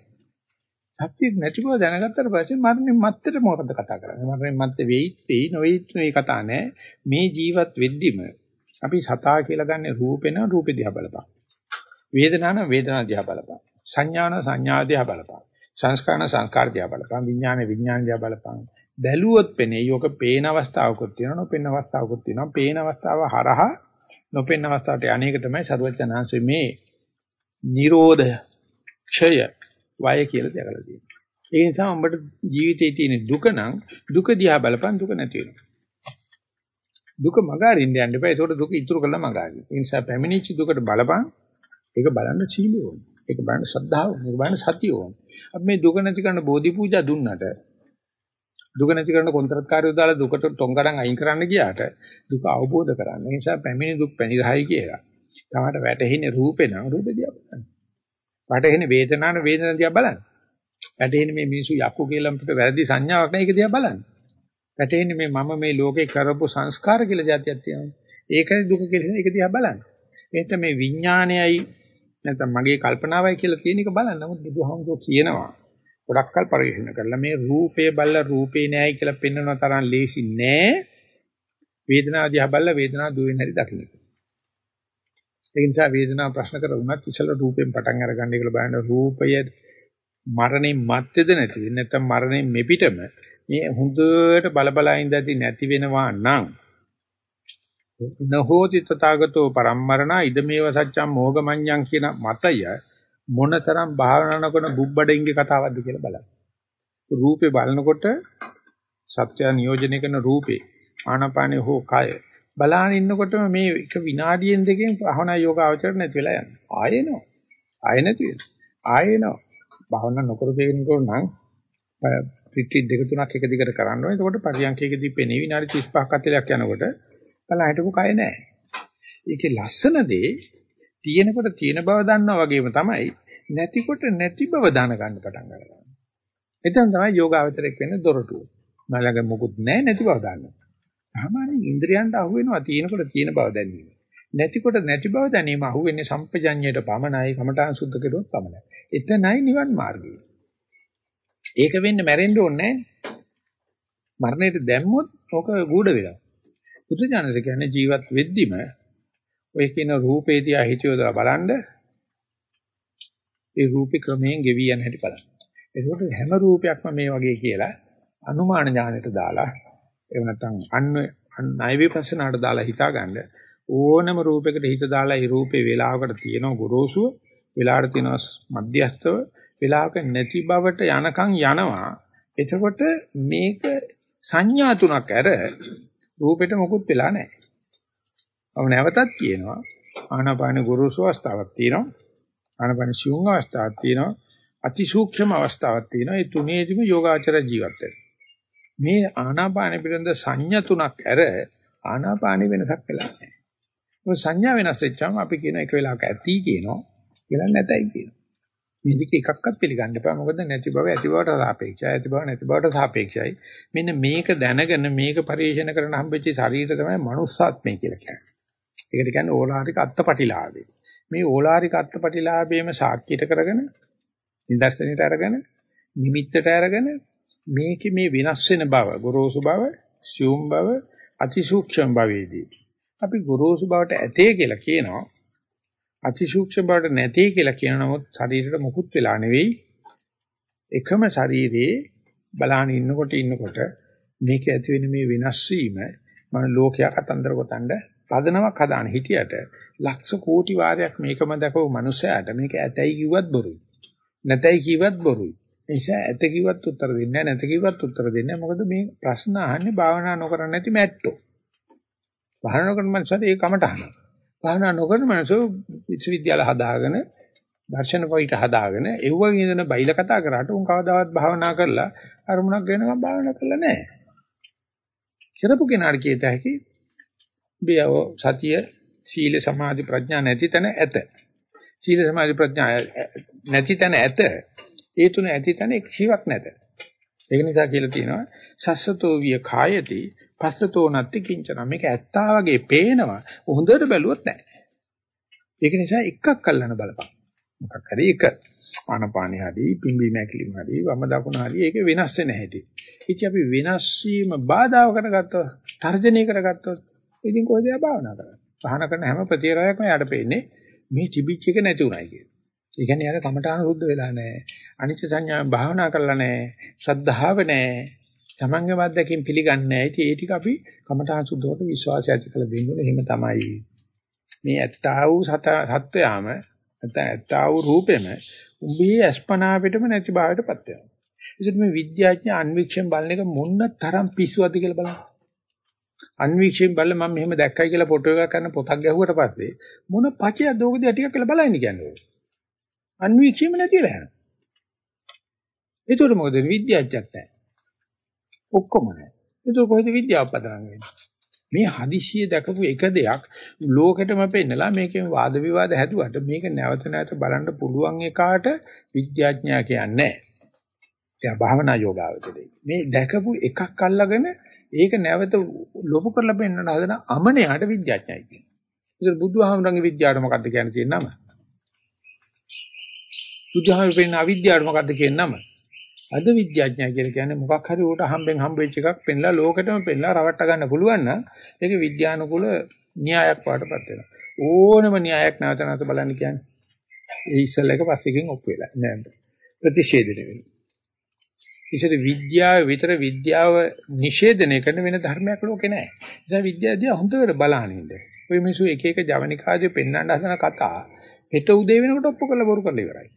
S1: සත්‍යෙක් නැති බව දැනගත්තට පස්සේ මරණයෙන් මත්තට මොකද කතා කරන්නේ? මරණයෙන් මත්තේ වෙයිත් වෙයි නොවෙයිත් මේ කතා නෑ. මේ ජීවත් වෙද්දිම අපි සතා කියලා ගන්න රූපේන රූපේ දිහා බලපන්. වේදනාන වේදනා දිහා බලපන්. සංඥාන සංඥා දිහා බලපං. සංස්කාරන සංස්කාර දිහා බලපං. විඥාන විඥාන දිහා බලපං. බැලුවොත් පෙනේ. යෝක පේන අවස්ථාවකුත් තියෙනවා. නොපෙන අවස්ථාවකුත් තියෙනවා. පේන අවස්ථාව හරහා නොපෙන අවස්ථාවට අනේක තමයි සරුවචනහන්සේ මේ නිරෝධය ක්ෂය වය කියලා දැකලා තියෙන්නේ. ඒ නිසා උඹට ජීවිතේ තියෙන දුක නම් දුක දිහා බලපන් දුක නැති වෙනවා. දුක මගහරින්න යන්න එපා. ඒකට දුක ඉතුරු කරලා මගහරින්න. ඒ නිසා පැමිණිච්ච දුකට බලපන්. ඒක බලන්න සීලිය ඕනේ. ඒක බලන්න ශ්‍රද්ධාව, මේක බලන්න සතිය ඕන. අපි මේ දුක නැති කරන බෝධි පූජා දුන්නට දුක නැති කරන කොන්ත්‍රාත්කාරයෝ දාලා දුකට තොංගරන් අයින් කරන්න ගියාට දුක අවබෝධ කරගන්න. ඒ නිසා පැමිණි දුක් පැනිරහයි කියලා. තමයි වැටෙන්නේ රූපේ නම් රූපේ දිහා බලන්න. වැටෙන්නේ වේදනාන වේදන දිහා බලන්න. වැටෙන්නේ මේ මිනිසු යක්කු කියලා අපිට වැරදි සංඥාවක් නැහැ ඒක දිහා බලන්න. වැටෙන්නේ මේ මම මේ ලෝකේ කරපු සංස්කාර කියලා જાතියක් තියෙනවා. ඒකයි දුක කියලා ඒක දිහා බලන්න. එතන මේ විඥානයයි නැත්නම් මගේ කල්පනාවයි කියලා කියන එක බලන්න. නමුත් බුදුහාමුදුරුවෝ කියනවා ගොඩක් කල් පරිශන කරලා මේ රූපේ බල්ල රූපේ නෑයි කියලා පෙන්වන තරම් ලේසි නෑ. වේදනාව දිහා බල්ල වේදනාව දුවෙන් හරි දකින්න. ඒ නිසා වේදනාව ප්‍රශ්න කර වුණත් ඉතල රූපෙන් පටන් අරගන්න කියලා බලන්න රූපය මරණය මැත්තේද නැති වෙන්නේ නැත්නම් මරණය මෙපිටම මේ හොඳට බලබලා ඉඳදී නැති වෙනවා නම් නහෝති තථාගතෝ පරම්මරණ ඉදමේව සත්‍යම් මොගමඤ්ඤං කියන මතය මොනතරම් භාවනා කරන බුබ්බඩින්ගේ කතාවක්ද කියලා බලන්න. රූපේ බලනකොට සත්‍ය නියෝජනය කරන රූපේ ආනාපානේ හෝ කය බලාගෙන ඉන්නකොටම මේ එක විනාඩියෙන් දෙකෙන් භවනා යෝගාවචර නැති වෙලා යනවා. ආයෙනවා. ආයෙ නැති වෙනවා. ආයෙනවා. භවනා නොකර දෙන්නකෝ නම් රිට්‍රීට් දෙක තුනක් එක දිගට කරන්න ඕනේ. එතකොට පරියන්කේකදී පෙනේ විනාඩි 35ක් 40ක් යනකොට බලන්න හිටපු කය නැහැ. ඒකේ ලස්සන දේ තියෙනකොට තියෙන බව දන්නා වගේම තමයි නැතිකොට නැති බව දැන ගන්න පටන් ගන්නවා. එතන තමයි යෝගාවචරයක් වෙන්නේ දොරටුව. මලඟ මොකුත් නැහැ නැති බව දන්නවා. සාමාන්‍යයෙන් ඉන්ද්‍රියන්ට අහු වෙනවා තියෙනකොට තියෙන බව දැනීම. නැතිකොට නැති බව දැනීම අහු වෙන්නේ සම්පජඤ්ඤයට පමණයි කමඨාන් සුද්ධ කෙරුවොත් පමණයි. එතනයි නිවන් මාර්ගය. ඒක වෙන්න මැරෙන්න ඕනේ මරණයට දැම්මොත් ඕක ගුඩ වෙනවා. බුදුජානක කියන්නේ ජීවත් වෙද්දිම ඔය කියන රූපේ දිහා හිතියොදලා බලන්න ඒ රූපේ ක්‍රමයෙන් ගෙවි යන හැටි බලන්න. ඒකෝට හැම රූපයක්ම මේ වගේ කියලා අනුමාන ඥානෙට දාලා එහෙම නැත්නම් අන්න ණය විපස්සනාට දාලා හිතාගන්න ඕනම රූපයකට හිත දාලා ඒ රූපේ වේලාවකට තියෙන ගොරෝසුව වෙලාවට තියෙන මධ්‍යස්තව වෙලාවක නැති බවට යනකම් යනවා එතකොට මේක සංඥා තුනක් ඇර රූපෙට මොකුත් වෙලා නැහැ. ඔව් නැවතත් කියනවා ආනාපාන ගුරුසු අවස්ථාවක් තියෙනවා. ආනාපාන ශුන්‍ය අවස්ථාවක් තියෙනවා. අතිසූක්ෂම අවස්ථාවක් තියෙනවා. මේ තුනේදීම යෝගාචර ජීවත් මේ ආනාපාන පිළිබඳ සංඥා තුනක් ඇර ආනාපාන වෙනසක් වෙලා නැහැ. මොකද සංඥා වෙනස් වෙච්චාම අපි කියන එක වෙලාවක ඇති කියනවා කියලා නැතයි කියනවා. මේ දෙක එකක්වත් පිළිගන්න එපා. මොකද නැති බව ඇති බවට සාපේක්ෂයි. ඇති බව නැති බවට සාපේක්ෂයි. මෙන්න මේක දැනගෙන මේක පරිශන කරන හම්බෙච්ච ශරීරය තමයි manussාත්මය කියලා කියන්නේ. ඒකට කියන්නේ ඕලාරික අත්පටිලාභය. මේ ඕලාරික අත්පටිලාභයේම සාක්කියට කරගෙන නිදර්ශනයට අරගෙන නිමිත්තට අරගෙන මේකේ මේ වෙනස් වෙන බව, ගොරෝසු බව, සියුම් බව, අතිසූක්ෂම භවයේදී. අපි ගොරෝසු බවට ඇතේ කියලා කියනවා. අතිසූක්ෂම බවට නැtei කියලා කියන නමුත් ශරීරයට මුකුත් වෙලා නෙවෙයි. එකම ශරීරයේ බලාන ඉන්නකොට ඉන්නකොට මේක ඇති වෙන මේ වෙනස් වීම මම ලෝකයා කතන්දර ගොතනද පදනමක් හදාන හිටියට ලක්ෂ කෝටි වාරයක් මේකම දැකපු මනුස්සයාට මේක ඇතයි කිව්වත් බොරුයි. නැතයි කිව්වත් බොරුයි. ඒ නිසා ඇත කිව්වත් උත්තර දෙන්නේ නැහැ නැත කිව්වත් උත්තර දෙන්නේ නැහැ මොකද මේ ප්‍රශ්න අහන්නේ භාවනා නොකරන නැති මැට්ටෝ භාවනා කරන මනුස්සයද ඒ කමට අහනවා භාවනා නොකරන මනසෝ විශ්වවිද්‍යාල හදාගෙන දර්ශන පොයිට හදාගෙන එව්වගේ ඉඳන බයිල කතා කරාට උන් කවදාවත් භාවනා කරලා අරමුණක් ගැන මම භාවනා කරලා නැහැ. කරපු කෙනාට කියත හැකි බියව සතිය සීල සමාධි ප්‍රඥා නැති තැන ඇත. සීල සමාධි ප්‍රඥා නැති තැන ඇත. ඒ තුන ඇති තැන කිසිවක් නැත. ඒක නිසා කියලා තියෙනවා සස්සතෝ විය කායති පස්සතෝ නැති කිංචන. මේක ඇත්තා වගේ පේනවා හොඳට බැලුවොත් නැහැ. ඒක නිසා එකක් අල්ලන්න බලපන්. මොකක් හරි එක. ආනපානිය හරි පිම්බි මැකිලිම හරි වම දකුණ හරි ඒක වෙනස් වෙන හැටි. ඉතින් අපි වෙනස් වීම බාධා කරගත්තොත් තර්ජනය කරගත්තොත් ඉතින් කොහෙද භාවනා කරන්නේ? භාවනා කරන හැම ප්‍රතිරායක්ම යාට පේන්නේ මේ තිබිච්ච එක නැති උනායි කියන. ඒ කියන්නේ යාර කමඨාන රුද්ධ වෙලා නැහැ. අනිච්ච සංඥා භාවනා කරලා නැහැ. ශ්‍රද්ධාව නැහැ. තමන්ගේ වද්දකින් පිළිගන්නේ නැහැ. ඉතින් ඒ ටික අපි කමඨාන් සුද්ධවට විශ්වාසය ඇති කරලා දෙන්න ඕනේ. එහෙම තමයි. මේ ඇත්තා වූ සත්‍යයම නැත්නම් ඇත්තා වූ රූපෙම උඹේ අස්පනා පිටම නැති භාවයටපත් වෙනවා. ඒකට මේ විද්‍යාඥ අන්වීක්ෂණ බලන එක මොන්න තරම් පිස්සුවක්ද කියලා බලන්න. අන්වීක්ෂණ බලලා මම මෙහෙම දැක්කයි කියලා ෆොටෝ එකක් ගන්න පොතක් ගැහුවට පස්සේ මොන පචයක්ද ඕක දිහා ටිකක් කියලා බලන්න කියන්නේ. අන්වීක්ෂණ නැතිලා යනවා. ඒතකොට මොකද විද්‍යාඥයෙක් නැහැ. ඔක්කොම නැහැ. ඒක කොහෙද විද්‍යාව පදනම් වෙන්නේ? මේ හදිසිය දැකපු එක දෙයක් ලෝකෙටම පෙන්නලා මේකෙන් වාද විවාද හැදුවට මේක නැවත නැවත බලන්න පුළුවන් එකාට විද්‍යාඥයා කියන්නේ නැහැ. එයා භාවනා යෝගාවචරේ. මේ දැකපු එකක් අල්ලගෙන ඒක නැවත ලොකු කරලා පෙන්වන්න හදන අමනයාට විද්‍යාඥයයි කියන්නේ. ඒක බුදුහාමුදුරන්ගේ විද්‍යාවට මොකද්ද කියන්නේ කියන නම? බුදුහාමුදුරන් පෙන්න අවිද්‍යාවට මොකද්ද කියන නම? අද විද්‍යාඥයා කියලා කියන්නේ මොකක් හරි උට හම්බෙන් හම්බෙච්ච එකක් පෙන්ලා ලෝකෙටම පෙන්ලා රවට්ට ගන්න පුළුවන් නම් ඒක විද්‍යානුකූල න්‍යායක් වඩපත් වෙනවා. ඕනම න්‍යායක් නැවත නැවත බලන්න කියන්නේ. ඒ ඉස්සල් එක පස්සේකින් ඔප්පු වෙලා නෑ. ප්‍රතිෂේධනය වෙනවා. ඉතින් විද්‍යාව විතර විද්‍යාව නිෂේධනය කරන වෙන ධර්මයක් ලෝකේ නැහැ. ඒ නිසා විද්‍යාවදී හොඳට බලන්න ඉන්න. ඔය මිනිස්සු එක එක ජවනිකාදී පෙන්වන්න හදන කතා හෙට උදේ වෙනකොට ඔප්පු කරලා බොරු කරලා ඉවරයි.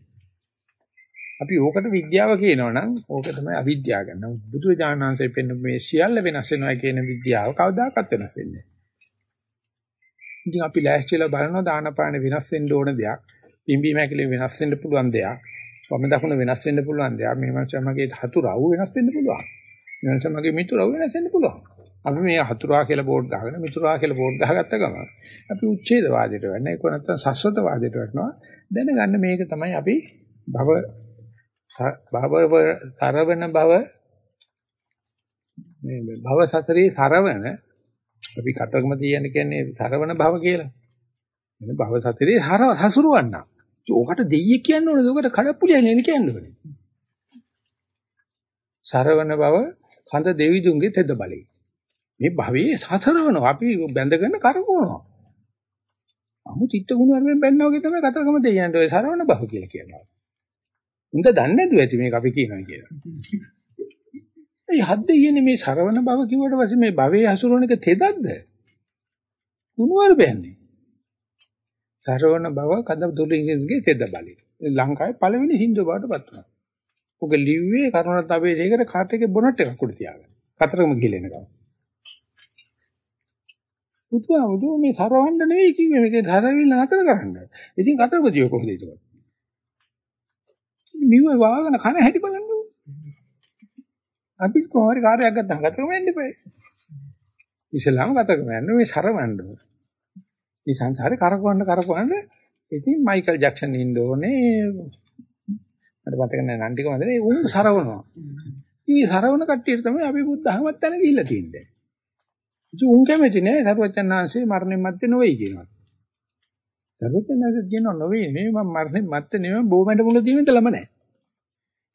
S1: අපි ඕකට විද්‍යාව කියනවනම් ඕක තමයි අවිද්‍යාව ගන්න. බුදුරජාණන් වහන්සේ පෙන්න මේ සියල්ල වෙනස් වෙනවා කියන විද්‍යාව කවදාකවත් වෙනස් වෙන්නේ නැහැ. ඉතින් අපි ලෑස්තිලා බලනවා දානපාන වෙනස් වෙන්න ඕන දෙයක්. පිම්බීම හැකිලි වෙනස් වෙන්න පුළුවන් දෙයක්. වම දකුණ වෙනස් වෙන්න පුළුවන් දෙයක්. මේ මනසමගේ හතුරව වෙනස් වෙන්න පුළුවන්. මේ මනසමගේ මිතුරව වෙනස් වෙන්න පුළුවන්. අපි මේ හතුරා කියලා බෝඩ් ගහගෙන මිතුරා කියලා බෝඩ් ගහගත්ත ගමන් අපි උච්ඡේදවාදයට වෙන්නේ. ඒක නැත්තම් සස්වතවාදයට වෙනවා. දැනගන්න මේක තමයි අපි භව භව තරවන භව මේ භව සතරේ සරවන අපි කතරගම තියෙන කියන්නේ සරවන භව කියලා. එන භව සතරේ හර හසුරවන්න. ඕකට දෙයියෙක් කියන්න ඕනේ. ඕකට කඩප්පුලියන් නෙවෙයි කියන්න ඕනේ. සරවන භව කඳ දෙවිදුන්ගේ තෙද බලයි. මේ භවයේ සතරවනවා. අපි බැඳගෙන කරකවනවා. අමු චිත්ත ගුණ වලින් බැන්නා වගේ තමයි කතරගම දෙයියන්ට ඔය සරවන භව කියලා කියනවා. උන්ද දන්නේ නැතුව ඇති මේක අපි කියනවා කියලා. ඒ හද්ද කියන්නේ මේ සරවන භව කිව්වට පස්සේ මේ භවයේ හසුරවන එක තෙදක්ද? කුණුවර බෑන්නේ. සරවන භව කඳ දුලින්ගේ තෙද බලයි. ලංකාවේ පළවෙනි හින්දු බවට පත් වුණා. ඔක ලිව්වේ කරුණාත් අපේ දෙයකට කාට් එකේ බොනට් එකක් උඩ තියාගෙන. කතරගම ගිලෙනකම්. බුදුහාමුදුරුවෝ මේ සරවන්න නෙවෙයි කිව්වේ මේක සරවිල්ල නතර කරන්න. ඉතින් කතරපතිය කොහොමද ඒක? මිව වාගෙන කන හැටි බලන්න අපි කොහොමද කාර්යයක් ගත්තා ගතකම යන්න එපා. ඉස්ලාම ගතකම යන්න මේ සරවන්න ඕනේ. මේ සංසාරේ කරකවන්න කරකවන්න ඉතින් මයිකල් ජැක්සන් ඉන්න ඕනේ. මට මතක නැහැ නන් ටික මතකයි උන් සරවනවා. මේ සරවන කට්ටියට තමයි අපි බුද්ධ ධර්මවත් තැන ගිහිල්ලා තියෙන්නේ. ඉතින් උන් කැමති නෑ සරුවචනාංශේ මරණයන් මැත්තේ නොවේ කියනවා. සරුවචනාංශේ කියනවා නොවේ නෙවෙයි මම මරණයන් මැත්තේ නෙවෙයි බොමැඩ මුල දීමෙන්ද ලම නෑ.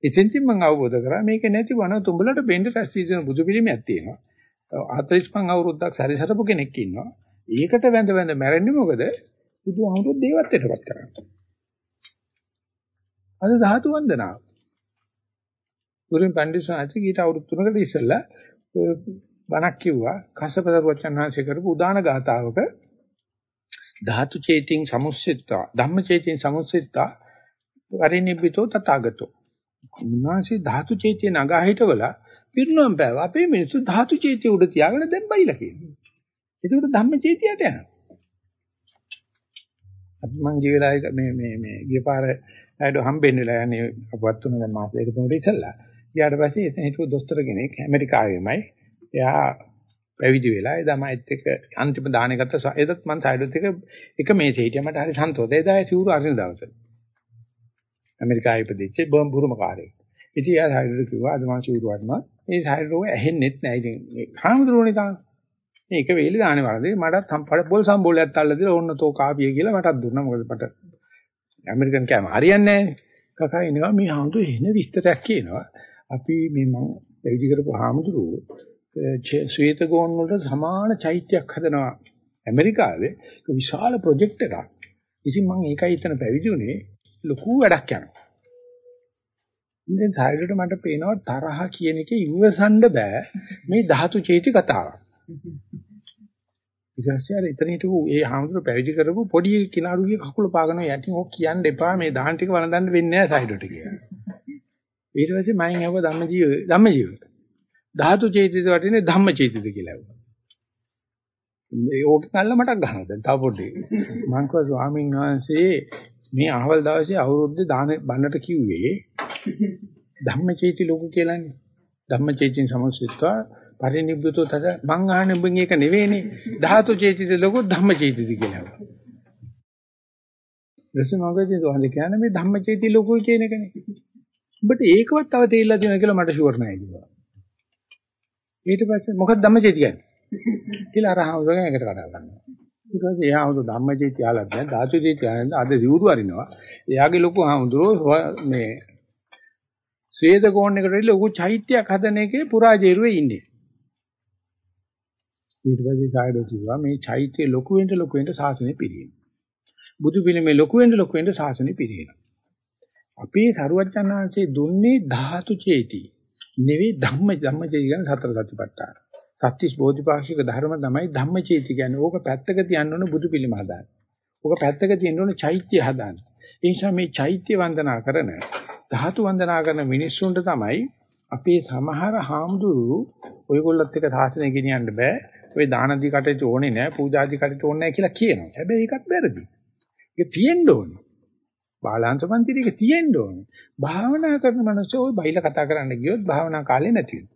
S1: එතෙන්දී මම අවබෝධ කරා මේක නැති වන තුඹලට බෙන්ඩ රැස්වීම බුදු පිළිමයක් තියෙනවා. 45 අවුරුද්දක් සැරිසරපු කෙනෙක් ඉන්නවා. ඒකට වැඳ වැඳ මැරෙන්නේ මොකද? බුදුහාමුදුරුවෝ දේවත්වයටපත් කරන්නේ. අද ධාතු වන්දනාව. ගුරුන් පඬිස්සාචි ඊට අවුරුදු 3කට ඉස්සෙල්ලා ඔය බණක් කිව්වා කසපද වචනහන්සේ කරපු උදාන ගාතාවක ධාතු චේතින් සමුස්සෙත්තා ධම්ම චේතින් සමුස්සෙත්තා පරිනිබ්බිතෝ තථාගතෝ උන්වහන්සේ ධාතු චේතිය නගා හිටවලා පිරිනුවම් පෑව අපේ මිනිස්සු ධාතු චේතිය උඩ තියාගෙන දැන් බයිලා කියනවා ඒකට ධම්ම චේතියට යනවා. අපි මං ගිය වෙලාවේ මේ මේ මේ ගිය පාර ඇයිද හම්බෙන්න වෙලා යන්නේ අපවත් තුන දැන් මාස දෙක තුනකට ඉස්සෙල්ලා. ඊට පස්සේ එතන හිටපු දොස්තර කෙනෙක් ඇමරිකාවේමයි. එයා පැවිදි වෙලා එදා මයිත් එක්ක අන්තිම දාහනේ ගත්ත එදත් මං සයිඩොත් එක එක මේසේ හිටියා. මට හරි සන්තෝෂයි. එදා ඒ සිවුරු අරින දවසේ. ඇමරිකාවේ ඉපදිච්ච බොම් බුරුමකාරයෙක් ඉතින් එයා සයිඩොත් කිව්වා අද මං සිවුරු අරිනවා ඒ සයිඩෝ ඇහෙන්නෙත් නැහැ ඉතින් මේ කාමදුරෝනේ තාම. මේ එක වේලි දාන්නේ වරදේ. මටත් පඩ පොල් සම්බෝලයක් තල්ලා දීලා ඕන්න තෝ කාපිය කියලා මටත් දුන්නා. මොකද මට ඇමරිකන් කෑම හරියන්නේ නැහැ කකා ඉනවා මේ හාමුදුර එන විස්තරයක් කියනවා. අපි මේ මං පැවිදි කරපු හාමුදුරුවෝ ශ්වේතගෝන් වලට සමාන චෛත්‍යයක් හදනවා ඇමරිකාවේ. ඒක විශාල ප්‍රොජෙක්ට් එකක්. ඉතින් මම ඒකයි එතන පැවිදි උනේ ලොකු වැඩක් යනවා. ඉතින් සායරට මට පේනවා තරහ කියන එක ඉවසන්න බෑ මේ ධාතු චේති කතාව. ඊටස්සේ අර එතන හිටපු ඒ හාමුදුර පැවිදි කරපු පොඩි කිනාරුගේ කකුල පාගන යටින් ඕක කියන්න එපා මේ දාහන් ටික වළඳන්න වෙන්නේ නැහැ සයිඩට කියලා. ඊට පස්සේ මම ඇහුවා ධම්මජීව ධම්මජීව ධාතු චේතිත වටිනේ ධම්ම චේතිත කියලා ඇහුවා. මේ ඕකෙන් අල්ල මටක් ගන්නවා දැන් තව පොඩ්ඩේ. මං කිව්වා ස්වාමීන් වහන්සේ මේ අහවල් දවසේ අවුරුද්දේ දාන බන්නට කිව්වේ ධම්ම චේති ලෝක කියලානේ. ධම්ම චේතින් සමුසිතා පරිනිබ්බුතෝ තද මං අහන්නේ උඹන් ඒක නෙවෙයිනේ. ධාතු චේතිත ලෝක ධම්ම චේතිත කියලා. රසමගදී තෝහඳ කියන්නේ මේ ධම්ම චේති ලෝක කියන එකනේ. ඔබට ඒකවත් තව තේරිලා තියෙනවා කියලා මට ෂුවර් නෑ කිව්වා. ඊට පස්සේ මොකක්ද ධම්මචේති කියන්නේ කියලා අර හවුදගෙන එකට කතා කරනවා ඊට පස්සේ එයා හවුද ධම්මචේති ආලක් දැන් ධාතුචේති ආනන්ද අද දියුරු අරිනවා. එයාගේ ලොකු හවුදුරෝ මේ ශ්වේත කෝණයකට ලොකු චෛත්‍යයක් හදන එකේ පුරාජේරුවේ ඉන්නේ. ඊට පස්සේ සායදෝ කිව්වා මේ චෛත්‍ය ලොකු වෙන්න ලොකු වෙන්න සාසනෙ පිරියෙන බුදු පිළිමේ ලොකු වෙන්න ලොකු වෙන්න සාසනෙ පිරියෙන අපේ සරුවචනාංශේ දුන්නේ ධාතු චේති නෙවෙයි ධම්ම ධම්මචේති කියන්නේ සතර සතිපට්ඨාන. සත්‍තිස් බෝධිපාක්ෂික ධර්ම තමයි ධම්මචේති කියන්නේ. ඕක පැත්තක තියන්න ඕන බුදු පිළිම හදාන්න. ඕක පැත්තක තියන්න ඕන චෛත්‍ය හදාන්න. ඒ නිසා මේ චෛත්‍ය වන්දනා කරන ධාතු වන්දනා කරන මිනිස්සුන්ට තමයි අපේ සමහර හාමුදුරු ඔයගොල්ලොත් එක්ක සාසනය ගෙනියන්න බෑ. ඔය දානදී කටට ඕනේ නෑ, පූජාදී කටට ඕනේ නෑ කියලා කියනවා. හැබැයි ඒකත් වැරදි. ඒක තියෙන්න ඕනේ. බාලාංශ පන්තිරේ ඒක තියෙන්න ඕනේ. භාවනා කරන මනුස්සයෝ ওই බයිලා කතා කරන්න ගියොත් භාවනා කාලේ නැති වෙනවා.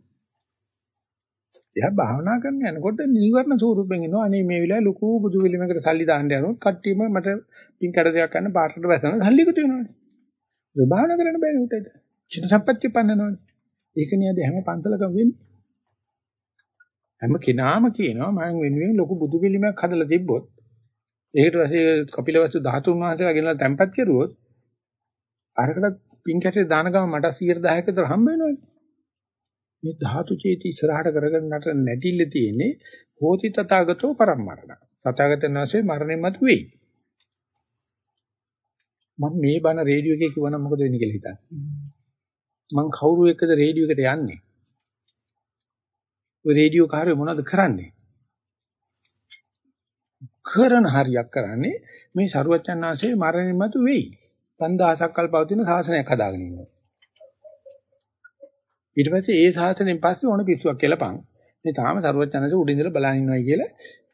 S1: එයා භාවනා කරන යනකොට නිවර්ණ ස්වරූපෙන් එනවා. අනේ මේ වෙලාවේ ලুকু බුදු පිළිමයකට සල්ලි දාන්න යනොත් කට්ටියම මට පින් කඩ දෙයක් ගන්න පාටට වැසන සල්ලි එකතු වෙනවනේ. ඒ භාවනා කරන්න බෑනේ උටට. චින සම්පත්‍ය පන්නනවනේ. ඒක නියද හැම පන්සලකම වෙන්නේ. හැම කෙනාම කියනවා මම වෙනුවෙන් ලොකු බුදු පිළිමයක් හදලා තිබ්බොත් ඒකට පස්සේ කපිලවස්තු 13 වහන්සේලා ගෙනලා තැම්පත් කරුවොත් අරකට පින් කැටේ දාන ගම මට 10000ක විතර හම්බ වෙනවනේ. මේ ධාතු චේති ඉස්සරහට කරගෙන නට නැටිල්ල තියෙන්නේ හෝති තථාගතෝ පරම්මරණ. තථාගතයන් වහන්සේ මරණයන් මත වෙයි. මම මේ බණ රේඩියෝ එකේ කිව්වනම් මොකද වෙන්නේ කියලා හිතන්නේ. මං කවුරු එක්කද රේඩියෝ එකට යන්නේ? ඔය රේඩියෝ කාර්යය මොනවද කරන්නේ? කරන හරියක් කරන්නේ මේ සරුවචන්නාංශයේ මරණයන් මත වෙයි. 5000ක් කල් පවතින ශාසනයක් හදාගෙන ඉන්නවා. ඊට පස්සේ ඒ ශාසනයෙන් පස්සේ ඕන පිස්සුවක් කියලාපන්. මේ තාම සරුවචන්නාංශ උඩින් ඉඳලා බලන් ඉන්නවයි කියලා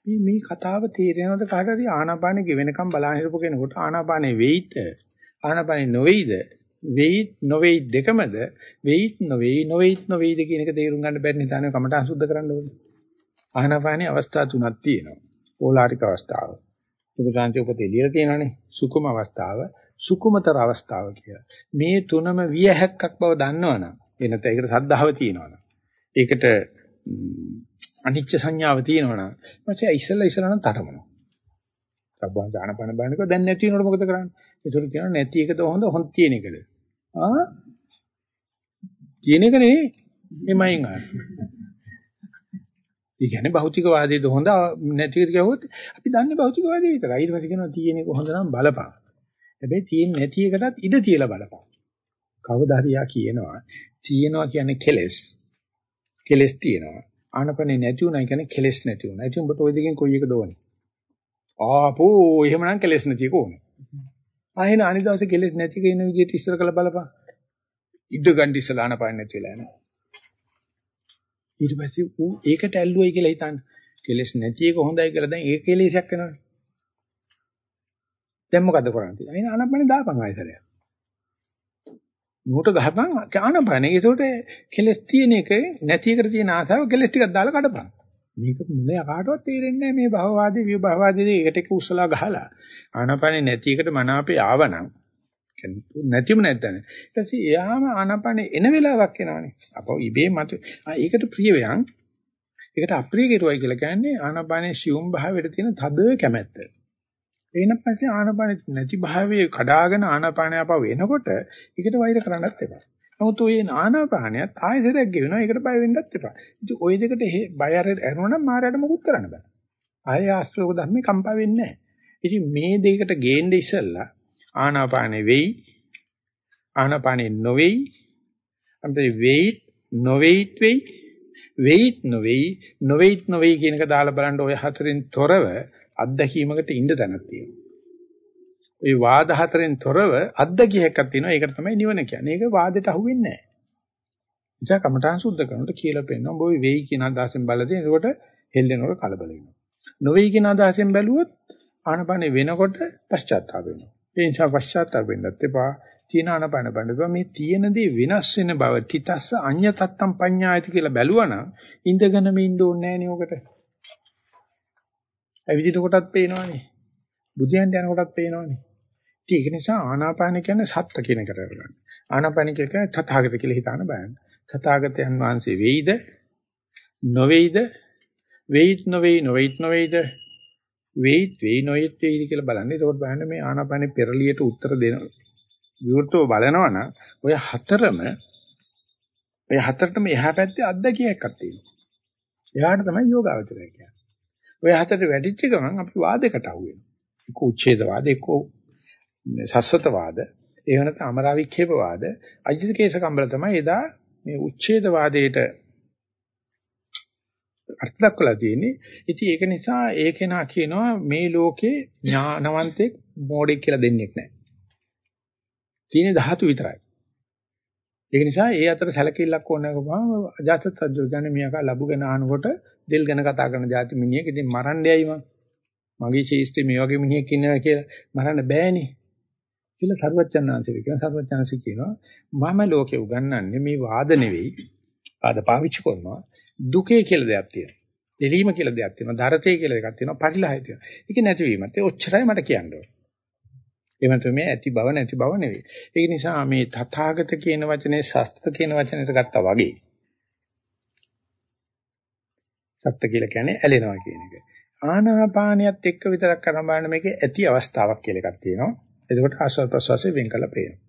S1: මේ මේ කතාව තේරෙනවද කාටද ආනාපානෙ ගෙවෙනකම් බලන් හිටපු කෙනෙකුට ආනාපානෙ වෙයිද? ආනාපානෙ නොවේයිද? වෙයිත් නොවේයි දෙකමද? වෙයිත් නොවේයි නොවේයිත් නොවේයිද කියන එක තේරුම් ගන්න බැරි නිසා නේ කමට අසුද්ධ කරන්න ඕනේ. ආනාපානෙ අවස්ථා තුනක් තියෙනවා. ඕලාරික අවස්ථාව. සුඛාන්ති උපතේ ලියලා තියෙනවානේ. සුකුම අවස්ථාව සුකුමතර අවස්ථාව කියලා. මේ තුනම වියහැක්කක් බව දන්නවනම් එනත ඒකට සද්ධාව තියෙනවනම් ඒකට අනිච්ච සංඥාව තියෙනවනම් මචං ඉස්සෙල්ලා ඉස්සෙල්ලා නම් තරමනවා. සබ්බන් දානපන බලනකො දැන් නැති වෙනකොට මොකද කරන්නේ? ඒතකොට කියනවා නැති එකද හොඳ හොඳ තියෙන එකද? ආ තියෙන එක නෙවෙයි එමයින් ආ. ඒ කියන්නේ භෞතිකවාදයේද හොඳ නැති එක කියවොත් අපි දන්නේ භෞතිකවාදය විතරයි. ඊට පස්සේ කියනවා තියෙන එක හොඳ නම් බලපං. හැබැයි තියෙන නැති එකටත් ඉඩ තියලා බලපං. කවදා හරි යා කියනවා තියෙනවා කියන්නේ කෙලස්. කෙලස් තියෙනවා. ආනපනේ නැති උනායි කියන්නේ කෙලස් නැති උනා. ඉතින් උඹට ওই දෙකෙන් කොයි එකද ඕනේ? ආපෝ එහෙමනම් කෙලස් නැති එක ඕනේ. ආයෙන අනිත් දවසේ කෙලස් නැති කියන විදිහට ඉස්සර කළ බලපන්. ඉද්ද ගන්න ඉස්සලා ආනපනේ නැති වෙලා යනවා. ඊට පස්සේ ඌ ඒකට ඇල්ලුවයි කියලා හිතන්න. කෙලස් නැති එක හොඳයි කියලා දැන් ඒක කෙලෙසයක් වෙනවා. දැන් මොකද කරන්නේ? අයින ආනපනේ දාපන් ආයෙසරයක්. නෝට ගහපන් ආනපනේ. ඒකට කෙලස් තියෙන එක නැති එකට තියෙන ආසාව කෙලස් ටිකක් දාලා කඩපන්. මේක මුල කාටවත් තේරෙන්නේ නැහැ මේ භවවාදී විභවවාදී එකට එක උස්සලා ගහලා. ආනපනේ නැති එකට මනාපේ ආවනම් නැතිම නැත්නම් ඊට පස්සේ එයාම ආනපනේ එන වෙලාවක් එනවනේ. අපෝ ඉබේ මත ඒකට ප්‍රිය වෙයන් ඒකට අප්‍රිය කෙරුවයි කියලා කියන්නේ ආනපනේ සියුම් භාවයට තියෙන තද කැමැත්ත. එන පස්සේ ආනපාන නැති භාවයේ කඩාගෙන ආනපානය අපව වෙනකොට ඒකට වෛර කරන්නත් එපා. නමුත් ඔය ආනපානයත් ආයෙසරයක් ගෙවෙනවා. ඒකට බය වෙන්නත් එපා. ඉතින් ওই දෙකට බය අර ඇරුණා නම් මාරයට මොකුත් කරන්න බෑ. ආයෙ ආශ්‍රෝක ධර්මේ කම්පා වෙන්නේ නැහැ. ඉතින් මේ දෙයකට ගේන්නේ ඉස්සෙල්ලා ආනාපානෙ වෙයි ආනාපානෙ නොවේයි අන්තේ වෙයිත් නොවේයිත් වෙයි වෙයිත් නොවේයි නොවේයිත් නොවේයි කියන එක දාලා බලන්න ඔය හතරෙන් තොරව අත්දැකීමකට ඉන්න තැනක් තියෙනවා. ওই වාද හතරෙන් තොරව අත්දැකියක් තියෙනවා. ඒකට තමයි නිවන කියන්නේ. ඒක වාදයට අහු වෙන්නේ නැහැ. නිසා කමඨාන් සුද්ධ කරනකොට කියලා පෙන්නනවා. ඔබ වෙයි කියන අදහසෙන් බලදී එතකොට හෙල්ලෙනකොට කලබල වෙනවා. නොවේයි කියන අදහසෙන් බැලුවොත් ආනපනේ වෙනකොට පශ්චාත්තාප වෙනවා. ඒ නිසා පශ්චාත්තාප වෙන්නත් එපා. තියෙන ආනපන බලනවා මේ තියෙන දේ වෙනස් වෙන බව තිතස්ස අඤ්‍ය තත්තම් පඤ්ඤායති කියලා බැලුවනම් ඉඳගෙනම ඉන්න ඕනේ නැහැ නේ ඔකට. ඇවිදින කොටත් පේනවනේ. බුදියන්ට යන කොටත් පේනවනේ. ඒක නිසා ආනාපාන කියන්නේ සත්‍ය කියන එකට කරගන්න. ආනාපාන කියන්නේ තථාගත කියලා හිතාන බයන්න. තථාගතයන් වහන්සේ වෙයිද? නොවේයිද? වෙයිත් නොවේයි නොවේයිත් නොවේයිද? වෙයිත් වෙයි නොයෙත් වෙයිද කියලා බලන්න. ඒකෝට බලන්න මේ ආනාපානේ පෙරලියට උත්තර දෙනවා. විවෘතව බලනවනම් ඔය හතරම ඔය හතරටම එහා පැත්තේ අත්දැකියක් තියෙනවා. එයාට තමයි යෝගාවචරය කියන්නේ. ඔය හතරට වැඩිච්ච ගමන් අපි වාදයකට අහු වෙනවා. එක්ක උච්ඡේදවාද, එක්ක සස්සතවාද, ඒ වෙනත අමරාවික්ෂේපවාද, අජිතකේස කම්බල තමයි එදා මේ උච්ඡේදවාදයට අර්ථ දක්වලා තියෙන්නේ. ඉතින් ඒක නිසා ඒකේනා කියනවා මේ ලෝකේ ඥානවන්තෙක් මෝඩෙක් කියලා දෙන්නෙක් නැහැ. තියෙන ධාතු විතරයි. ඒක නිසා ඒ අතර සැලකිල්ලක් ඕනේ කොහොම අජාසත් රජු කියන්නේ මියකා ලැබුගෙන ආනකොට දෙල් ගැන කතා කරන જાති මිනිහෙක් ඉතින් මරන්නේයි මං. මගේ ශේෂ්ත්‍රි මේ වගේ මිනිහෙක් ඉන්නවා කියලා මරන්න බෑනේ. කියලා සර්වඥාන්සිර කියන සර්වඥාන්සි කියනවා මම ලෝකේ උගන්වන්නේ මේ වාද නෙවෙයි. ආද පාවිච්චි කරනවා දුකේ කියලා දෙයක් තියෙනවා. දෙලීම කියලා දෙයක් තියෙනවා. දරතේ කියලා එකක් තියෙනවා. පරිලහය තියෙනවා. ඒක නැතිවීමත් ඒ ඔච්චරයි මට කියන්න ඕනේ. එහෙම තමයි ඇති බව නැති බව නෙවෙයි. ඒක නිසා මේ තථාගත කියන වචනේ ශස්ත්‍ර කියන වචනයට ගත්තා වගේ. සත්‍ය කියලා කියන්නේ ඇලෙනවා කියන එක. ආනාපානියත් එක්ක විතරක් කරන බලන්න මේකේ ඇති අවස්ථාවක් කියලා එකක් තියෙනවා. එතකොට ආස්වාද ප්‍රසවාසයෙන් වෙන් කළ පේනවා.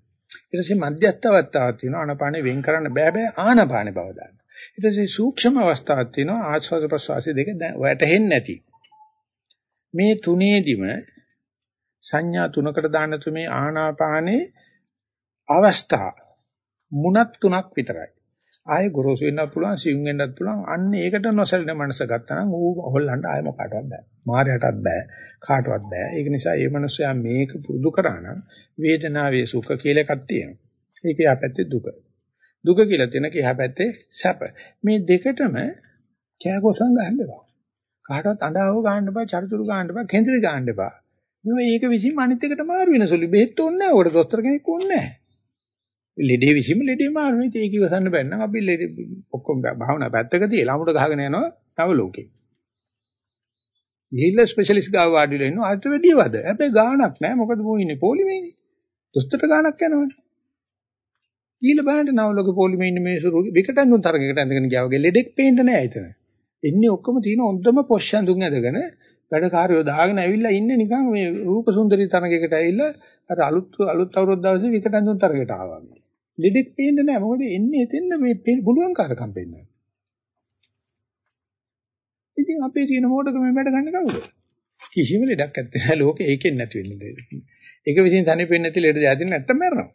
S1: ඊට පස්සේ මධ්‍යස්ථ අවස්ථාවක් තියෙනවා. ආනාපානෙ වෙන් කරන්න බෑ බෑ ආනාපානෙ බව දාන්න. ඊට පස්සේ සූක්ෂම අවස්ථාවක් තියෙනවා. ආස්වාද ප්‍රසවාසය දෙක වැටහෙන්නේ නැති. මේ තුනේදිම සංඥා තුනකට දාන්න තුමේ ආනාපානේ අවස්ථා මුණක් තුනක් විතරයි. ආයේ ගොරෝසු වෙන්නත් පුළුවන්, සිවුම් වෙන්නත් පුළුවන්. අන්න ඒකට නොසැලෙන මනස ගත්තා නම් ඌ හොල්ලන්න ආයෙ මොකටවත් බෑ. මායයටත් බෑ. කාටවත් බෑ. ඒක නිසා මේ මනුස්සයා මේක පුරුදු කරා නම් වේදනාවේ සුඛ කියලා එකක් තියෙනවා. ඒක යහපැත්තේ දුක. දුක කියලා තියෙන කයහපැත්තේ සැප. මේ දෙකටම කෑගොසම් ගන්න එපා. කාටවත් අඬාව ගන්න එපා, චරිචුරු ගන්න එපා, කෙන්දිරි ගන්න එපා. මේ ඒක විසින් අනිත් එකට මාරු වෙන සුළු බෙහෙත් ඕනේ නැහැ. උඩ දොස්තර කෙනෙක් ඕනේ නැහැ. ලෙඩේ විසින්ම ලෙඩේ මාරු වෙයි. ඒක ඉවසන්න බැන්න අපි ලෙඩ ඔක්කොම භාවනා පැත්තක තියලා අමුඩ ගහගෙන යනවා තව ලෝකේ. ගිහිල්ලා ස්පෙෂලිස්ට් ගාව වාඩිලා ඉන්නවා අත වැඩි වද. හැබැයි ගාණක් නැහැ. මොකද මෝ ඉන්නේ පොලිමේනේ. දොස්තරට ගාණක් යනවනේ. ගිහිල්ලා බලන්න නව ලෝකේ පොලිමේ ඉන්න මිනිස්සු විකටන් දුන් තරගයකට ඇඳගෙන ගියා වගේ ලෙඩෙක් පේන්න නැහැ එතන. එන්නේ ඔක්කොම තියෙන හොඳම පොෂ්ෂන් දුන් ඇදගෙන වැඩකාරයෝ දාගෙන ඇවිල්ලා ඉන්නේ නිකන් මේ රූප සුන්දරී තරගයකට ඇවිල්ලා අර අලුත් අලුත් අවුරුද්ද දවසේ විකටන් දුන් තරගයට ආවා. ලෙඩෙක් පේන්නේ නැහැ. මොකද එන්නේ එතෙන්න මේ බුලුවන් කාරකම් පෙන්නන. ඉතින් අපේ තියෙන මොඩක මේ වැඩ ගන්න කවුද? කිසිම ලෙඩක් නැත්තේ නෑ ලෝකේ ඒකෙන් නැති වෙන්නේ. ඒක විසින් තනිපෙන්නේ නැති ලෙඩ දැදින් නැත්තම් මැරෙනවා.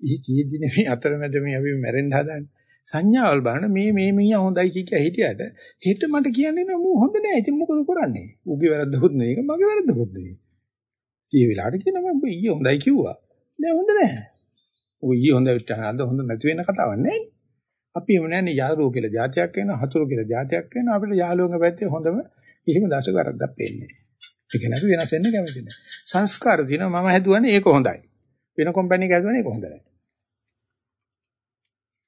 S1: ඉහි කීදිනේ මේ අතරමැද මේ අපි මැරෙන්න හදාන්නේ. සංඥාවල් බලන මේ මේ මීයා හොඳයි කිය කිය හිටියට හෙට මට කියන්නේ නෑ මූ හොඳ නෑ. ඉතින් මොකද කරන්නේ? ඌගේ වැරද්දකුත් නෙවෙයි. ඒක මගේ වැරද්දකුත් නෙවෙයි. ඊ වෙලාවට කියනවා මම ඊයේ හොඳයි කිව්වා. නෑ හොඳ නෑ. ඔය ඊ හොඳ විතරද හොඳ නැති වෙන කතාවක් නෑ. අපි එමු නෑනේ යාළුවෝ කියලා જાතියක් වෙනවා හතුරු කියලා જાතියක් වෙනවා අපිට යාළුවෝගේ පැත්තේ හොඳම කිසිම දශක වැරද්දක් පේන්නේ නෑ. ඒක නේද වෙනස් වෙන්න කැමති නෑ. සංස්කාර දිනවා මම හැදුවනේ ඒක හොඳයි. වෙන කම්පැනි එකක් හැදුවනේ ඒක හොඳ නෑ.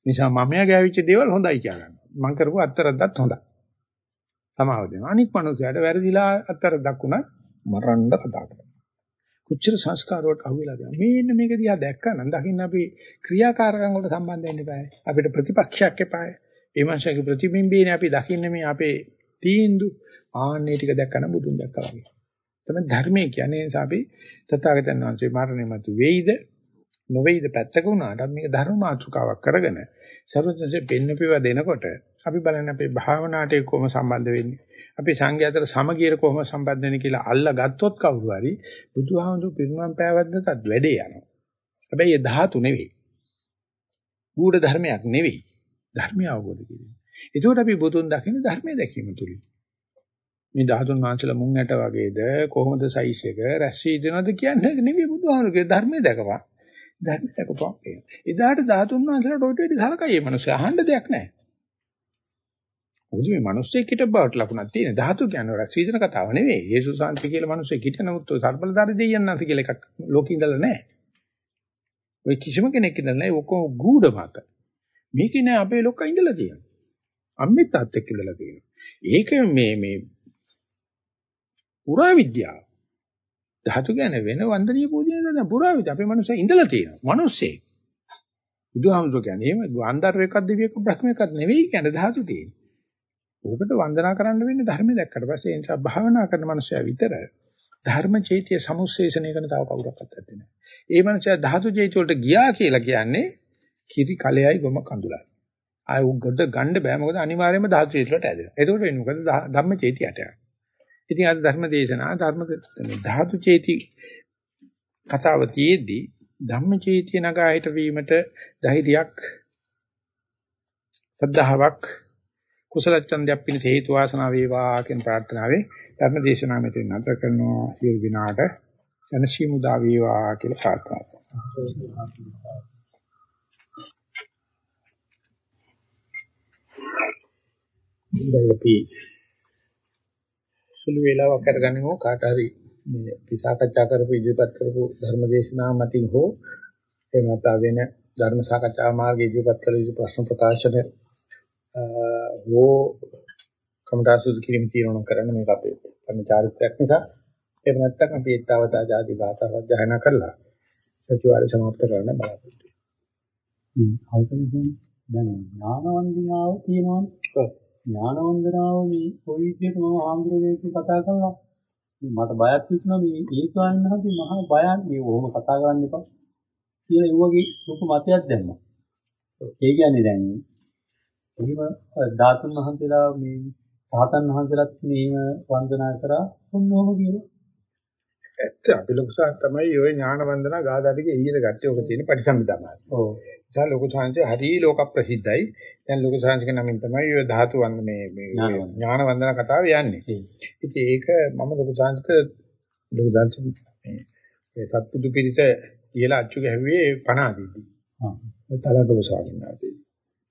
S1: නිසා මමයා ගෑවිච්ච දේවල් හොඳයි කියලා ගන්නවා. මම කරපු අත්තරද්දත් හොඳයි. සමාව දෙනවා. අනික් මනුස්සයාට වැරදිලා අත්තරද්දක් උනත් මරන්න කතා කරනවා. කොච්චර සංස්කාර වලට අහු වෙලාද මේන්න මේක දිහා දැක්කනම් දකින්න අපි ක්‍රියාකාරකම් වලට සම්බන්ධ වෙන්න eBay අපිට ප්‍රතිපක්ෂයක් එපායි ඒ මාංශගේ ප්‍රතිබිම්බේනේ අපි දකින්නේ මේ අපේ තීන්දු. ආන්නේ ටික දැක්කම බුදුන් දැක්කා වගේ. තමයි ධර්මයේ කියන්නේ. නිසා අපි තථාගතයන් වහන්සේ මරණය මතු වෙයිද නොවේද පැත්තක වුණාට මේක ධර්ම මාතෘකාවක් කරගෙන සර්වඥයෙන් පෙන්නපිව දෙනකොට අපි බලන්නේ අපේ භාවනාවට කොහොම සම්බන්ධ වෙන්නේ. අපි සංඝයා අතර සමගියර කොහොම සම්බන්ධ වෙන්නේ කියලා අල්ලා ගත්තොත් කවුරු හරි බුදුහාමුදුරු පිරුණම් පෑවද්දටත් වැඩේ යනවා. හැබැයි ඒ ධාතු නෙවෙයි. ගුඪ ධර්මයක් නෙවෙයි. ධර්මය අවබෝධ කිරීම. ඒකෝට අපි බුදුන් දකින්න ධර්මයේ දැකීම තුලින්. මේ ධාතුන් වහන්සේලා මුං ඇට වගේද කොහොමද සයිස් එක රැස්සී දෙනවද කියන්නේ නෙවෙයි බුදුහාමුදුරුගේ ධර්මයේ දැකපන්. ධර්ම දැකපන්. එදාට ධාතුන් වහන්සේලාට ඔය ටෙඩි සලකයි මේ මිනිස්සු අහන්න දෙයක් නැහැ. මොකද මේ මිනිස්සෙක් හිට බවට ලකුණක් තියෙන. ධාතු කියන්නේ රස සීජන කතාව නෙවෙයි. යේසුස් වහන්සේ කියලා මිනිස්සෙක් හිට නමුත් ඔය සර්බලදාරි දෙයියන් නැති කියලා එකක් ලෝකේ ඉඳලා නැහැ. ඔය කිසිම කෙනෙක් ඉඳලා නැහැ. ඔක්කොම ගූඪ මත. මේකේ නෑ අපේ ලොක්ක ඉඳලා තියෙනවා. අම්මෙත් තාත්තෙක් ඉඳලා තියෙනවා. ඒක මේ මේ පුරා විද්‍යාව. ධාතු කියන්නේ වෙන වන්දනීය පූජනය නෑ පුරා විද්‍යාව. අපේ මනුස්සය ඉඳලා තියෙනවා. මිනිස්සේ. බුදුහාමුදුරුවෝ කියන්නේ එහෙම ගාන්ධාරයකක් දෙවියෙක් බ්‍රහ්මයකක් නෙවෙයි කියන්නේ ධාතු තියෙන්නේ. ඕකට වන්දනා කරන්න වෙන්නේ ධර්මය දැක්කට පස්සේ ඒ නිසා භාවනා කරන මනුස්සයා විතර ධර්ම චේතිය සමුස්සේෂණය කරන තව කවුරක්වත් නැත්තේ නෑ. ඒ මනුස්සයා ධාතු චේතිය වලට ගියා කියලා කියන්නේ කිරි කලෙයි ගොම කඳුලයි. ආය උගඩ ගන්න බෑ මොකද අනිවාර්යයෙන්ම ධාතු චේතිය වලට ඇදෙනවා. එතකොට වෙන්නේ මොකද ධම්ම චේතියට යනවා. ඉතින් අද ධර්ම දේශනා ධර්ම ධාතු චේති කතාව තියේදී ධම්ම චේතිය නගා හිට වීමට ධෛර්යයක් සද්ධාාවක් කුසල ඡන්දයක් පිණිස හේතු වාසනා වේවා කියන ප්‍රාර්ථනාවෙන් ධර්ම දේශනාව මෙතන නතර කරනවා සියලු දිනාට ජනශී මුදා වේවා කියලා ප්‍රාර්ථනා කරනවා. ඉන්දයපි සුළු වේලාවක් කරගනිමු කාට හරි මේ අපි සාකච්ඡා කරපු ඉදිරිපත් කරපු ධර්ම දේශනාව මතින් හෝ එහෙම නැත්නම් වෙන ධර්ම සාකච්ඡා මාර්ගයේ ඉදිරිපත් කළ යුතු ප්‍රශ්න ප්‍රකාශන හෝ කමඨා සුදු කිරීම తీරණය කරන්න මේක අපේ කරන චාරිත්‍රාක් නිසා එහෙම නැත්නම් අපි ඒත්තාවතා ආදී ගාථා සජ්ජායනා කරලා සතිවාරය સમાપ્ત කරන්න බලාපොරොත්තු
S2: වෙනවා. මේ දැන් ඥානවන්දනාව තියෙනවනේ. ඥානවන්දනාව මේ කොයි විදිහට මම ආන්දරේකේ කතා කළා. මට බයක් තිබුණා මේ ඒ ස්වාමීන් මහා බයක් මේ ඔහොම කතා කරන්න එපා කියලා ඒ වගේ ලොකු මතයක් දැම්මා. ඒ කියන්නේ දැන් එහෙම ධාතුන් වහන්සේලා මේ සාතන් වහන්සේලාත් මේව වන්දනා කරා ඔන්නෝම කියලා.
S1: ඇත්ත අපි ලොකු සාහ තමයි ওই ඥාන වන්දනා ගාදාටිගේ ඊයේ ගත්තේ ඔක තියෙන පරිසම්පදාන. ඔව්. ඒ ලොකු සාංශය හරි ලෝක ප්‍රසිද්ධයි. දැන් ලොකු සාංශික නමින් තමයි ඔය ධාතු වන්ද මේ මේ ඥාන වන්දනා කතාව යන්නේ. ඉතින් ඒක මම ලොකු සාංශික ලොකු සාංශ මේ සත්පුදු පිළිත කියලා අච්චු ගැහුවේ 50 දීදී. තලගම ස්වාමීන් වහන්සේ.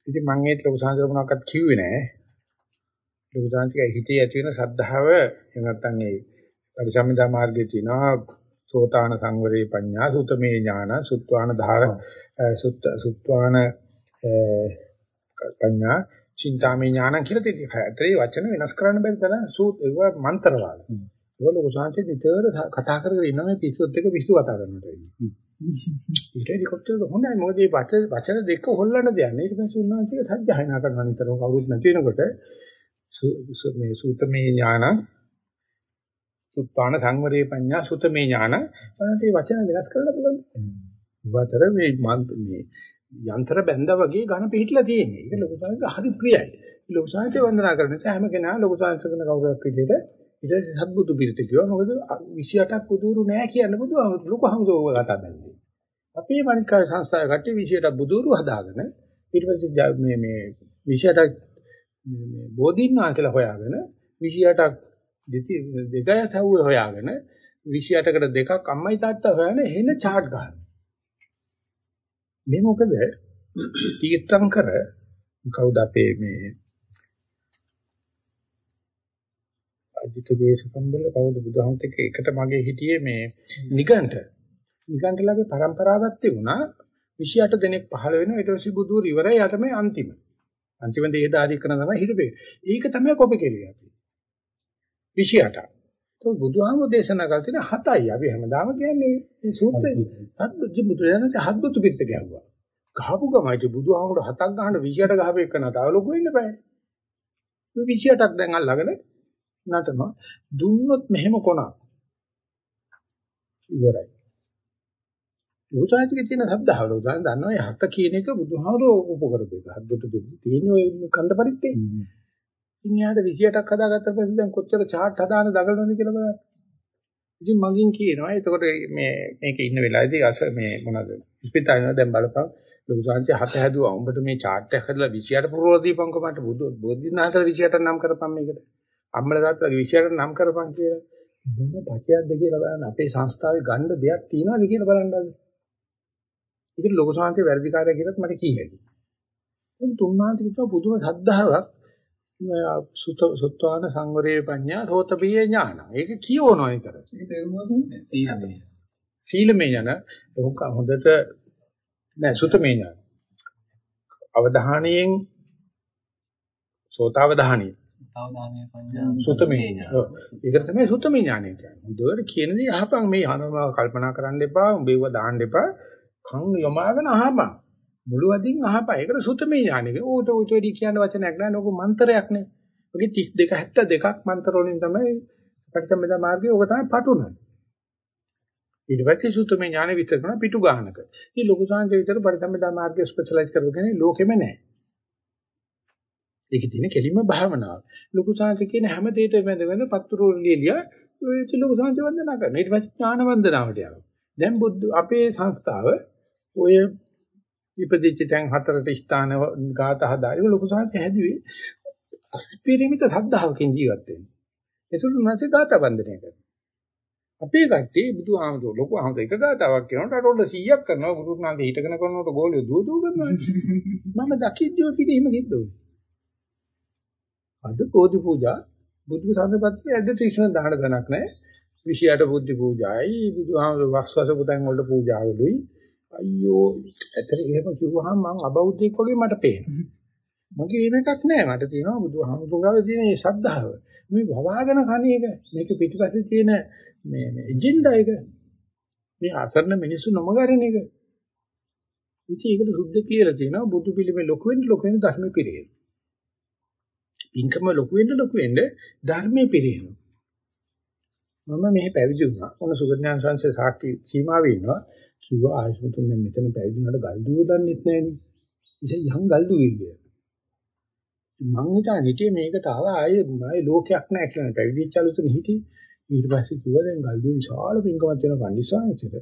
S1: ඉතින් මම ඒත් ලොකු සාංශ මොනවක්වත් කිව්වේ නෑ. ලොකු සාංශික හිතේ ඇති වෙන සද්ධාව එහෙම නැත්නම් ඒ පරිසම්මිදා මාර්ගයේ තියෙනවා සෝතාන සංවරේ පඤ්ඤා සුතමේ ඥාන සුත්වාන ධාර සුත් සුත්වාන පඤ්ඤා චින්තාමේ ඥාන කියලා තියෙනවා. ඇතරේ වචන වෙනස් කරන්න බැරි තරම් සූත් ඒව මන්ත්‍රවාද. ඒක ලොකු සංහසේ විතර කතා කරගෙන ඉන්න මේ පිස්සුත් එක්ක පිස්සු කතා කරනට වෙන්නේ. ඊට හෙලිකොප්ටර් හොඳයි මොකද මේ වචන දෙක හොල්ලන්න දෙයක් නෑ. ඊට පස්සේ උන්වහන්සේ සත්‍යයනා කරනවා නිතරම කවුරුත් නැති වෙනකොට මේ සූතමේ ඥාන සුත්තාන සංවරේ පඤ්ඤා සුතමේ ඥාන බලන්න මේ වචන වෙනස් කරලා බලන්න. වතර මේ මේ යන්ත්‍ර බැඳා වගේ ඝන පිහිටලා තියෙන්නේ. ඒක ලොකු සංඝ හරි ප්‍රියයි. ලොකු සංඝ වන්දනා කරන නිසා හැම කෙනා ලොකු සංඝ කරන කවුරුක් විදිහට ඊට පස්සේ සත්බුදු පිරිත කිව්වා. මොකද 28ක් බුදුරු නෑ කියන බුදුහාමුදුරු ලොකු හමුදුව කතා බැලුවේ. අපේ මණිකා සංස්ථාවේ කට්ටිය 28ක් බුදුරු හදාගෙන ඊට පස්සේ මේ මේ 28ක් මේ බෝධීන් වහන්සේලා හොයාගෙන 28ක් දෙකය තවුවේ හොයාගෙන 28කට දෙකක් අම්මයි තාත්තා හොයන එහෙන chart ගන්න. මේ මොකද තීර්ථංකර කවුද අපේ මේ අජිත දේශකම්බල කවුද බුදුහමත් එක්ක එකට මගේ හිටියේ මේ නිගණ්ඨ. නිගණ්ඨලගේ પરම්පරාවක් තිබුණා 28 දෙනෙක් පහළ වෙනවා ඊට පස්සේ බුදු රිවරය යටම අන්තිම. අන්තිම දේ දාදි කරන තමයි හිටපේ. ඒක තමයි කොපි කෙලිය අපි. 28. તો බුදුහාම දේශනා කර තියෙන හතයි අපි හැමදාම කියන්නේ මේ සූත්‍රය. අද්භූත බුදුරජාණන් හත්බුතු පිට ගැහුවා. ගහපු ගමයි බුදුහාමුදුර හතක් ගහන 28 ගහපේ කරනවා. තව ලොකු වෙන්න බෑ. මේ 28ක් දැන් අල්ලගෙන නටන දුන්නොත් මෙහෙම කොනක්. ඉවරයි. ලෝචායිතිකේ තියෙන ශ්‍රද්ධාව ලෝචාන් දන්නවා ඒ හත කියන එක බුදුහාමුදුර උප කරපු එක. හත්බුද්ධ පිට තියෙන ඔය කන්ද පරිත්තේ. ඉතින් යාට 28ක් හදාගත්ත පස්සේ දැන් කොච්චර chart හදාන දඟලනවද කියලා බලන්න. ඉතින් මගෙන් කියනවා එතකොට මේ මේක ඉන්න වෙලාවේදී අස මේ මොනවද ඉස්පිතාලේ දැන් බලපන් ලොකු සංචය හත හැදුවා. උඹට මේ chart එක හදලා 28 පුරවලා දීපන්කො මට බුදු බෝධිනාථලා 28 නම් කරපන් මේකට. අම්මල තාත්තලා 28 නම් කරපන් කියලා. මොන පචයක්ද කියලා බලන්න අපේ සංස්ථාවේ ගන්න දෙයක් තියනවද කියලා බලන්න. ඒකට ලොකු සංචය වැඩිකාරය කියලත් මට කීයකි. තුන්මාන්තික කිව්ව පුදුම සද්ධාාවක් සුත සුත්වාන සංවරේ පඤ්ඤා රෝතපිය ඥාන. ඒක කියවනවා විතර. ඒක දරුවෝ සීලමය. සීලමය ඥාන හොඳට නෑ සුතමේ ඥාන. අවධානයෙන් සෝතාවධානිය.
S2: අවධානය පඤ්ඤා
S1: සුතමේ ඥාන. ඒක තමයි සුතමේ ඥානය කියන්නේ. හොඳට කියන දේ අහපන් මේ අනම කල්පනා කරන්න එපා, උඹේව දාන්න එපා. කන් යොමාගෙන අහපන්. මුළු අදින් අහපන්. ඒකට සුතමේ ඥානෙක. ඌට ඌට වෙඩි කියන වචනයක් නෑ. නෝක මන්ත්‍රයක් නේ. ඔගේ 32 72ක් මන්ත්‍ර වලින් තමයි පටිච්චසමුප්පාද මාර්ගයේ ඔක තමයි පටුනන්නේ. ඊට පස්සේ සුතමේ ඥානෙ විතර කරන පිටු ගන්නක. ඉතින් ලොකු සාංශ විතර පරිසම්පදා මාර්ගය ස්පෙෂලායිස් කරගෙන ලෝකෙම නැහැ. ඒකේ තියෙන කෙලින්ම භාවනාව. ලොකු සාංශ කියන හැම දෙයකම වැඳ වැඳ පත්තුරු ලියලියා ඔය ලොකු සාංශ වන්දනා කරනවා. ඊට පස්සේ ඥාන වන්දනාවට යනවා. දැන් බුද්ධ අපේ සංස්ථාව ඔය ඉපදිච්ච තැන් හතරට ස්ථාන ගාත හදාගෙන ලොකු සාහිත්‍ය හැදුවේ අස්පිරිමිත සද්ධාවකින් ජීවත් වෙන්නේ. ඒසුළු නැසෙ ගාත වන්දනය කරනවා. අපේ කට්ටිය බුදුහාමුදුරුවෝ ලොකු ආමුද එක ගාතාවක් කියනකොට අරොල්ල 100ක් කරනවා බුදුනාන්ද හිටගෙන කරනකොට ගෝලිය දුව දුව කරනවා. මම දකිද්දිව පිට එහෙම කිද්දෝ. අද බෝධි පූජා බුදු සම්පත්තිය ඇද්ද ත්‍රිශන දාන දනක් නැහැ. 28 බුද්ධ පූජායි බුදුහාමුදුරුවෝ වක්ස්වස පුතන් වලට පූජාවලුයි. අයියෝ ඇතර එහෙම කිව්වහම මං අබෞද්ධයෙක් වගේ මට පේනවා. මගේ එහෙම එකක් නැහැ. මට තියෙනවා බුදුහාමුදුරුවෝ තියෙන මේ ශ්‍රද්ධාව. මේ වවාගෙන කණ එක මේක පිටිපස්සේ තියෙන මේ මේ එජෙන්ඩා එක. මේ අසරණ මිනිස්සු නොමගරින එක. ඉතින් ඒකට සුද්ධ කියලා තියෙනවා බුදු පිළිමේ ලොකු වෙන්න ලොකු වෙන්න ධර්ම පිළිගෙන. ඉන්කම ලොකු වෙන්න ලොකු වෙන්න ධර්මයේ පිළිගෙනවා. මම මෙහි පැවිදි වුණා. මොන සුගතඥාන සංසේ සාක්ෂි සීමාවේ ඉන්නවා. කිව්වා ආයසුතුන් දැන් මෙතන පැවිදි වුණාට ගල්දුව දන්නෙත් නැහෙනි. ඉතින් යම් ගල්දුවේ කිය. මං හිතා හිටියේ මේකට ආව ආයේ ආයේ ලෝකයක් නැහැ කියලා පැවිදිච්ච අලුතෙන් හිටියේ. ඊට පස්සේ කිව්වා දැන් ගල්දුව විශාල පින්කමක් තියෙන කන්දිසාංශෙට.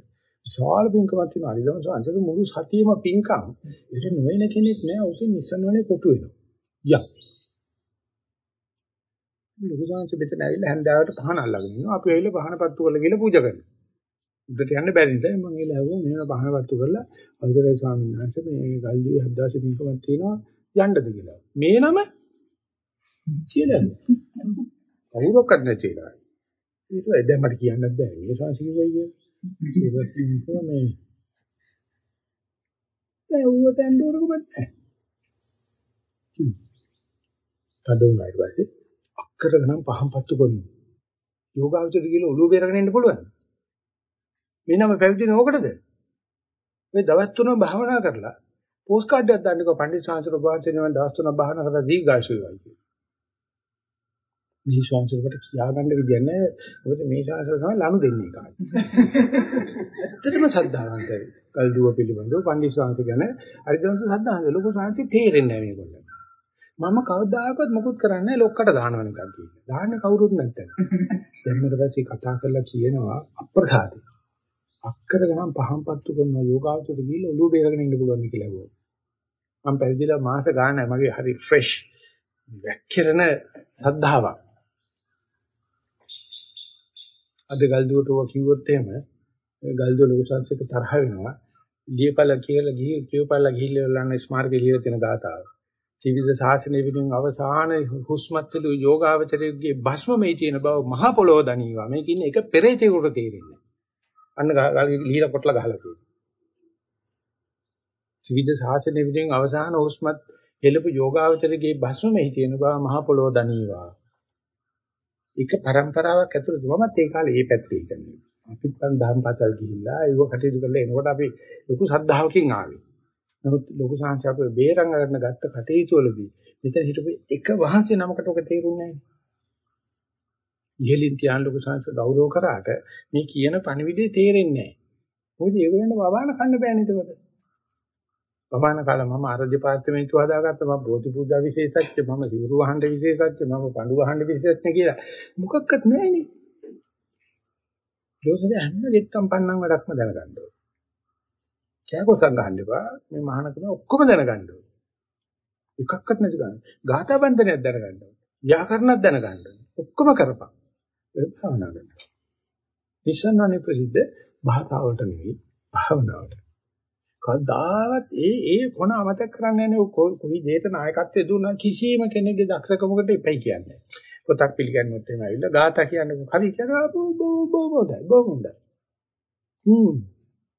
S1: විශාල පින්කමක් තියෙන අරිදම සංසද මුළු සතියෙම පින්කම්. ඒක නොවන කෙනෙක් නෑ. ඔකෙන් නිසන්වනේ කොටු වෙනවා. යක්. ලොකු සංසි මෙතන ඇවිල්ලා හැන්දාවට පහන අල්ලගෙන ඉන්නවා. අපි ඇවිල්ලා පහන පත්තු කරලා ගිහලා පූජා කරනවා. උඩට යන්න බැරි නිසා මම ඇවිල්ලා ආවම මෙහෙම පහන පත්තු කරලා අවසරයි ස්වාමීන් වහන්සේ මේ ගල්දී හද්දාසි පින්කමක් තියෙනවා යන්නද කියලා. මේ නම කියලා. කවුරක්වත් නැති එකයි. ඒක දැන් මට කියන්නත් බෑ. මේ සංසි කිව්වයි කියලා. ඒක කිව්වා මේ දැන් ඌට යන්න ඕනකම නැහැ. තද වුණාට පස්සේ අක්කර ගණන් පහන් පත්තු කරනවා. යෝගාවචර කියලා ඔළුව බේරගෙන ඉන්න පුළුවන්. මේ නම පැවිදිනේ ඕකටද? මේ දවස් තුනක් භාවනා කරලා පෝස්ට් කාඩ් එකක් දාන්නකෝ පණ්ඩිත සාංශර පවාචේ නම් දවස් තුනක් භාවනා කරලා දීර්ඝායුෂ වේවයි කියලා. මේ ශාංශරකට කියාගන්න විදියක් නැහැ. මොකද මේ ශාංශර තමයි ලනු දෙන්නේ කාට. ඇත්තටම සද්ධාවන්තයි. කල්දුව පිළිබඳව පණ්ඩිත ශාංශ ගැන හරිදවස සද්ධාන්ත ලොකු ශාංශි තේරෙන්නේ නැහැ මේගොල්ලන්ට. මම කවදාකවත් මොකුත් කරන්නේ නැහැ ලොක්කට දානවන එකක් කියලා. දාන්නේ කවුරුත් නැත්නම්. දැන් ඊට පස්සේ කතා කරලා කියනවා අප්‍රසාදේ. අක්කර ගණන් පහන් පත්තු කරන යෝගාවචරයට ගිහිල්ලා ඔළුව බේරගෙන ඉන්න පුළුවන් කියලා කිව්වා. මම පැවිදිලා මාස ගානක් මගේ හරි ෆ්‍රෙෂ් වැක්කිරන සද්ධාාවක්. අද ගල්දුවට ඔය කිව්වොත් එහෙම ගල්දුව ලොකු සංසයක තරහ වෙනවා. ලියපල කියලා ගිහි කියවපල ගිහිල්ලා ලන්න ස්මාරකේ ලියලා තියෙන ගාතාව. ත්‍රිවිධ ශාසනය විදිහින් අවසාන හුස්මත්තුළු යෝගාවචරයේ භස්ම මේ තියෙන බව මහ පොළොව දනීවා. මේ කියන්නේ එක පෙරේතෙකුට තේරෙන්නේ. අන්න ලීලා කොටලා ගහලා තියෙනවා. ත්‍රිවිධ ශාසනය විදිහින් අවසාන හුස්මත් හෙළපු යෝගාවචරයේ භස්ම මේ තියෙන බව මහ පොළොව දනීවා. එක પરම්පරාවක් ඇතුළත මමත් ඒ කාලේ ඒ පැත්තේ ඉන්නේ. අපිත් පන් දහම් පාසල් ගිහිල්ලා ඒව කටයුතු කරලා එනකොට අපි ලොකු ශ්‍රද්ධාවකින් ආවේ. නමුත් ලොකු සංඛ්‍යාවක බේරංග ගන්න ගත්ත කටයුතු වලදී මෙතන හිටපු එක වහන්සේ නමකට ඔක තේරුන්නේ නැහැ. ඉහලින් තියන ලොකු සංඛ්‍යාව ගෞරව කරාට මේ කියන පණිවිඩය තේරෙන්නේ නැහැ. මොකද ඒගොල්ලන්ට වවාන කන්න බෑනේ එතකොට. වවාන කාලේ මම ආරාධ්‍ය දෙපාර්තමේන්තුව හදාගත්ත මම බෝධි පූජා විශේෂඥ මම සිවුරු වහන්න විශේෂඥ මම පඬු වහන්න විශේෂඥ කියලා මොකක්වත් නැහැනේ. ජෝසෙද හැම දෙයක්ම පන්නම් වැඩක්ම දැනගන්න ඕනේ. කෑකොසම් ගහන්න එපා. මේ මහානකම ඔක්කොම දැනගන්න ඕනේ. එකක්වත් නැති ගන්න. ගාථා බන්ධනයක් දැනගන්න ඕනේ. ව්‍යාකරණයක් දැනගන්න ඕනේ. ඔක්කොම කරපන්. ඒක භාවනා කරන්න. නිසන්වනේ ප්‍රසිද්ධ භාෂාවට නෙවෙයි භාවනාවට. කවදාවත් ඒ ඒ කොන අමතක කරන්නේ නැහැ කොයි දෙයක නායකත්වයේ දුන්නා කිසිම කෙනෙක්ගේ දක්ෂකමකට එපයි කියන්නේ. පොතක් පිළිගන්නොත් එහෙම ඇවිල්ලා ගාථා කියන්නේ හරි කියනවා බෝ බෝ බෝ බෝ බෝ හොඳයි. හ්ම්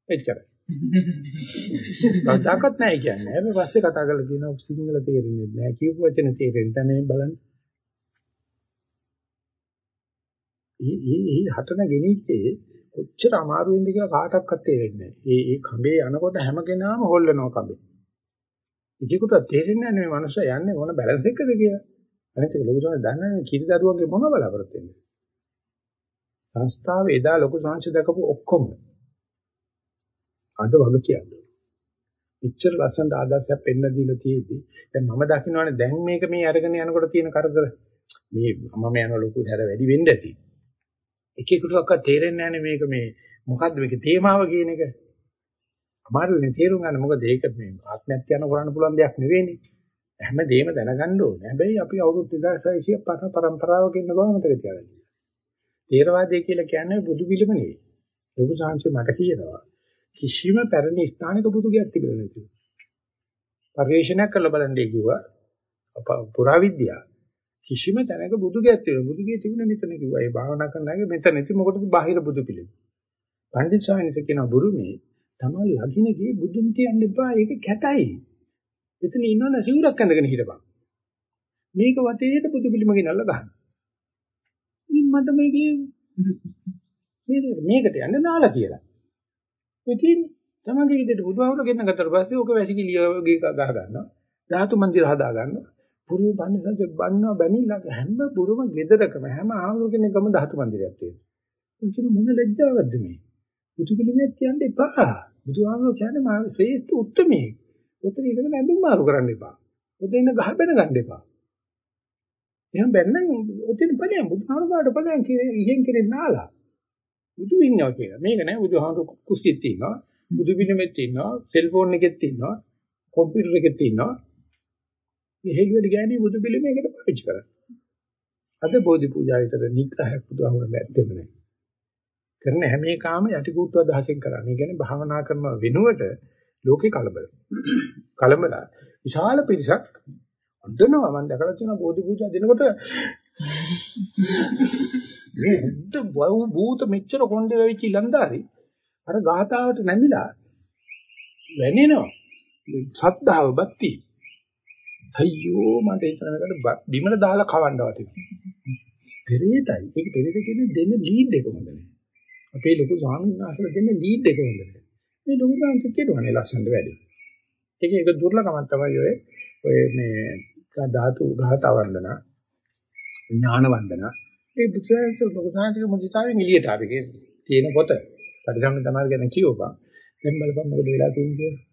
S1: එච්චරයි. කවදාකවත් නැහැ කියන්නේ. හැබැයි පස්සේ කතා කරලා කියනවා සිංහල තේරෙන්නේ නැහැ. කියපු වචන තේරෙන්නේ නැහැ බලන්න. ඒ ඒ ඒ හටන ගෙනිච්චේ කොච්චර අමාරු වෙන්ද කියලා කාටවත් තේරෙන්නේ නැහැ. ඒ ඒ කඹේ යනකොට හැම කෙනාම හොල්ලනවා කඹේ. ඒකට තේරෙන්නේ නැහැ මේ මනුස්සයා යන්නේ මොන බැලන්ස් එකද කියලා. අනිත් එක ලොකු සංහස දන්නේ කිරි දරුවන්ගේ මොන බලාපොරොත්තු වෙන්නේ. සංස්ථාවේ එදා ලොකු සංහස දකපු ඔක්කොම අද වග කියන්නේ. එච්චර ලස්සනට ආදර්ශයක් පෙන්න දීලා තියෙද්දි දැන් මම දකින්නවානේ දැන් මේක මේ අරගෙන යනකොට තියෙන කරදර මේ මම යන ලොකු හැර වැඩි වෙන්න ඇති. එක එකටවත් තේරෙන්නේ නැහැ මේක මේ මොකද්ද මේකේ තේමාව කියන එක. අමාරුනේ තේරුම් ගන්න මොකද ඒක මේ ආත්මයක් යන කරන්න පුළුවන් දෙයක් නෙවෙයිනේ. හැමදේම දැනගන්න ඕනේ. හැබැයි අපි අවුරුදු 2600 පත පරම්පරාවක ඉන්න බව මතක තියාගන්න. තේරවාදය කියලා කියන්නේ බුදු පිළිම නෙවෙයි. ලොකු සංහසේ මට කියනවා. කිසිම පැරණි ස්ථානික බුදු ගයක් තිබෙන්නේ නැති. පරිශනාවක් කරලා බලන්නේ කිව්වා පුරාවිද්‍යාව කිසිම තැනක බුදු ගැත් තිබුණා. බුදු ගේ තිබුණේ මෙතන කිව්වා. ඒ භාවනා කරනවාගේ මෙතන ඉති මොකටද බාහිර බුදු පිළිම. පණ්ඩිත ස්වාමීන් කියන බුරුමේ තමයි ලගින ගියේ බුදුන් කියන්න එපා. ඒක කැතයි. එතන ඉන්නවනේ සිවුරක් ඇඳගෙන හිටපන්. මේක වටේට බුදු පිළිම ගෙනල්ලා ගන්න. ඉතින් මට මේකේ මේකට යන්න නාලා කියලා. ඉතින් තමන්ගේ ඉදිරියට බුදුහාමුදුරු ගෙන්න ගත්තට පස්සේ ඕක වැසිකිලිය ගහ ගන්නවා. ධාතු මන්දිර හදා ගන්නවා. පුරු බන්නේ බන්නවා බැනිලා හැම පුරුම ගෙදරකම හැම ආහුරු කෙනෙක්ගම ධාතු මන්දිරයක් තියෙනවා. උන්ට මොන ලැජ්ජාවක්ද මේ? බුදු පිළිමයක් කියන්න එපා. බුදුහාමුදුරු කියන්නේ මා ශ්‍රේෂ්ඨ උත්මේ. උතන ඉඳගෙන ඇඳුම් මාරු කරන්න එපා. උතන ඉන්න ගහ බැන ගන්න එපා. එහෙනම් බැන්නම් උතන ඵලයන් බුදුහාමුදුරුට ඵලයන් කියන ඉහෙන් කෙරෙන්න නාලා. බුදු ඉන්නවා කියලා. මේක නෑ බුදුහාමුදුරු කුස්සියෙත් තියෙනවා. බුදු පිළිමෙත් තියෙනවා. සෙල්ෆෝන් එකෙත් තියෙනවා. කම්පියුටර් එකෙත් තියෙනවා. මේ හේතුවෙදි ගෑණි බුදු පිළිමයකට පාවිච්චි කරන්නේ. අද බෝධි පූජා විතර නිග්‍රහයක් බුදුහාමුදුරු නැත්තේම නෑ. කරන හැම එකම යටිකුට්ටුව දහසෙන් කරන්නේ. ඒ කියන්නේ භාවනා කරන වෙනුවට ලෝකේ කලබල. කලබල. විශාල පිරිසක් අඬනවා මම දැකලා තියෙනවා බෝධි පූජා දෙනකොට මේ බුද්ධ භූත මෙච්චර කොණ්ඩේ වෙවිච්ච ඉලන්දාරි අර ගාතාවට නැමිලා වැනෙනවා. සද්ධාව බක්ති. අයියෝ මට හිතනකට බිමල දාලා කවන්න වටිනවා. පෙරේතයි. ඒක පෙරේත කියන්නේ දෙන්න ලීඩ් එක හොඳ නැහැ. අපේ ලොකු ස්වාමීන් වහන්සේලා දෙන්න ලීඩ් එක හොඳ නැහැ. මේ ලොකු සංකේත කියනවානේ ලස්සනට වැඩි. ඒක ඒක දුර්ලභමක් තමයි ඔය ඔය මේ ධාතු ඝාත වන්දනා ඥාන වන්දනා ඒ බුදුරජාණන් ලොකු සංකේත මුදිතාවෙන් එළියට ආවේ තියෙන පොත. පරිසම්ම තමයි ගැන කියවපන්. දැන් බලපන් මොකද වෙලා තියෙන්නේ කියලා.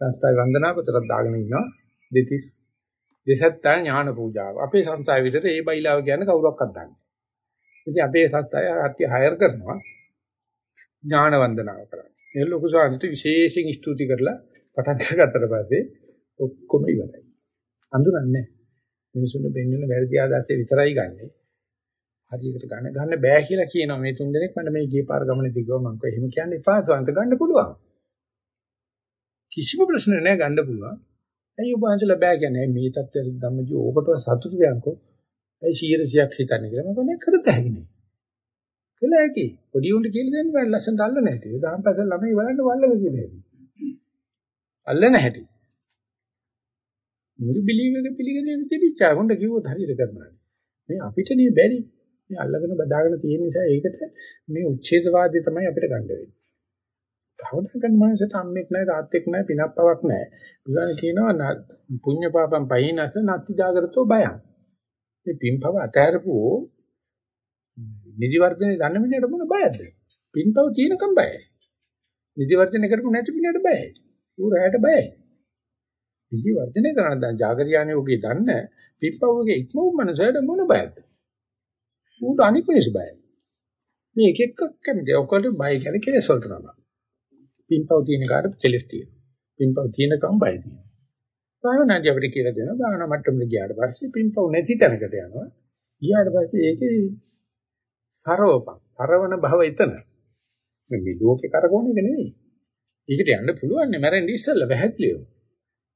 S1: සංස්ථාවේ වන්දනා පොතක් දාගෙන ඉන්නවා. දෙතිස් දෙසත්තා ඥාන පූජාව. අපේ සංස්ථාවේ විතර ඒ බයිලාව කියන්නේ කවුරක්වත් දන්නේ නැහැ. ඉතින් අපේ සංස්ථාවේ ආත්‍ය හයර් කරනවා ඥාන වන්දනාව කරන්න. ඒ ලොකු ස්වාමීන්ට විශේෂයෙන් ස්තුති කරලා පටන් ගන්නකට පස්සේ ඔක්කොම ඉවරයි. අඳුරන්නේ මිනිසුන්ට බෙන්නන වැරදි ආදර්ශය විතරයි ගන්නෙ. හරියකට ගන්න ගන්න බෑ කියලා කියනවා මේ තුන් දෙනෙක් මට මේ ගිය පාර ගමනේ දිගව මම කොහේ එහෙම කියන්නේ එපා සවන්ත ගන්න පුළුවන්. කිසිම ප්‍රශ්න නැහැ ගන්න පුළුවන්. ඇයි ඔබ අන්තලා බෑ කියන්නේ මේ தත්ත්වයට ධම්මජී ඕකට සතුටු වෙනකෝ. ඇයි 100ක් හිතන්නේ කියලා මම කියන්නේ කරත හැකි නේ. කළ හැකි. පොඩි උන්ට කියලා දෙන්න බෑ ලස්සනට අල්ල නැහැටි. දහම් පැසල් ළමයි බලන්න වල්ලක කියලා හැටි. අල්ල නැහැටි. මුරු බිලීවක පිළිගන්නේ තිබිච්චා. හොඳ කිව්වොත් හරියට කරනවා. මේ අපිට නේ බැරි. මේ අල්ලගෙන බදාගෙන තියෙන නිසා ඒකට මේ උච්ඡේදවාදී තමයි අපිට ගන්න වෙන්නේ. භවනා කරන මනසට අම්මෙක් නැහැ තාත්තෙක් නැහැ පිනක් පවක් නැහැ. බුදුන් කියනවා පුඤ්ඤ පාපම් පහිනස නත්ති ජාගරතෝ බයං. මේ පින්පව අතහැරපුවෝ නිදි වර්ධනේ දන්න මිනිහට මොන බයද? පින්පව තියෙනකම් බයයි. නිදි වර්ධනය කරපු නැති මිනිහට බයයි. ඌ රැයට බයයි. නිදි වර්ධනය කරන දැන් జాగරියානේ ඔගේ දන්න පින්පවගේ ඉක්මවු මනසට මොන බයද? ඌට අනිත් මිනිස්සු බයයි. මේ එක එකක් කැමති. ඔකට බය කියන්නේ කෙලෙස් වලට තමයි. පින්පව තියෙන කාට කෙලෙස් තියෙනවා. පින්පව තියෙනකම් බය තියෙනවා. භාවනාදී අපිට කියලා දෙනවා භාවනා මට්ටමට ගියාට පස්සේ පින්පව නැති තැනකට යනවා. ගියාට පස්සේ ඒකේ සරවපන්. සරවන භව එතන. මේ මේ ලෝකේ කරකවන එක නෙවෙයි. ඒකට යන්න පුළුවන් නේ මරෙන් ඉස්සෙල්ලා වැහැත්ලියෝ.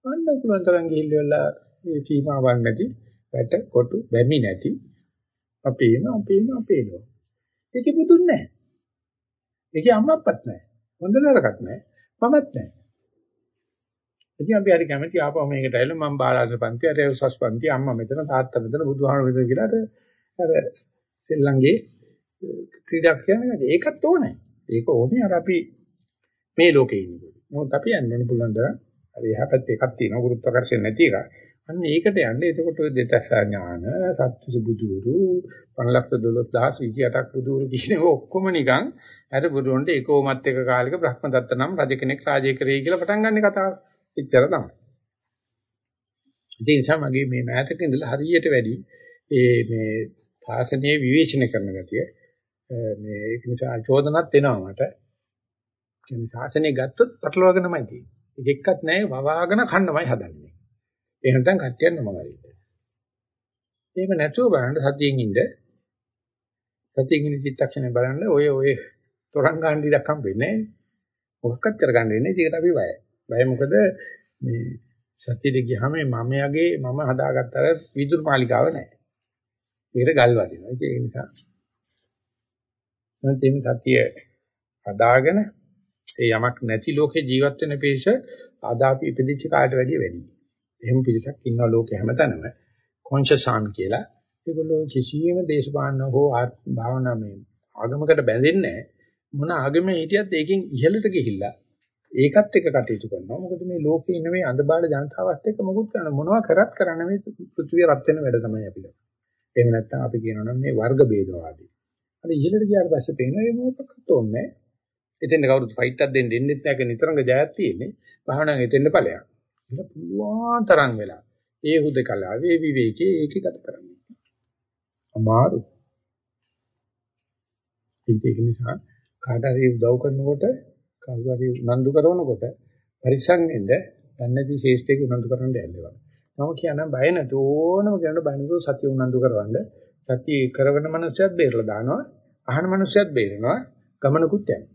S1: අන්න පුළුවන් තරම් ගිහිල්ලා මේ සීමාවක් නැති වැට කොටු බැමි නැති අපේම අපේම අපේනවා. ඒකේ බුදුන් නැහැ. ඒකේ අම්මප්පත් නැහැ. හොඳ නරකක් නැහැ. මමත් නැහැ. ඉතින් අපි හරි කැමති ආපහු මේකට ඇවිල්ලා මම බාලාද පන්ති අර උසස් පන්ති අම්මා මෙතන තාත්තා මෙතන බුදුහාම මෙතන කියලා අර සෙල්ලංගේ ක්‍රීඩා කියන්නේ ඒකත් ඕනේ. ඒක ඕනේ අර අපි මේ ලෝකේ ඉන්නකොට. නමුත් අපි යන්න පුළුවන් දා අර එහා පැත්තේ එකක් තියෙනවා ගුරුත්වාකර්ෂණ නැති එක. අන්න ඒකට යන්න එතකොට ඔය දෙතස ඥාන සත්‍විස බුදුරු 512028ක් බුදුරු කියන්නේ ඔක්කොම නිකන් අර බුදුරන්ට ඒකෝමත් එක කාලෙක බ්‍රහ්මදත්ත නම් රජ කෙනෙක් රාජ්‍ය කරේ කියලා පටන් ගන්න කතාව. එච්චර තමයි. ඒ නිසා මගේ මේ මෑතක ඉඳලා හරියට වැඩි ඒ මේ සාසනීය විවේචන කරන ගතිය මේ ඒක නිසා චෝදනක් එනවා මට. කියන්නේ ශාසනය ගත්තොත් පටලවාගෙනමයි තියෙන්නේ. ඒකෙක්වත් නැහැ වවාගෙන කන්නමයි හදන්නේ. ඒ නැත්නම් කට්ටියක් නමගරින්න. එහෙම නැතුව බලන්න සතියෙන් ඉන්න. සතියෙන් ඉන්න චිත්තක්ෂණය බලන්න ඔය ඔය තරංග ගන්න ඉඩක් හම්බෙන්නේ නැහැ. මොකක්වත් කරගන්න වෙන්නේ. ඒකට අපි බයයි. බය මොකද මේ සතියද ගියාම මම යගේ මම හදාගත්ත අර විදුරු මාලිකාව නැහැ. ඒකට ගල් වදිනවා. ඒක නිසා නැත්නම් සතිය හදාගෙන ඒ යමක් නැති ලෝකේ ජීවත් වෙන පිරිස ආදාපි ඉපදිච්ච කාට වැඩිය වැඩි. එහෙම පිරිසක් ඉන්නවා ලෝකේ හැමතැනම කොන්ෂස් ආන් කියලා. ඒගොල්ලෝ කිසියම් දේශපාලන හෝ භාවනාමය ආගමකට බැඳෙන්නේ මොන ආගමේ හිටියත් ඒකෙන් ඉහළට ගිහිල්ලා ඒකත් එක්ක කටයුතු කරනවා. මොකද මේ ලෝකේ ඉන්න මේ අඳබාල ජනතාවත් එක්ක මොකුත් කරන්න මොනවා කරත් කරන්න මේ පෘථිවිය රත් වෙන වැඩ තමයි අපි කරන්නේ. එහෙම නැත්නම් අපි කියනවා නම් මේ වර්ග ભેදවාදී. අර ඉහළට ගියාට පස්සේ පේනවා මේ මොකක්වත් ඕනේ නැහැ. එතෙන් කවුරුත් ෆයිට් එකක් දෙන්න දෙන්නෙත් නැහැ නිතරම ජයයක් තියෙන්නේ. භාවනාවෙන් එතෙන්ද ඵලයක්. ඒක පුළුවන් තරම් වෙලා. ඒ හුදකලාවේ විවේකයේ ඒක ගත කරන්න. අමාරු. ඒක නිසා කාට හරි උදව් කරනකොට කවුරු හරි උනන්දු කරනකොට පරිස්සම් වෙන්න දැන්නදී ශේෂ්ඨයක උනන්දු කරන්න යන්නේ. මම කියනවා බය නැතු ඕනම කෙනෙකුට බය නැතුව සතිය උනන්දු කරවන්න. සතිය කරවන මනුස්සයත් බේරලා දානවා. අහන මනුස්සයත් බේරෙනවා. ගමනකුත් යනවා.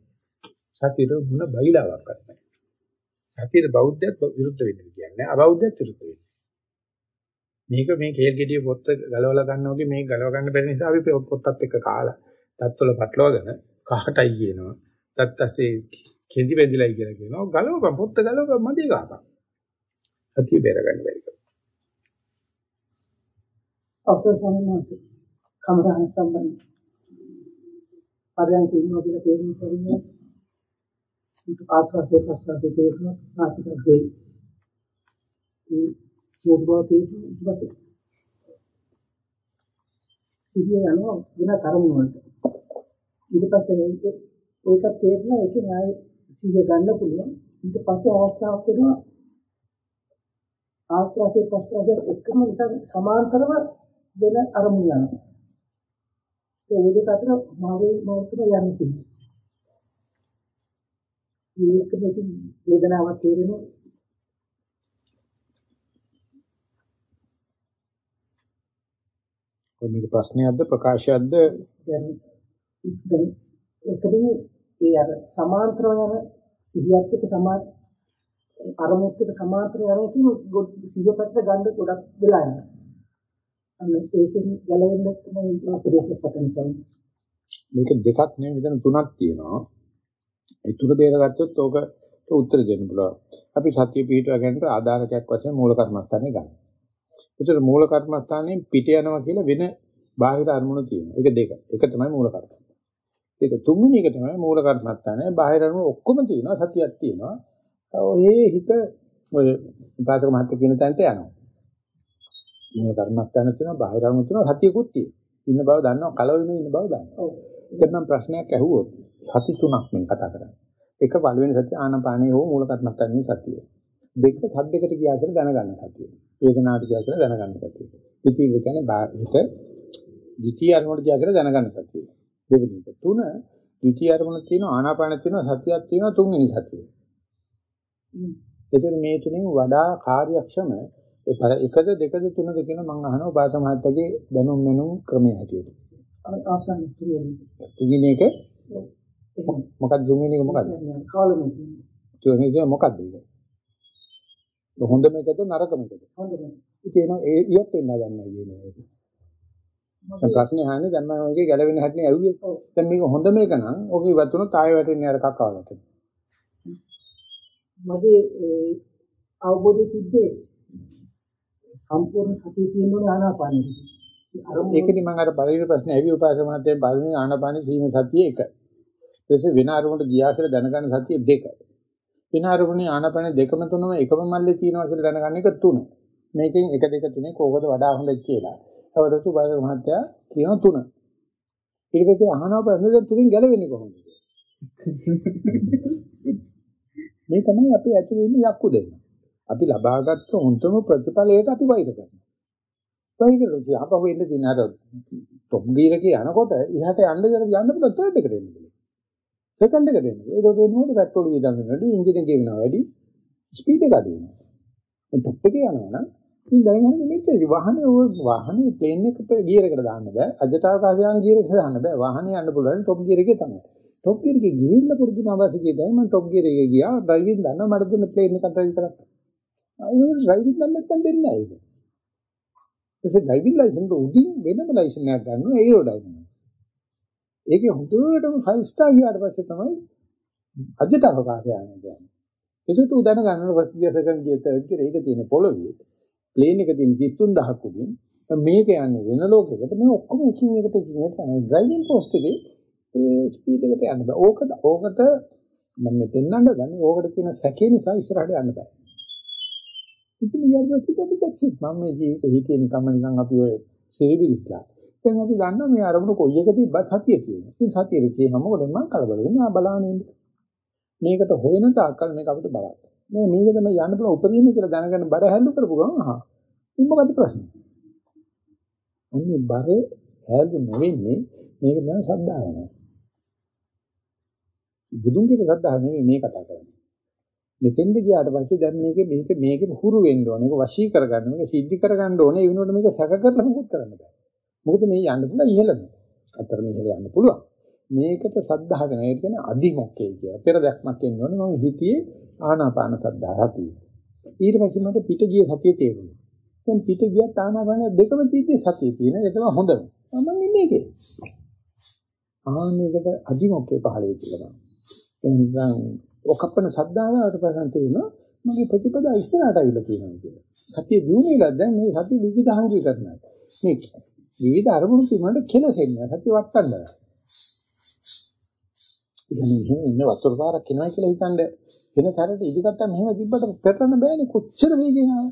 S1: සතියට මොන බයිලාවක්වත් නැහැ. සතියට බෞද්ධයත් විරුද්ධ වෙන්න කියන්නේ අබෞද්ධයත් විරුද්ධ වෙන්න. මේක මේ කේල් ගෙඩිය පොත්ත ගලවලා ගන්නවා වගේ මේ ගලව ගන්න බැරි නිසා අපි පොත්තත් එක්ක කාලා තත්වල පටලවාගෙන කහටයි කියනවා. තත්ත්සේ කෙඳි බැඳිලයි කියලා කියනවා. ගලවපන් පොත්ත ගලවපන් මදි ගහපන්. සතිය බේර ගන්න බැරි.
S3: අවසර සම්මානස කමරහන සම්බන්ධ පරයන්ක ඉන්නවා කියලා තේරුම් ගන්න ආස්වාදයේ ප්‍රසවාසයේ තේරුම නාසිකගේ ඒ චෝදවා තේරුම ඊට සිහිය යනවා වෙන කර්ම වලට. ඊට පස්සේ ඒක තේරෙනවා ඒකෙන් ආයේ සිහිය ගන්න පුළුවන්. ඊට පස්සේ අවස්ථාවක් එනවා. ආස්වාදයේ ප්‍රසවාසයේ එකම නිකන් සමාන්තරව වෙන අරමුණ යනවා. ඒ දෙක අතර මාවේ මොකටද යන්නේ සිහිය මේක මේක වේදනාවක් තේරෙනවා
S1: මේක ප්‍රශ්නයක්ද ප්‍රකාශයක්ද
S3: දැන් එතනින් ඒ අර සමාන්තරව යන සිහියත් එක්ක සමාන අරමුණත් එක්ක සමාන්තර යන එකකින් සිහියපත්ත ගන්න ගොඩක් වෙලා යනවා. අන්න ඒකෙන් ගැලවෙන්න තමයි උපදේශ පතන සම්.
S1: මේක දෙකක් නෙවෙයි මෙතන තුනක් තියෙනවා. ඒ තුන බේරගත්තොත් ඕක උත්තර දෙන්න පුළුවන්. අපි සත්‍ය පිටව ගැනීමට ආධාරකයක් වශයෙන් මූල කර්මස්ථානේ ගන්න. ඒතර මූල කර්මස්ථානේ පිට යනවා කියලා වෙන බාහිර අරමුණු තියෙනවා. ඒක දෙක. එක තමයි මූල කර්මස්ථාන. ඒක තුන්වෙනි එක තමයි මූල කර්මස්ථානේ බාහිර අරමුණු ඔක්කොම තියෙනවා සතියක් තියෙනවා. ඔය හිත ඔය පාසක මහත්ය කියන තැනට යනවා. මූල කර්මස්ථාන තියෙනවා බාහිර අරමුණු තියෙනවා සතියකුත් තියෙනවා. ඉන්න බව දන්නවා කලවෙන්නේ ඉන්න බව දන්නවා. ඔව්. ඒක නම් ප්‍රශ්නයක් ඇහුවොත් සති තුනක් මේ කතා කරන්නේ. එක පළවෙනි සතිය ආනාපානේ හෝ මූල කර්මත්තන්නේ සතිය. දෙක සද්දකට ගියා කියලා දැනගන්න සතිය. වේදනාවට ගියා කියලා දැනගන්න සතිය. ඉතින් ඒ කියන්නේ හිත ද්විතීය අරමුණට ගියා කියලා දැනගන්න සතිය. දෙවෙනි එක. තුන ද්විතීය අරමුණ තියෙන ආනාපාන තියෙන සතියක් තියෙන තුන්වෙනි සතිය. එතන මේ තුنين වඩා කාර්යක්ෂම එකද දෙකද තුනද කියන මම අහනවා බාත මහත්තයාගේ දැනුම් මෙනුම් ක්‍රමය හැටියට.
S3: අවසන් තුනේ.
S1: තුනේ එක මොකක්ද තුන්වෙනි එක මොකක්ද?
S3: කාලෙම.
S1: එක මොකක්ද ඒක? හොඳම එකද නරකම එකද?
S3: හොඳම.
S1: ඉතින් ඒ ඊයත් වෙන්න ගන්නයි කියනවා ඒක. දැන් ප්‍රශ්නේ අහන්නේ දැන් මම ඔයගේ ගැලවෙන හැටනේ ඇහුවේ. දැන් මේක හොඳ මේක නම් ඔක ඉවත් වුණොත් ආයෙ වැටෙන්නේ අර කක්කවලට.
S3: මගේ අවබෝධය තිබ්බේ සම්පූර්ණ සතිය තියෙනුනේ ආනාපානෙට.
S1: ඒකදී මම අර පළවෙනි ප්‍රශ්නේ ඇවි උපාසකමහත්යෙන් පළවෙනි ආනාපානෙ සීන සතිය එක. ඊටසේ වෙන අරමුණට ගියා කියලා දැනගන්න සතිය දෙක. වෙන අරමුණේ ආනපන දෙකම තුනම එකම මල්ලේ තියෙනවා කියලා දැනගන්න එක තුන. මේකෙන් එක දෙක තුනේ කෝකද වඩා හොඳ කියලා. ඒවට සුබාර මහත්තයා කියන තුන. ඊට පස්සේ අහනවා ප්‍රශ්න තුنين ගැලවෙන්නේ කොහොමද? මේ තමයි අපි ඇතුලේ ඉන්නේ යක්කු දෙන්න. අපි ලබාගත්ත උන්තම ප්‍රතිඵලයට අපි වෛර කරනවා. වෛර කරනවා. අපහු එන්න දින අර ටොප් ගීරකේ යනකොට ඉහට යන්න යන්න පුළුවන් තර්ඩ් එකට එන්න. සෙකන්ඩ් එක දෙන්නකො. ඒකට වෙනුවට පෙට්‍රෝල් වියදම් වැඩි, එන්ජින් එක වෙනවා වැඩි, ස්පීඩ් එක අඩු වෙනවා. ඒ ටොප් එක යනවා නම් ඉතින් දැනගන්න මෙච්චර වාහනේ වාහනේ ප්ලේන් එක ගියර් එකට දාන්න බෑ. අජටාවකාශ යාන ගියර් එකට දාන්න බෑ. වාහනේ යන්න පුළුවන් ටොප් ගියර් එකේ තමයි. ටොප් ගියර් එකේ ගිහිල්ලා පුරුදුන අවශ්‍යකෙදයි මම ටොප් ගියර් එකේ ගියා. ඩ්‍රයිවිං දන්නවා මට දෙන්න ප්ලේන් එක ඩ්‍රයිව් කරන්න. අයියෝ ඩ්‍රයිවිං දන්නේ නැත්නම් දෙන්නේ නැහැ ඒක. ඒසේ ඩ්‍රයිවිං ලයිසන් එක උඩින් වෙනම ලයිසන් එකක් ගන්නවා ඒරෝ ඩ්‍රයිවිං. ඒකේ හුදුටම 5 ස්ටාර් ගියාට පස්සේ තමයි අජට අවකාශය යන්නේ. ඒකට උදැන ගන්න first gear second gear third gear ඒක තියෙන පොළොවේ ප්ලේන් එක තියෙන 33000ක් උඩින් මේක යන්නේ වෙන ලෝකයකට. මේ ඔක්කොම එකින් එකට එකින් එකට යනවා. ඩ්‍රයිවිං පෝස්ට් එකේ ඒ ස්පීඩ් එකට යන්න බෑ. ඕක ඕකට මම මේ පෙන්වන්න ගන්නේ ඕකට තියෙන සැකේ නිසා ඉස්සරහට යන්න බෑ. ඉතින් ඊයර්පස්සේ අපි දැක්සිත් මම මේ ජීවිතේ හිතේ නිකම්ම නිකන් අපි ඔය සිරිබිරිස්ලා දැන් අපි දන්නවා මේ අරමුණු කොයි එක තිබ්බත් සතිය තියෙනවා. ඉතින් සතියේ තියෙනවා. මොකද මම කලබල වෙනවා බලන්නේ මේකට හොයන තාක්කල් මේක අපිට බලන්න. මේ මේක තමයි යන්න පුළුවන් උපරිම කියලා දැනගන්න බර හැල්ලු කරපු ගමන් අහා ඉතින් මොකද ප්‍රශ්නේ? අන්නේ බර හැල්ලු නොවෙන්නේ මේක මම ශ්‍රද්ධාව නැහැ. බුදුන්ගේ ශ්‍රද්ධාව නෙමෙයි මේ කතා කරන්නේ. මෙතෙන්ද ගියාට පස්සේ දැන් මේක මේක මේක හුරු වෙන්න ඕනේ. මේක වශී කරගන්න, මේක සිද්ධි කරගන්න ඕනේ. ඒ වෙනුවට මේක සැක කරලා මොකුත් කරන්න බෑ. මොකද මේ යන්න පුළුවන් ඉහළම. අතර මේ ඉහළ යන්න පුළුවන්. මේකට සද්ධාගෙන ඒ කියන්නේ අදිමොක්කේ කියලා. පෙර දැක්මක් එන්න ඕනේ. මම හිතියේ ආනාපාන සද්ධාහති. ඊට පස්සේ මට පිට ගිය සතිය තේරුණා. දැන් පිට ගියත් ආනාපාන දෙකම තියදී සතිය තියෙන. ඒක තමයි හොඳම. මම ඉන්නේ ඒකේ. ආන්නයකට අදිමොක්කේ පහළ වෙච්ච ගමන්. එනිසා ඔකප්පන සද්ධාවට පස්සෙන් තේරෙනවා මගේ ප්‍රතිපදා ඉස්සරහට අවිලා තියෙනවා කියලා. සතිය දිනුනෙලා දැන් මේ සතිය විවිධාංගී කරනවා. මේ විවිධ අරමුණු තිබුණාට කෙලසෙන්නේ සතිය වත්තන්න. ඉතින් මෙහෙම ඉන්න වතුර පාරක් එනවා කියලා හිතනද වෙන තරට ඉදිකට මෙහෙම තිබ්බට පෙරන්න බෑනේ කොච්චර වේගෙන් ආව.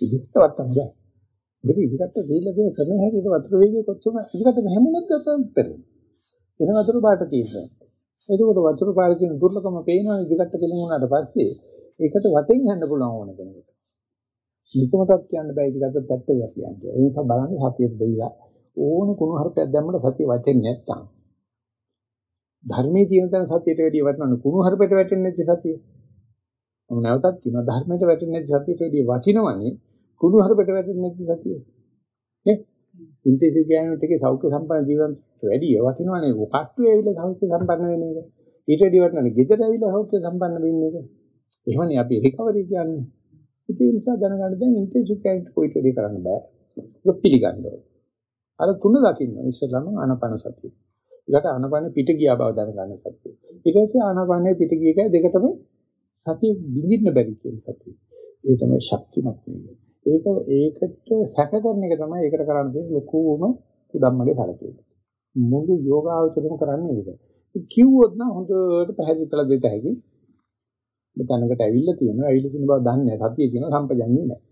S1: ඉදිකට වත්තන්න බෑ. මොකද ඉදිකට දීලා දෙන ක්‍රමය හැටියට වතුර වේගය කොච්චර ඉදිකට මෙහෙම වුණොත් ගත්තම පෙරෙන්නේ. එන වතුර පාට තියෙනවා. එතකොට වතුර පාර කියන දුර්ලභම පේනවා ඉදිකට කෙලින් වුණාට පස්සේ ඒකට වතෙන් යන්න පුළුවන් ඕන කෙනෙකුට. නිකමතක් කියන්න බෑ ඉදිකට පැත්ත කියන්නේ. ඒ නිසා බලන්න සතියට දෙයිලා ඕන කුණු හරපයක් දැම්මම සතිය වැටෙන්නේ නැත්තම්. ධර්මයේ තියෙන තැන සතියට වැඩිය වටනන කුණු හරපයට වැටෙන්නේ නැති සතිය. මම නැවතත් කියනවා ධර්මයට වැටෙන්නේ නැති සතියට වැඩිය වටිනවනේ කුණු හරපයට වැටෙන්නේ නැති සතිය. නේ? ඉන්ටෙන්සිව් ගෑනුත් එකේ සෞඛ්‍ය සම්පන්න ජීවන වැඩි වටිනවනේ කට්ටුවේ ඇවිල්ලා සෞඛ්‍ය සම්පන්න වෙන එක. ඊට වැඩි වටිනවනේ ගෙදර ඇවිල්ලා සෞඛ්‍ය සම්පන්න වෙන එක. එහෙමනේ අපි රිකවරි කියන්නේ. ඒ නිසා දැනගන්න දැන් ඉන්ටෙන්සිව් කැරක්ටර් කොයිට වැඩි කරන්න බෑ. ඒක පිළිගන්න ඕනේ. අර තුන දකින්න ඉස්සෙල්ලාම ආනාපාන සතිය. ඊට ආනාපාන පිට ගියා බව දැනගන්න සතිය. ඊට පස්සේ ආනාපානේ පිට ගිය එක දෙකටම සතිය බිඳින්න බැරි කියන සතිය. ඒ තමයි ශක්තිමත් වෙන්නේ. ඒක ඒකට සැක කරන එක තමයි ඒකට කරන්න තියෙන ලොකුම උදම්මගේ තරකේ. මුළු යෝගාවචරම කරන්නේ ඒක. කිව්වොත් නම් හොඳට පැහැදිලි කළ දෙත හැකි. මෙතනකට ඇවිල්ලා තියෙනවා. ඇවිල්ලා තියෙන බව දන්නේ නැහැ. සතිය කියනවා සම්පජන්නේ නැහැ.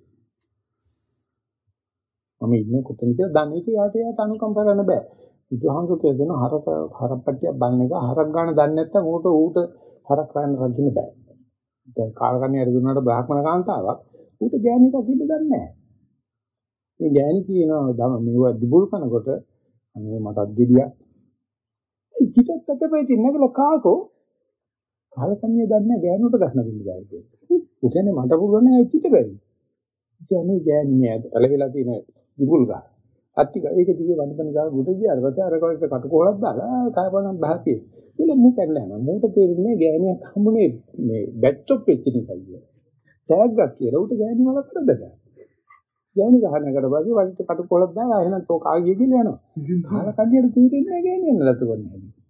S1: මම ඉන්නේ කොතනද කියලා දන්නේ ඉතින් යාට යාට අනුකම්ප කරන්න බෑ. බුදුහාමුදුරු කියලා දෙන හරක හරප්පට්ටියක් බලන එක හරක් ගන්න දන්නේ නැත්නම් ඌට ඌට හරක් ගන්න රකින්න බෑ. දැන් කාලකන්ණි හරි දුන්නාට බ්‍රාහ්මණ කාන්තාවක් ඌට ගෑණිට කිල්ල දන්නේ නැහැ. මේ ගෑණි කියනවා දම මේවා දිබුල් කනකොට අනේ මටත් gediya. ඒ චිතත් අතපේ තින්නකල කාකෝ කාලකන්ණිය දන්නේ ගෑනුට ගස්න කිල්ල බෑ කියලා. ඌ කියන්නේ මට පුළුවන් නෑ චිත බැරි. කියන්නේ ගෑණි මේ ඇලවිලා තියෙන දිබුල් ගහ. අත්තික ඒක දිගේ වන්දපණ ගාව ගුට ගියාට පස්සේ අර කොහෙද කටුකොලක් දාලා කායපණම් බහතියි. ඉතින් මු කරලා යනවා. මූට තේරෙන්නේ ගෑණියක් හම්බුනේ මේ බැච්චොප් වෙච්ච නිසා. තෑග්ගක් කියලා උට ගෑණි වල කරදද. ගෑණි ගහන එකට පස්සේ වලිට කටු කොලක් දාලා එහෙනම් තෝ කාගිය කියලා යනවා. කාල කඩියට තීරෙන්නේ නැහැ ගෑණියන් ලතු කරන්නේ.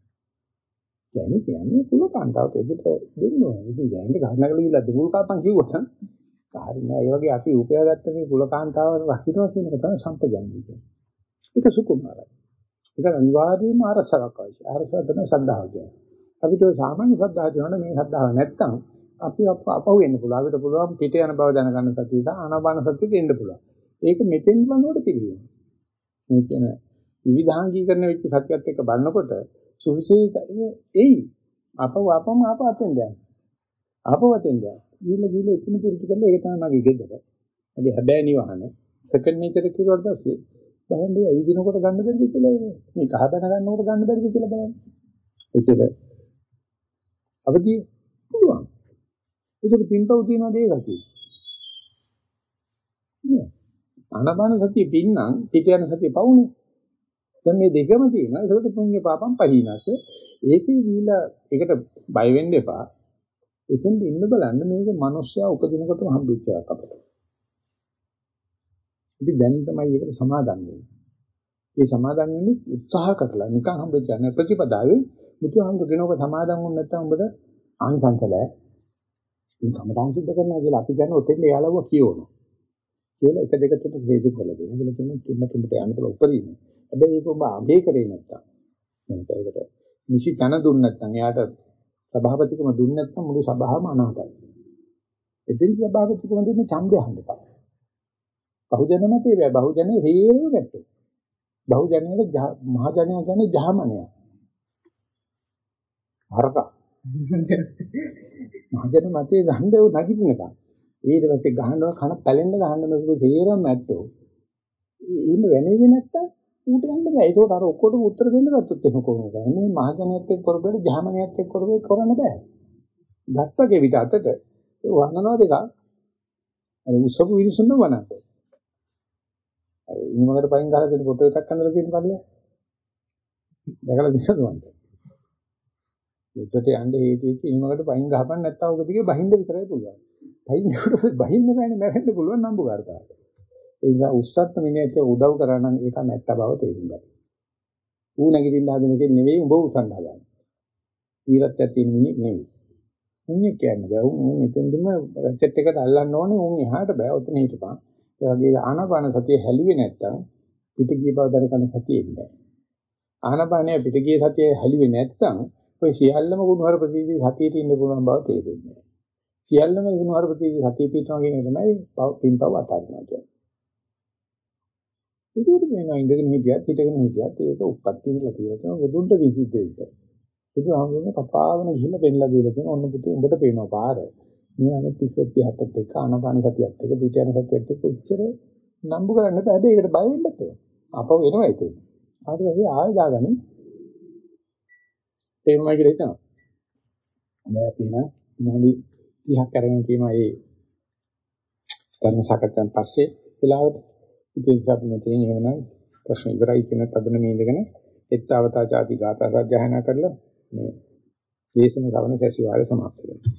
S1: ගෑණි කියන්නේ කුල කාන්තාවට එකට දෙන්න ඕනේ. ඉතින් ගෑණි ගහනකට ගිහලා දුමුල් කාපන් කිව්වොත් කාරි නෑ. ඒ වගේ අපි උපයාගත්ත මේ කුල කාන්තාව රකින්න කියන එක තමයි සම්පජන්ණය කියන්නේ. ඒක සුකුමාරයි. ඒක අනිවාර්යයෙන්ම අරසාවක් අවශ්‍යයි. අරසාව තමයි සද්ධාව කියන්නේ. අපිට සාමාන්‍ය සද්ධාව කියනවනේ මේ සද්ධාව නැත්තම් අපි අපහු වෙන්න පුළුවන්. අපිට පුළුවන් පිට යන බව දැනගන්න සතියද ආනාපාන සතියට එන්න පුළුවන්. ඒක මෙතෙන් බලනකොට පිළිගන්න. මේ කියන විවිධාංගීකරණ වෙච්ච සත්‍යයත් එක්ක බලනකොට සුවිශේෂ එයි. අපව අපම අප අතෙන් දැන්. අපවතෙන් දැන්. ගිහිල්ලා ගිහිල්ලා එතන පුරුදු කරලා ඒක තමයි මගේ ගෙදර. මගේ හැබෑ නිවහන. සෙකන්ඩ් නේචර් එක කිව්වට පස්සේ බලන්න ඇවිදිනකොට ගන්න බැරිද කියලා මේ කහදන ගන්නකොට ගන්න බැරිද කියලා බලන්න. ඒකද අවදි පුළුවන්. ඒක පින්පව් තියනවාද ඒ ගතිය? නෑ. ආනාපාන සතිය පින්නම් පිට යන සතිය පවුනේ. දැන් මේ දෙකම තියෙනවා. ඒකට පුණ්‍ය පාපම් පහිනස. ඒකේ දීලා ඒකට බය වෙන්න එපා. එතෙන්ද ඉන්න බලන්න මේක මිනිස්සයා උපදිනකොටම හම්බෙච්ච එකක් අපිට. අපි දැන් තමයි ඒකට සමාදන් වෙන්නේ. ඒ සමාදන් වෙන්නේ උත්සාහ කරලා නිකන් හම්බෙච්ච නැහැ ප්‍රතිපදාවේ බුදුහාමුදුරු කෙනෙකුට සමාදන් වුණ නැත්නම් උඹට ආනිසංසලයි. මේ කමඨාන් සුද්ධ කරනවා කියලා අපි කියන්නේ ඔතෙන් එයාලව කියවනවා. කියලා එක දෙක තුන වේද කරලා දෙනවා. කියලා කියනවා තුන තුනට යන්න පුළුවන් උපරිම. හැබැයි ඒක ඔබ අගේ කරේ නැත්තම්. ඒකට නිසි තන දුන්න නැත්නම් එයාට සභාපතිකම දුන්නේ නැත්නම් මුළු සභාවම අනාථයි. එදින් සභාපතිකම දෙන්න ඡන්දය හඳපා. බහුජන මතේ වේ බහුජනේ හේව වැටේ. බහුජනයේ මහජනයා කියන්නේ ජහමනය. හරක. මහජන මතේ ගහන්න උ නැගිටිනකම්. ඊට පස්සේ ගහනවා කන පැලෙන්න ගහන්න මේක තේරෙම නැත්තෝ. එහෙම වෙන්නේ නැත්තම් ඌට යන්න බෑ. ඒකට අර ඔක්කොටම උත්තර දෙන්න ගත්තොත් එහෙම කොහොමද? මේ මහජනයත් එක්ක කරබෙල ජහමනියත් එක්ක කරබෙල කරන්න බෑ. ගත්තගේ විට අතට වන්නනවා දෙක. අර උසපු විනිසුන්න වනන්ත. අර ඉනිමකට පයින් ගහලා දෙන ෆොටෝ එකක් අඳලා තියෙන කල්ලිය. දැකලා විසඳවන්න. උඩට යන්න හේතුවෙච්ච ඉනිමකට පයින් ගහපන් නැත්තම් ඔක දිගේ බහින්න විතරයි පුළුවන්. පයින් ගිහුවොත් බහින්න බෑනේ මැරෙන්න පුළුවන් නම්බුකාරතාවට. ඒ නිසා උස්සත් මිනිහට උදව් කරා නම් ඒක නැත්ත බව තේරුම් ගන්න. ඌ නැගිටින්න හදන එකේ නෙවෙයි උඹ උසන්න හදන්නේ. ඊරත්යක් තියෙන මිනිහෙක් නෙවෙයි. උන්නේ කියන්නේ බෑ. උන් මෙතෙන්දිම රෙසෙට් එකට අල්ලන්න ඕනේ උන් එහාට බෑ. ඔතන හිටපන්. ඒ වගේ ආනාපාන සතිය හැලුවේ නැත්තම් පිට ගිය බව දැනගන්න සතිය එන්නේ. ආනාපානය පිට ගිය සතිය හැලුවේ නැත්තම් ඔය සියල්ලම ගුණහර ප්‍රතිදී සතියට ඉන්න පුළුවන් බව තේරෙන්නේ. සියල්ලම ගුණහර ප්‍රතිදී සතිය පිටනවා කියන එක තමයි පින්පව අතාරිනවා කියන්නේ. ඒකට මේනවා ඉඳගෙන හිටියත් හිටගෙන හිටියත් ඒක උප්පත්ති ඉඳලා කියලා තමයි බුදුන්ට විසිද්ධ වෙන්නේ. බුදුහාමුදුරනේ කපාගෙන ගිහිල්ලා පෙන්ලා දීලා තියෙන ඔන්න පුතේ උඹට පේනවා පාර. මේ අන පිස්සොත් යහපත් එක්ක ආනපාන සතියත් එක්ක පිට යන සතියත් එක්ක උච්චර නම්බු කරන්න බෑ. හැබැයි ඒකට බය වෙන්නත් ඕන. අපව එනවා ඒක. ආයෙත් අපි ආයෙ දාගනි. තේරුමයි කියලා හිතනවා. දැන් අපි නම් විනාඩි 30ක් අරගෙන තියෙනවා මේ ධර්ම සාකච්ඡාවෙන් පස්සේ වෙලාවට ඉතින් අපි මෙතනින් එහෙමනම් ප්‍රශ්න ඉවරයි කියන පදන මේ ඉඳගෙන එත්තාවතා ආදී ගාථා සජ්ජායනා කරලා මේ දේශන ශ්‍රවණ සැසිවාරය සමාප්ත කරනවා